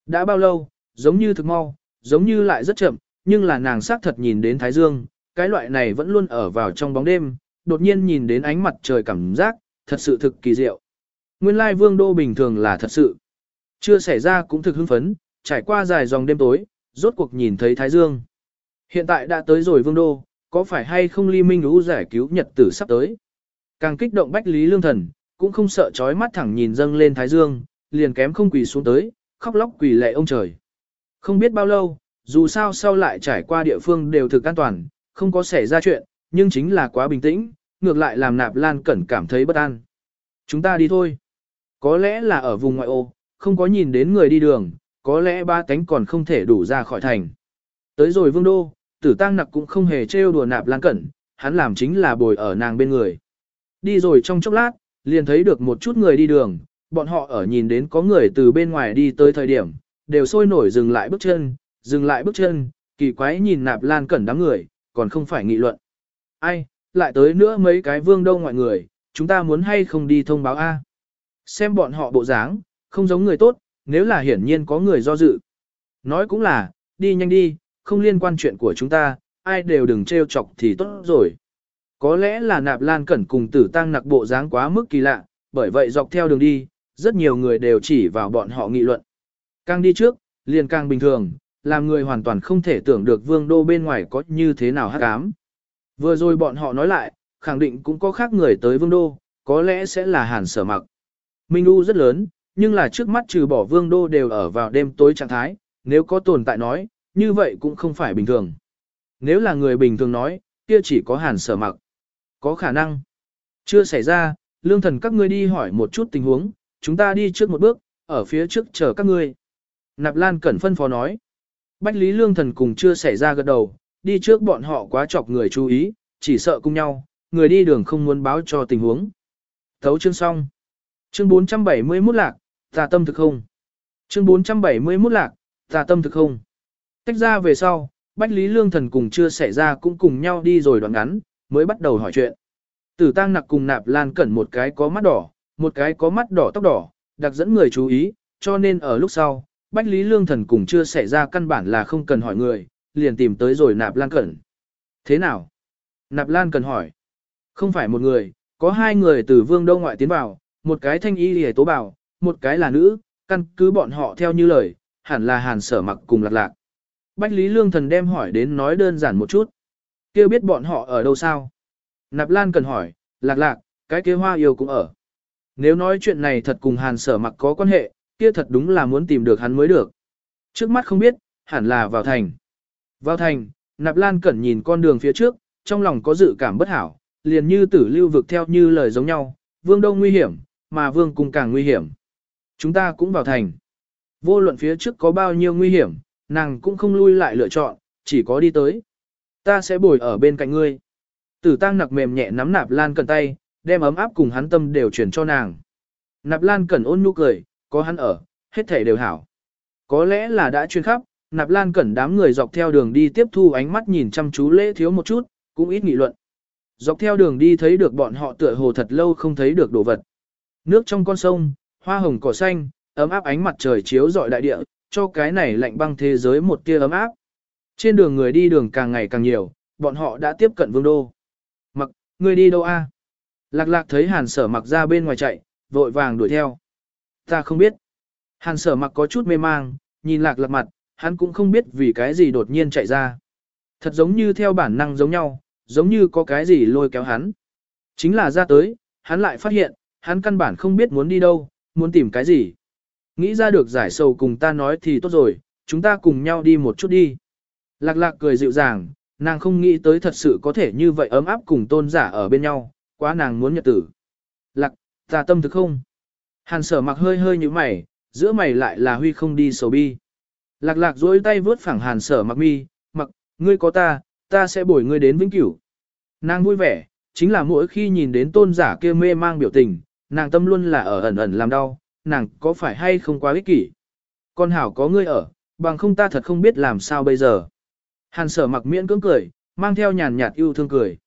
Đã bao lâu, giống như thực mau, giống như lại rất chậm, nhưng là nàng xác thật nhìn đến Thái Dương, cái loại này vẫn luôn ở vào trong bóng đêm, đột nhiên nhìn đến ánh mặt trời cảm giác, thật sự thực kỳ diệu. Nguyên lai vương đô bình thường là thật sự. Chưa xảy ra cũng thực hưng phấn, trải qua dài dòng đêm tối, rốt cuộc nhìn thấy Thái Dương. Hiện tại đã tới rồi vương đô, có phải hay không ly minh ú giải cứu nhật tử sắp tới. Càng kích động bách lý lương thần, cũng không sợ chói mắt thẳng nhìn dâng lên Thái Dương, liền kém không quỳ xuống tới, khóc lóc quỳ lệ ông trời. Không biết bao lâu, dù sao sau lại trải qua địa phương đều thực an toàn, không có xảy ra chuyện, nhưng chính là quá bình tĩnh, ngược lại làm nạp lan cẩn cảm thấy bất an. Chúng ta đi thôi. Có lẽ là ở vùng ngoại ô, không có nhìn đến người đi đường, có lẽ ba cánh còn không thể đủ ra khỏi thành. Tới rồi vương đô, tử tăng nặc cũng không hề trêu đùa nạp lan cẩn, hắn làm chính là bồi ở nàng bên người. Đi rồi trong chốc lát, liền thấy được một chút người đi đường, bọn họ ở nhìn đến có người từ bên ngoài đi tới thời điểm, đều sôi nổi dừng lại bước chân, dừng lại bước chân, kỳ quái nhìn nạp lan cẩn đám người, còn không phải nghị luận. Ai, lại tới nữa mấy cái vương đâu ngoại người, chúng ta muốn hay không đi thông báo A. Xem bọn họ bộ dáng, không giống người tốt, nếu là hiển nhiên có người do dự. Nói cũng là, đi nhanh đi, không liên quan chuyện của chúng ta, ai đều đừng trêu chọc thì tốt rồi. Có lẽ là nạp lan cẩn cùng tử tăng nặc bộ dáng quá mức kỳ lạ, bởi vậy dọc theo đường đi, rất nhiều người đều chỉ vào bọn họ nghị luận. Càng đi trước, liền càng bình thường, làm người hoàn toàn không thể tưởng được vương đô bên ngoài có như thế nào hắc ám. Vừa rồi bọn họ nói lại, khẳng định cũng có khác người tới vương đô, có lẽ sẽ là hàn sở mặc. Minh U rất lớn, nhưng là trước mắt trừ bỏ vương đô đều ở vào đêm tối trạng thái, nếu có tồn tại nói, như vậy cũng không phải bình thường. Nếu là người bình thường nói, kia chỉ có hàn sở mặc. Có khả năng. Chưa xảy ra, lương thần các ngươi đi hỏi một chút tình huống, chúng ta đi trước một bước, ở phía trước chờ các ngươi. Nạp Lan Cẩn phân phó nói. Bách Lý Lương Thần cùng chưa xảy ra gật đầu, đi trước bọn họ quá chọc người chú ý, chỉ sợ cùng nhau, người đi đường không muốn báo cho tình huống. Thấu chương xong. Chương 471 lạc, tà tâm thực không. Chương 471 lạc, tà tâm thực không. Tách ra về sau, Bách Lý Lương Thần cùng chưa xảy ra cũng cùng nhau đi rồi đoạn ngắn, mới bắt đầu hỏi chuyện. Tử tăng nặc cùng nạp lan cẩn một cái có mắt đỏ, một cái có mắt đỏ tóc đỏ, đặc dẫn người chú ý, cho nên ở lúc sau, Bách Lý Lương Thần cùng chưa xảy ra căn bản là không cần hỏi người, liền tìm tới rồi nạp lan cẩn. Thế nào? Nạp lan cần hỏi. Không phải một người, có hai người từ vương đông ngoại tiến vào, một cái thanh y hề tố bảo, một cái là nữ, căn cứ bọn họ theo như lời, hẳn là hàn sở mặc cùng lạc lạc. Bách Lý Lương Thần đem hỏi đến nói đơn giản một chút kia biết bọn họ ở đâu sao? Nạp Lan cần hỏi, lạc lạc, cái kia hoa yêu cũng ở. Nếu nói chuyện này thật cùng hàn sở mặc có quan hệ, kia thật đúng là muốn tìm được hắn mới được. Trước mắt không biết, hẳn là vào thành. Vào thành, Nạp Lan Cẩn nhìn con đường phía trước, trong lòng có dự cảm bất hảo, liền như tử lưu vực theo như lời giống nhau, vương đông nguy hiểm, mà vương cung càng nguy hiểm. Chúng ta cũng vào thành. Vô luận phía trước có bao nhiêu nguy hiểm, nàng cũng không lui lại lựa chọn, chỉ có đi tới. Ta sẽ bồi ở bên cạnh ngươi. Tử tăng nặc mềm nhẹ nắm nạp lan cẩn tay, đem ấm áp cùng hắn tâm đều chuyển cho nàng. Nạp lan cẩn ôn nhu cười, có hắn ở, hết thể đều hảo. Có lẽ là đã chuyên khắp, nạp lan cẩn đám người dọc theo đường đi tiếp thu ánh mắt nhìn chăm chú lễ thiếu một chút, cũng ít nghị luận. Dọc theo đường đi thấy được bọn họ tựa hồ thật lâu không thấy được đồ vật. Nước trong con sông, hoa hồng cỏ xanh, ấm áp ánh mặt trời chiếu rọi đại địa, cho cái này lạnh băng thế giới một tia ấm áp. Trên đường người đi đường càng ngày càng nhiều, bọn họ đã tiếp cận vương đô. Mặc, người đi đâu a? Lạc lạc thấy hàn sở mặc ra bên ngoài chạy, vội vàng đuổi theo. Ta không biết. Hàn sở mặc có chút mê mang, nhìn lạc lạc mặt, hắn cũng không biết vì cái gì đột nhiên chạy ra. Thật giống như theo bản năng giống nhau, giống như có cái gì lôi kéo hắn. Chính là ra tới, hắn lại phát hiện, hắn căn bản không biết muốn đi đâu, muốn tìm cái gì. Nghĩ ra được giải sầu cùng ta nói thì tốt rồi, chúng ta cùng nhau đi một chút đi. Lạc lạc cười dịu dàng, nàng không nghĩ tới thật sự có thể như vậy ấm áp cùng tôn giả ở bên nhau, quá nàng muốn nhật tử. Lạc, ta tâm thực không? Hàn sở mặc hơi hơi như mày, giữa mày lại là huy không đi sầu bi. Lạc lạc duỗi tay vướt phẳng hàn sở mặc mi, mặc, ngươi có ta, ta sẽ bồi ngươi đến vĩnh cửu. Nàng vui vẻ, chính là mỗi khi nhìn đến tôn giả kia mê mang biểu tình, nàng tâm luôn là ở ẩn ẩn làm đau, nàng có phải hay không quá ích kỷ. Con hảo có ngươi ở, bằng không ta thật không biết làm sao bây giờ. Hàn sở mặc miễn cưỡng cười, mang theo nhàn nhạt yêu thương cười.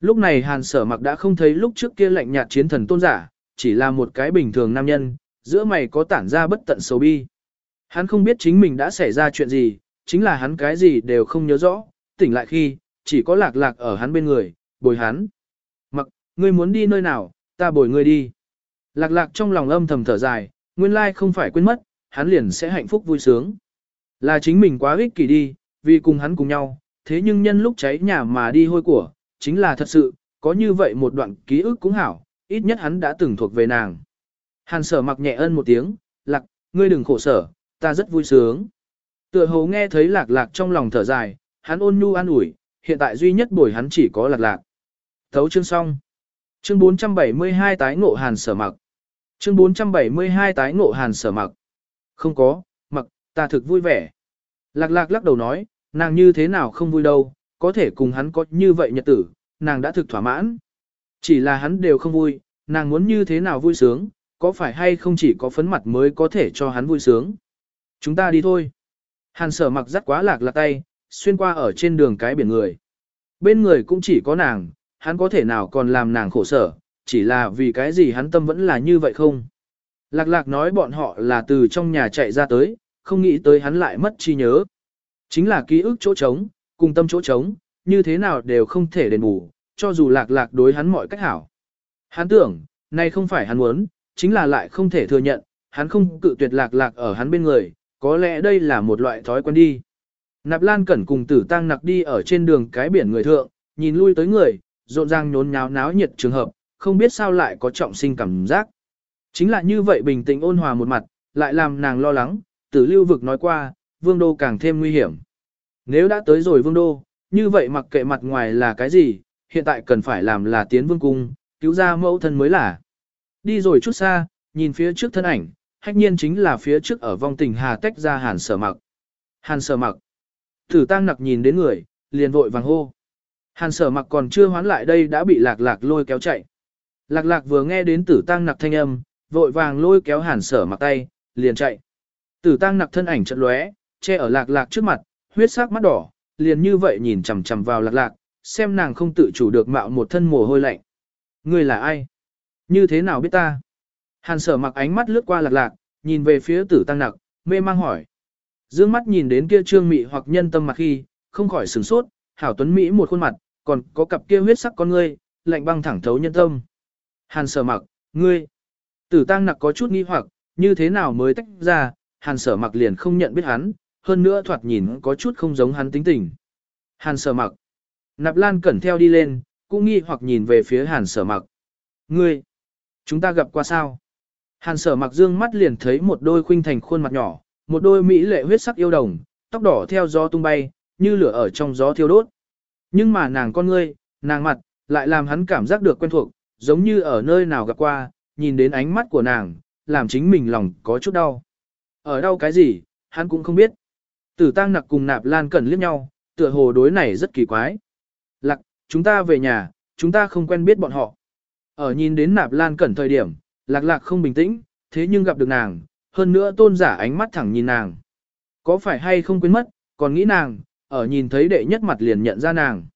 Lúc này hàn sở mặc đã không thấy lúc trước kia lạnh nhạt chiến thần tôn giả, chỉ là một cái bình thường nam nhân, giữa mày có tản ra bất tận xấu bi. Hắn không biết chính mình đã xảy ra chuyện gì, chính là hắn cái gì đều không nhớ rõ, tỉnh lại khi, chỉ có lạc lạc ở hắn bên người, bồi hắn. Mặc, ngươi muốn đi nơi nào, ta bồi ngươi đi. Lạc lạc trong lòng âm thầm thở dài, nguyên lai không phải quên mất, hắn liền sẽ hạnh phúc vui sướng. Là chính mình quá ích kỷ đi, vì cùng hắn cùng nhau, thế nhưng nhân lúc cháy nhà mà đi hôi của, chính là thật sự, có như vậy một đoạn ký ức cũng hảo, ít nhất hắn đã từng thuộc về nàng. Hàn sở mặc nhẹ ân một tiếng, lạc, ngươi đừng khổ sở, ta rất vui sướng. Tựa hồ nghe thấy lạc lạc trong lòng thở dài, hắn ôn nhu an ủi, hiện tại duy nhất bồi hắn chỉ có lạc lạc. Thấu chương xong. Chương 472 tái ngộ hàn sở mặc. Chương 472 tái ngộ hàn sở mặc. Không có, mặc, ta thực vui vẻ. Lạc lạc lắc đầu nói, nàng như thế nào không vui đâu, có thể cùng hắn có như vậy nhật tử, nàng đã thực thỏa mãn. Chỉ là hắn đều không vui, nàng muốn như thế nào vui sướng, có phải hay không chỉ có phấn mặt mới có thể cho hắn vui sướng. Chúng ta đi thôi. Hàn sở mặc dắt quá lạc lạc tay, xuyên qua ở trên đường cái biển người. Bên người cũng chỉ có nàng, hắn có thể nào còn làm nàng khổ sở, chỉ là vì cái gì hắn tâm vẫn là như vậy không. Lạc lạc nói bọn họ là từ trong nhà chạy ra tới, không nghĩ tới hắn lại mất chi nhớ. Chính là ký ức chỗ trống, cùng tâm chỗ trống, như thế nào đều không thể đền bù, cho dù lạc lạc đối hắn mọi cách hảo. Hắn tưởng, này không phải hắn muốn, chính là lại không thể thừa nhận, hắn không cự tuyệt lạc lạc ở hắn bên người, có lẽ đây là một loại thói quen đi. Nạp Lan Cẩn cùng tử tăng nặc đi ở trên đường cái biển người thượng, nhìn lui tới người, rộn ràng nhốn nháo náo nhiệt trường hợp, không biết sao lại có trọng sinh cảm giác. Chính là như vậy bình tĩnh ôn hòa một mặt, lại làm nàng lo lắng, tử lưu vực nói qua, vương đô càng thêm nguy hiểm. Nếu đã tới rồi vương đô, như vậy mặc kệ mặt ngoài là cái gì, hiện tại cần phải làm là tiến vương cung, cứu ra mẫu thân mới là. Đi rồi chút xa, nhìn phía trước thân ảnh, hách nhiên chính là phía trước ở vong tình hà tách ra hàn sở mặc. Hàn sở mặc. Thử tăng nặc nhìn đến người, liền vội vàng hô. Hàn sở mặc còn chưa hoán lại đây đã bị lạc lạc lôi kéo chạy. Lạc lạc vừa nghe đến tử tăng nặc thanh âm, vội vàng lôi kéo hàn sở mặc tay, liền chạy. Tử tăng nặc thân ảnh chật lóe, che ở lạc lạc trước mặt, huyết sắc mắt đỏ, liền như vậy nhìn chằm chằm vào lạc lạc, xem nàng không tự chủ được mạo một thân mồ hôi lạnh. Ngươi là ai? Như thế nào biết ta? Hàn sở mặc ánh mắt lướt qua lạc lạc, nhìn về phía tử tăng nặc, mê mang hỏi. Dương mắt nhìn đến kia trương mị hoặc nhân tâm mặt khi, không khỏi sửng sốt, hảo tuấn Mỹ một khuôn mặt, còn có cặp kia huyết sắc con ngươi, lạnh băng thẳng thấu nhân tâm. Hàn sở mặc, ngươi. Tử tăng nặc có chút nghi hoặc, như thế nào mới tách ra, hàn sở mặc liền không nhận biết hắn, hơn nữa thoạt nhìn có chút không giống hắn tính tình. Hàn sở mặc. Nạp lan cẩn theo đi lên, cũng nghi hoặc nhìn về phía hàn sở mặc. Ngươi, chúng ta gặp qua sao? Hàn sở mặc dương mắt liền thấy một đôi khuynh thành khuôn mặt nhỏ, một đôi mỹ lệ huyết sắc yêu đồng, tóc đỏ theo gió tung bay, như lửa ở trong gió thiêu đốt. Nhưng mà nàng con ngươi, nàng mặt, lại làm hắn cảm giác được quen thuộc, giống như ở nơi nào gặp qua, nhìn đến ánh mắt của nàng, làm chính mình lòng có chút đau. Ở đâu cái gì, hắn cũng không biết. Tử tăng nặc cùng nạp lan cẩn liếc nhau, tựa hồ đối này rất kỳ quái. Lạc, chúng ta về nhà, chúng ta không quen biết bọn họ. Ở nhìn đến nạp lan cẩn thời điểm, lạc lạc không bình tĩnh, thế nhưng gặp được nàng, hơn nữa tôn giả ánh mắt thẳng nhìn nàng. Có phải hay không quên mất, còn nghĩ nàng, ở nhìn thấy đệ nhất mặt liền nhận ra nàng.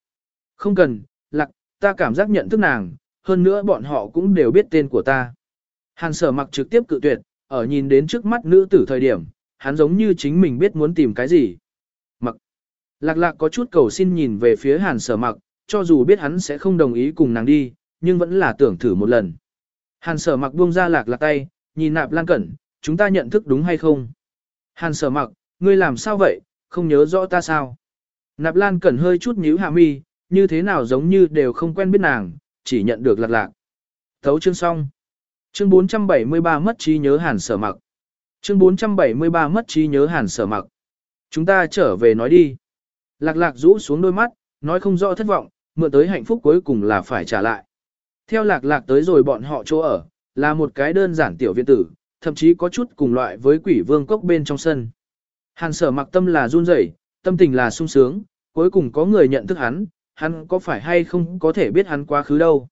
Không cần, lạc, ta cảm giác nhận thức nàng, hơn nữa bọn họ cũng đều biết tên của ta. Hàn sở mặc trực tiếp cự tuyệt, ở nhìn đến trước mắt nữ tử thời điểm, hắn giống như chính mình biết muốn tìm cái gì. Mặc. Lạc lạc có chút cầu xin nhìn về phía hàn sở mặc, cho dù biết hắn sẽ không đồng ý cùng nàng đi, nhưng vẫn là tưởng thử một lần. Hàn sở mặc buông ra lạc lạc tay, nhìn nạp lan cẩn, chúng ta nhận thức đúng hay không? Hàn sở mặc, ngươi làm sao vậy, không nhớ rõ ta sao? Nạp lan cẩn hơi chút nhíu hạ mi, như thế nào giống như đều không quen biết nàng, chỉ nhận được lạc lạc. Thấu chương xong. Chương 473 mất trí nhớ hàn sở mặc. Chương 473 mất trí nhớ hàn sở mặc. Chúng ta trở về nói đi. Lạc lạc rũ xuống đôi mắt, nói không rõ thất vọng, mượn tới hạnh phúc cuối cùng là phải trả lại. Theo lạc lạc tới rồi bọn họ chỗ ở, là một cái đơn giản tiểu viện tử, thậm chí có chút cùng loại với quỷ vương cốc bên trong sân. Hàn sở mặc tâm là run rẩy, tâm tình là sung sướng, cuối cùng có người nhận thức hắn, hắn có phải hay không có thể biết hắn quá khứ đâu.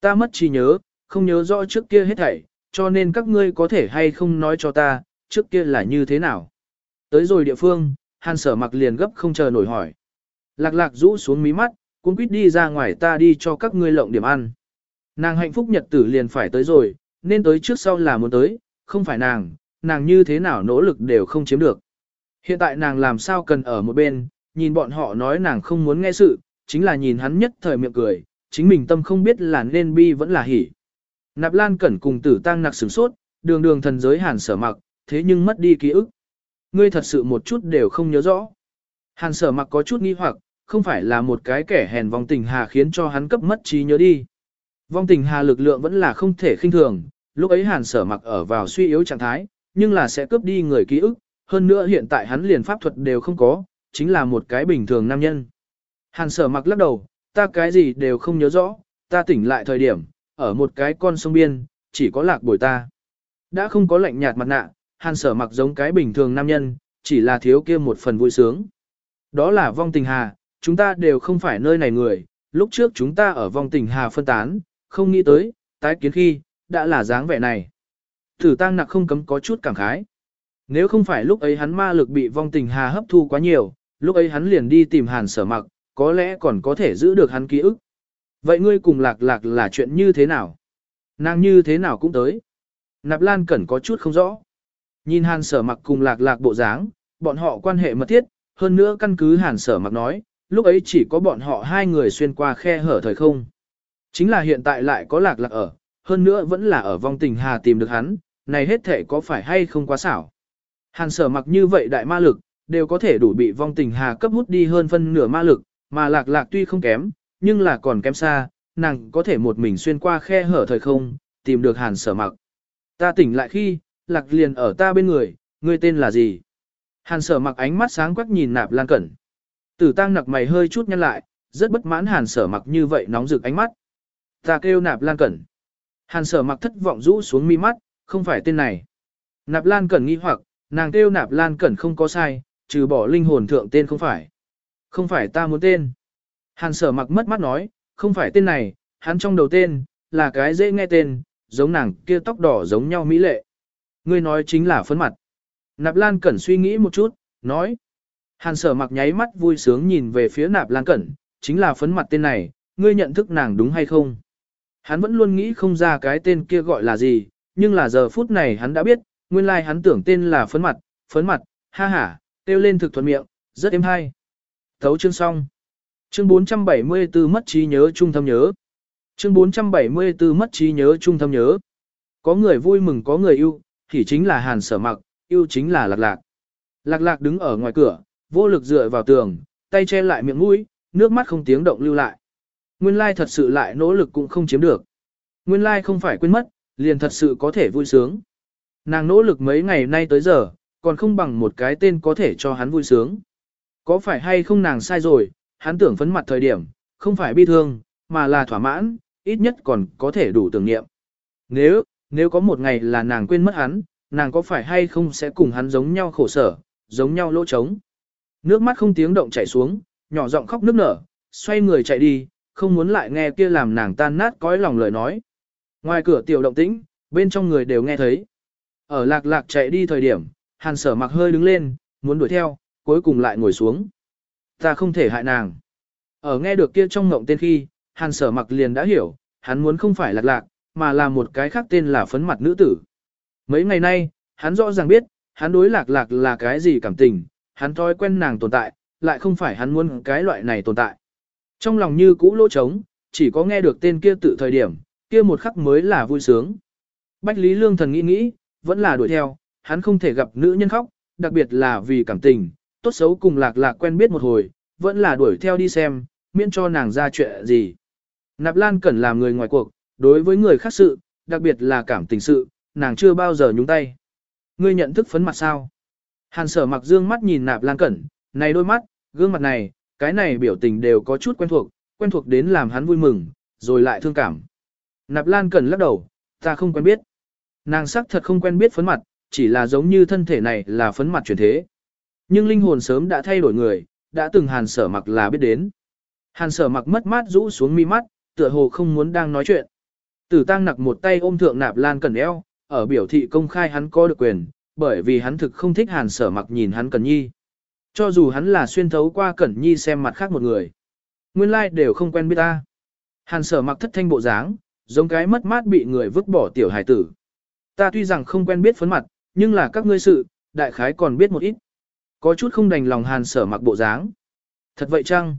Ta mất trí nhớ, không nhớ rõ trước kia hết thảy, cho nên các ngươi có thể hay không nói cho ta, trước kia là như thế nào. Tới rồi địa phương, hàn sở mặc liền gấp không chờ nổi hỏi. Lạc lạc rũ xuống mí mắt, cũng quýt đi ra ngoài ta đi cho các ngươi lộng điểm ăn. Nàng hạnh phúc nhật tử liền phải tới rồi, nên tới trước sau là muốn tới, không phải nàng, nàng như thế nào nỗ lực đều không chiếm được. Hiện tại nàng làm sao cần ở một bên, nhìn bọn họ nói nàng không muốn nghe sự, chính là nhìn hắn nhất thời miệng cười, chính mình tâm không biết là nên bi vẫn là hỉ. Nạp Lan Cẩn cùng tử tăng nặc sửng sốt, đường đường thần giới hàn sở mặc, thế nhưng mất đi ký ức. Ngươi thật sự một chút đều không nhớ rõ. Hàn sở mặc có chút nghi hoặc, không phải là một cái kẻ hèn vong tình hà khiến cho hắn cấp mất trí nhớ đi. Vong tình hà lực lượng vẫn là không thể khinh thường, lúc ấy hàn sở mặc ở vào suy yếu trạng thái, nhưng là sẽ cướp đi người ký ức, hơn nữa hiện tại hắn liền pháp thuật đều không có, chính là một cái bình thường nam nhân. Hàn sở mặc lắc đầu, ta cái gì đều không nhớ rõ, ta tỉnh lại thời điểm, ở một cái con sông biên, chỉ có lạc bồi ta. Đã không có lạnh nhạt mặt nạ, hàn sở mặc giống cái bình thường nam nhân, chỉ là thiếu kia một phần vui sướng. Đó là vong tình hà, chúng ta đều không phải nơi này người, lúc trước chúng ta ở vong tình hà phân tán, không nghĩ tới, tái kiến khi, đã là dáng vẻ này. Thử tăng nặc không cấm có chút cảm khái. Nếu không phải lúc ấy hắn ma lực bị vong tình hà hấp thu quá nhiều, lúc ấy hắn liền đi tìm hàn sở mặc, có lẽ còn có thể giữ được hắn ký ức. Vậy ngươi cùng lạc lạc là chuyện như thế nào? Nàng như thế nào cũng tới. Nạp Lan Cẩn có chút không rõ. Nhìn hàn sở mặc cùng lạc lạc bộ dáng, bọn họ quan hệ mật thiết, hơn nữa căn cứ hàn sở mặc nói, lúc ấy chỉ có bọn họ hai người xuyên qua khe hở thời không. Chính là hiện tại lại có lạc lạc ở, hơn nữa vẫn là ở vong tình hà tìm được hắn, này hết thể có phải hay không quá xảo. Hàn sở mặc như vậy đại ma lực, đều có thể đủ bị vong tình hà cấp hút đi hơn phân nửa ma lực, mà lạc lạc tuy không kém, nhưng là còn kém xa, nàng có thể một mình xuyên qua khe hở thời không, tìm được hàn sở mặc. Ta tỉnh lại khi, lạc liền ở ta bên người, ngươi tên là gì? Hàn sở mặc ánh mắt sáng quắc nhìn nạp lan cẩn. Tử tăng nặc mày hơi chút nhăn lại, rất bất mãn hàn sở mặc như vậy nóng rực ánh mắt. Ta kêu nạp lan cẩn. Hàn sở mặc thất vọng rũ xuống mi mắt, không phải tên này. Nạp lan cẩn nghi hoặc, nàng kêu nạp lan cẩn không có sai, trừ bỏ linh hồn thượng tên không phải. Không phải ta muốn tên. Hàn sở mặc mất mắt nói, không phải tên này, hắn trong đầu tên, là cái dễ nghe tên, giống nàng kia tóc đỏ giống nhau mỹ lệ. Ngươi nói chính là phấn mặt. Nạp Lan Cẩn suy nghĩ một chút, nói. Hàn sở mặc nháy mắt vui sướng nhìn về phía Nạp Lan Cẩn, chính là phấn mặt tên này, ngươi nhận thức nàng đúng hay không? Hắn vẫn luôn nghĩ không ra cái tên kia gọi là gì, nhưng là giờ phút này hắn đã biết, nguyên lai like hắn tưởng tên là phấn mặt, phấn mặt, ha ha, kêu lên thực thuận miệng, rất êm hay. Thấu chương xong. Chương 474 mất trí nhớ trung tâm nhớ. Chương 474 mất trí nhớ trung tâm nhớ. Có người vui mừng có người yêu, thì chính là hàn sở mặc, yêu chính là lạc lạc. Lạc lạc đứng ở ngoài cửa, vô lực dựa vào tường, tay che lại miệng mũi, nước mắt không tiếng động lưu lại. Nguyên lai thật sự lại nỗ lực cũng không chiếm được. Nguyên lai không phải quên mất, liền thật sự có thể vui sướng. Nàng nỗ lực mấy ngày nay tới giờ, còn không bằng một cái tên có thể cho hắn vui sướng. Có phải hay không nàng sai rồi, hắn tưởng phấn mặt thời điểm, không phải bi thương, mà là thỏa mãn, ít nhất còn có thể đủ tưởng niệm. Nếu, nếu có một ngày là nàng quên mất hắn, nàng có phải hay không sẽ cùng hắn giống nhau khổ sở, giống nhau lỗ trống. Nước mắt không tiếng động chảy xuống, nhỏ giọng khóc nước nở, xoay người chạy đi, không muốn lại nghe kia làm nàng tan nát cõi lòng lời nói. Ngoài cửa tiểu động tĩnh, bên trong người đều nghe thấy. Ở lạc lạc chạy đi thời điểm, hàn sở mặc hơi đứng lên, muốn đuổi theo, cuối cùng lại ngồi xuống. Ta không thể hại nàng. Ở nghe được kia trong ngộng tên khi, hàn sở mặc liền đã hiểu, hắn muốn không phải lạc lạc, mà là một cái khác tên là phấn mặt nữ tử. Mấy ngày nay, hắn rõ ràng biết, hắn đối lạc lạc là cái gì cảm tình, hắn thói quen nàng tồn tại, lại không phải hắn muốn cái loại này tồn tại. Trong lòng như cũ lỗ trống, chỉ có nghe được tên kia tự thời điểm, kia một khắc mới là vui sướng. Bách Lý Lương Thần nghĩ nghĩ, vẫn là đuổi theo, hắn không thể gặp nữ nhân khóc, đặc biệt là vì cảm tình, tốt xấu cùng lạc lạc quen biết một hồi, vẫn là đuổi theo đi xem, miễn cho nàng ra chuyện gì. Nạp Lan cần làm người ngoài cuộc, đối với người khác sự, đặc biệt là cảm tình sự, nàng chưa bao giờ nhúng tay. Ngươi nhận thức phấn mặt sao? Hàn sở mặc dương mắt nhìn Nạp Lan Cẩn, này đôi mắt, gương mặt này, cái này biểu tình đều có chút quen thuộc, quen thuộc đến làm hắn vui mừng, rồi lại thương cảm. Nạp Lan Cẩn lắc đầu, ta không quen biết. Nàng sắc thật không quen biết phấn mặt, chỉ là giống như thân thể này là phấn mặt chuyển thế. Nhưng linh hồn sớm đã thay đổi người, đã từng hàn sở mặc là biết đến. Hàn sở mặc mất mát rũ xuống mi mắt, tựa hồ không muốn đang nói chuyện. Tử tăng nặc một tay ôm thượng nạp lan cẩn eo, ở biểu thị công khai hắn có được quyền, bởi vì hắn thực không thích hàn sở mặc nhìn hắn cẩn nhi. Cho dù hắn là xuyên thấu qua cẩn nhi xem mặt khác một người. Nguyên lai like đều không quen biết ta. Hàn sở mặc thất thanh bộ dáng, giống cái mất mát bị người vứt bỏ tiểu hài tử. Ta tuy rằng không quen biết phấn mặt, nhưng là các ngươi sự, đại khái còn biết một ít. Có chút không đành lòng hàn sở mặc bộ dáng. Thật vậy chăng?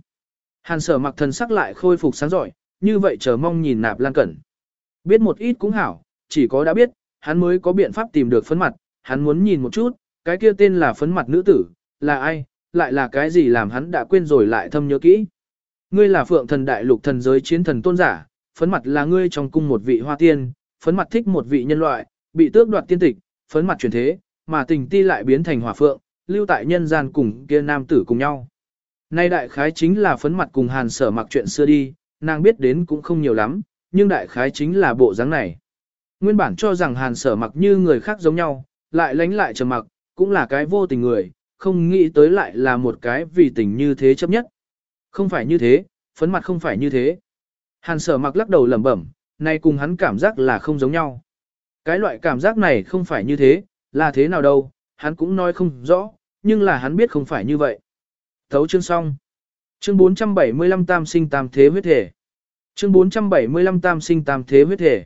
Hàn sở mặc thần sắc lại khôi phục sáng giỏi, như vậy chờ mong nhìn nạp lan cẩn. Biết một ít cũng hảo, chỉ có đã biết, hắn mới có biện pháp tìm được phấn mặt, hắn muốn nhìn một chút, cái kia tên là phấn mặt nữ tử, là ai, lại là cái gì làm hắn đã quên rồi lại thâm nhớ kỹ. Ngươi là phượng thần đại lục thần giới chiến thần tôn giả, phấn mặt là ngươi trong cung một vị hoa tiên, phấn mặt thích một vị nhân loại, bị tước đoạt tiên tịch, phấn mặt chuyển thế, mà tình ti lại biến thành hỏa phượng, lưu tại nhân gian cùng kia nam tử cùng nhau. Nay đại khái chính là phấn mặt cùng hàn sở mặc chuyện xưa đi, nàng biết đến cũng không nhiều lắm, nhưng đại khái chính là bộ dáng này. Nguyên bản cho rằng hàn sở mặc như người khác giống nhau, lại lánh lại trầm mặc, cũng là cái vô tình người, không nghĩ tới lại là một cái vì tình như thế chấp nhất. Không phải như thế, phấn mặt không phải như thế. Hàn sở mặc lắc đầu lẩm bẩm, nay cùng hắn cảm giác là không giống nhau. Cái loại cảm giác này không phải như thế, là thế nào đâu, hắn cũng nói không rõ, nhưng là hắn biết không phải như vậy. Thấu chương xong. Chương 475 tam sinh tam thế huyết thể. Chương 475 tam sinh tam thế huyết thể.